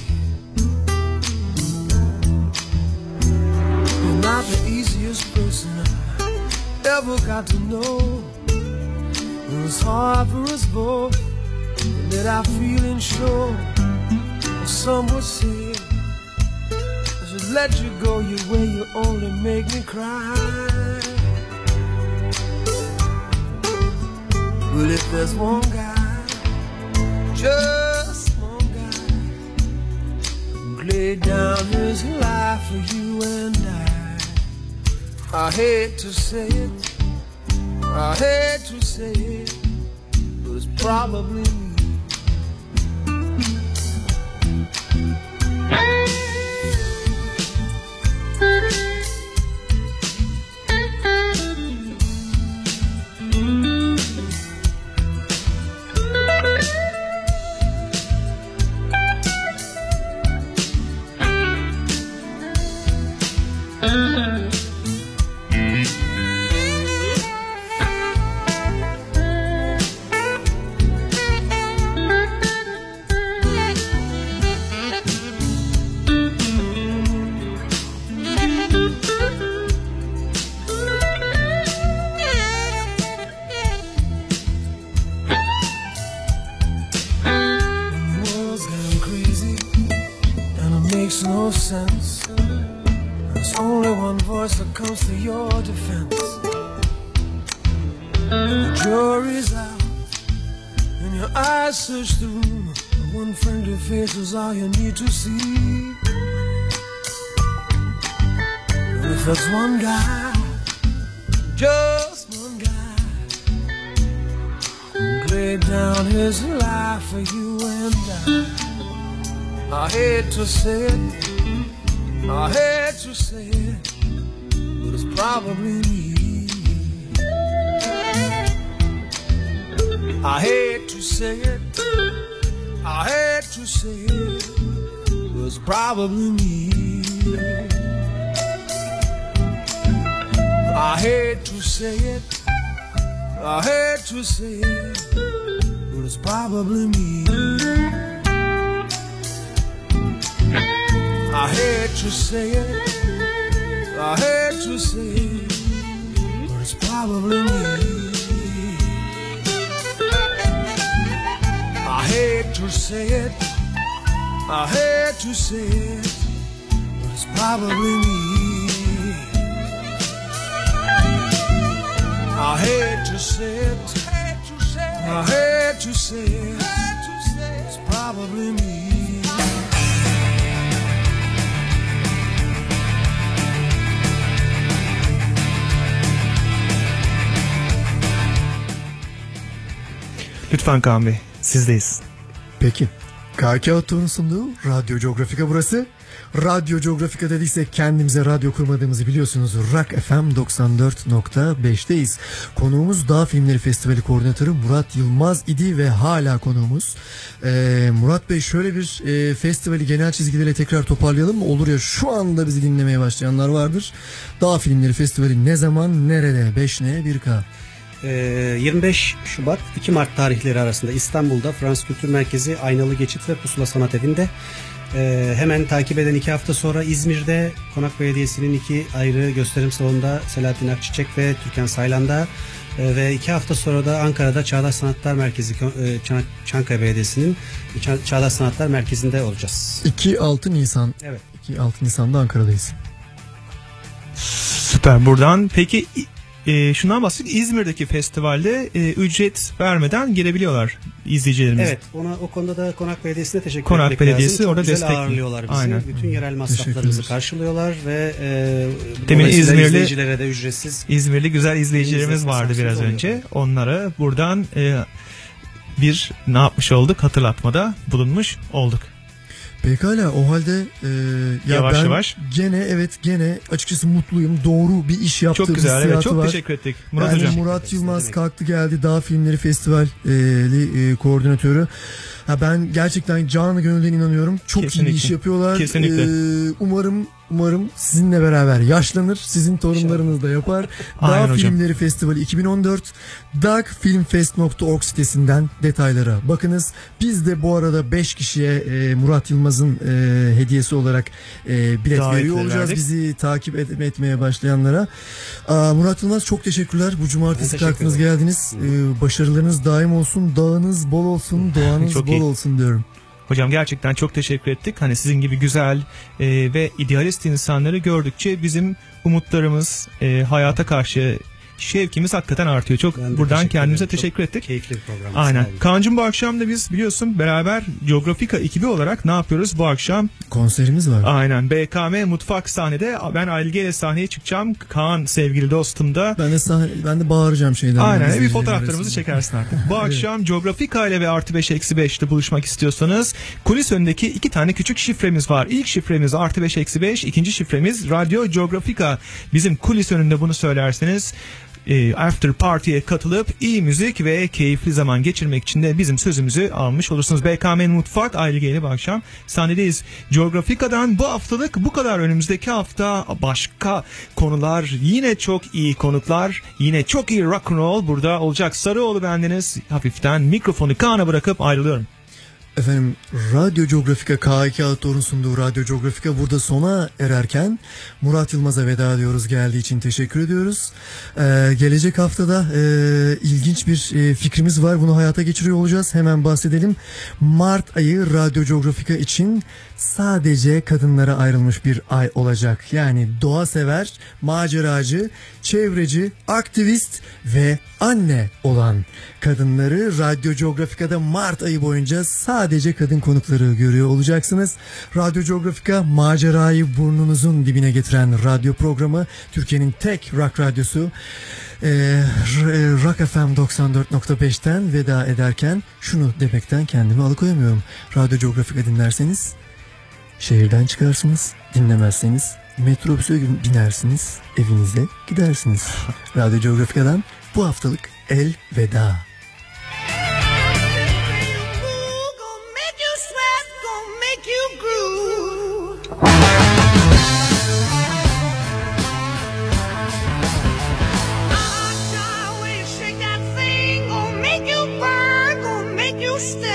You're not the easiest person I ever got to know. It was hard for us both that I feel unsure. Some would say I should let you go your way. You only make me cry. But if there's one guy, just one guy, who laid down his life for you and I, I hate to say it. I hate to say it, but it's probably Thank you. Hate to say it, I hate to say it, but it's probably me. I hate to say it, I hate to say it was probably me. I hate to say it. I hate to say it, but it's probably me. Say it. I hate to say it, but it's probably me. I hate to say it. I hate to say it, but it's probably me. I hate to say it. I hate to say it. It's probably me. Lütfen Kaan Bey sizdeyiz. Peki. KK sunduğu Radyo Geografika burası. Radyo Geografika dediysek kendimize radyo kurmadığımızı biliyorsunuz. Rock FM 94.5'teyiz. Konuğumuz Dağ Filmleri Festivali Koordinatörü Murat Yılmaz idi ve hala konuğumuz. Ee, Murat Bey şöyle bir e, festivali genel çizgilerle tekrar toparlayalım? Olur ya şu anda bizi dinlemeye başlayanlar vardır. Dağ Filmleri Festivali ne zaman, nerede? 5N, 1K. Ee, 25 Şubat 2 Mart tarihleri arasında İstanbul'da Fransız Kültür Merkezi Aynalı Geçit ve Pusula Sanat Evi'nde Ee, hemen takip eden iki hafta sonra İzmir'de Konak Belediyesi'nin iki ayrı gösterim salonunda Selahattin Akçiçek ve Türkan Saylan'da ee, ve iki hafta sonra da Ankara'da Çağdaş Sanatlar Merkezi e, Çan- Çankaya Belediyesi'nin Ça- Çağdaş Sanatlar Merkezi'nde olacağız. 2-6 Nisan. Evet. 2-6 Nisan'da Ankara'dayız. Süper buradan. Peki e, şundan bahsedeyim. İzmir'deki festivalde e, ücret vermeden girebiliyorlar izleyicilerimiz. Evet, ona o konuda da Konak Belediyesi'ne teşekkür Konak etmek Belediyesi lazım. Çok orada güzel destekliyor. ağırlıyorlar bizi. Aynen. Bütün yerel masraflarımızı karşılıyorlar ve e, Demin İzmirli- izleyicilere de ücretsiz İzmirli güzel izleyicilerimiz vardı biraz oluyor. önce. Onlara buradan e, bir ne yapmış olduk hatırlatmada bulunmuş olduk. Pekala o halde e, ya Yavaş ben yavaş. gene evet gene açıkçası mutluyum. Doğru bir iş yaptığım Çok güzel evet çok var. teşekkür ettik Murat yani Hocam. Murat Yılmaz kalktı geldi Dağ Filmleri Festivali e, koordinatörü. Ha ben gerçekten canı gönülden inanıyorum. Çok iyi Kesinlikle. bir iş yapıyorlar. Kesinlikle. E, umarım umarım sizinle beraber yaşlanır. Sizin torunlarınız da yapar. Aynen Dağ hocam. Filmleri Festivali 2014 dagfilmfest.org sitesinden detaylara bakınız. Biz de bu arada 5 kişiye e, Murat Yılmaz'ın e, hediyesi olarak e, bilet Davetleri veriyor olacağız. verdik. Bizi takip et- etmeye başlayanlara. Aa, Murat Yılmaz çok teşekkürler. Bu cumartesi kalktınız geldiniz. Ee, başarılarınız daim olsun. Dağınız bol olsun. Doğanız Çok bol olsun diyorum. Hocam gerçekten çok teşekkür ettik. Hani sizin gibi güzel e, ve idealist insanları gördükçe bizim umutlarımız e, hayata karşı şevkimiz hakikaten artıyor. Çok Ben buradan teşekkür kendimize ederim. Çok teşekkür ettik. Keyifli bir program. Aynen. Kaan'cığım bu akşam da biz biliyorsun beraber Geografika ekibi olarak ne yapıyoruz bu akşam? Konserimiz var. Aynen BKM Mutfak sahnede ben Ailge ile sahneye çıkacağım. Kaan sevgili dostum da Ben de sahne, ben de bağıracağım şeyden. Aynen bir fotoğraflarımızı arasında. çekersin artık. Bu akşam Geografika ile ve artı 5 eksi 5'te buluşmak istiyorsanız kulis önündeki iki tane küçük şifremiz var. İlk şifremiz artı 5 eksi 5 ikinci şifremiz Radyo Geografika. Bizim kulis önünde bunu söylerseniz e, after party'ye katılıp iyi müzik ve keyifli zaman geçirmek için de bizim sözümüzü almış olursunuz. BKM Mutfak Aile bu akşam sahnedeyiz. Geografika'dan bu haftalık bu kadar. Önümüzdeki hafta başka konular, yine çok iyi konuklar, yine çok iyi rock and roll burada olacak. Sarıoğlu bendeniz. Hafiften mikrofonu Kaan'a bırakıp ayrılıyorum. Efendim Radyo Geografika K2 Outdoor'un sunduğu Radyo Geografika burada sona ererken Murat Yılmaz'a veda ediyoruz geldiği için teşekkür ediyoruz. Ee, gelecek haftada e, ilginç bir e, fikrimiz var bunu hayata geçiriyor olacağız hemen bahsedelim. Mart ayı Radyo Geografika için sadece kadınlara ayrılmış bir ay olacak. Yani doğa sever, maceracı, çevreci, aktivist ve anne olan kadınları Radyo Geografika'da Mart ayı boyunca sadece kadın konukları görüyor olacaksınız. Radyo Geografika macerayı burnunuzun dibine getiren radyo programı Türkiye'nin tek rock radyosu. Ee, R- Rock FM 94.5'ten veda ederken şunu demekten kendimi alıkoyamıyorum. Radyo Geografika dinlerseniz şehirden çıkarsınız, dinlemezseniz metrobüse binersiniz, evinize gidersiniz. Radyo Geografika'dan bu haftalık el pusty!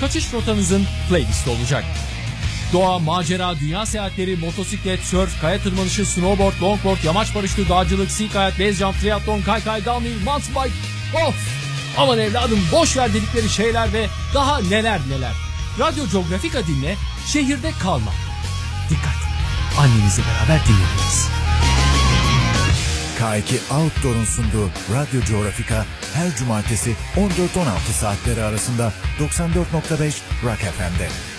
kaçış rotanızın playlisti olacak. Doğa, macera, dünya seyahatleri, motosiklet, surf, kaya tırmanışı, snowboard, longboard, yamaç paraşütü, dağcılık, sea kayak, base jump, triatlon, kaykay, downhill, mountain bike. Of! Aman evladım boş ver dedikleri şeyler ve daha neler neler. Radyo Geografika dinle, şehirde kalma. Dikkat! Annenizle beraber dinlediniz. K2 Outdoor'un sunduğu Radyo Geografika her cumartesi 14-16 saatleri arasında 94.5 Rock FM'de.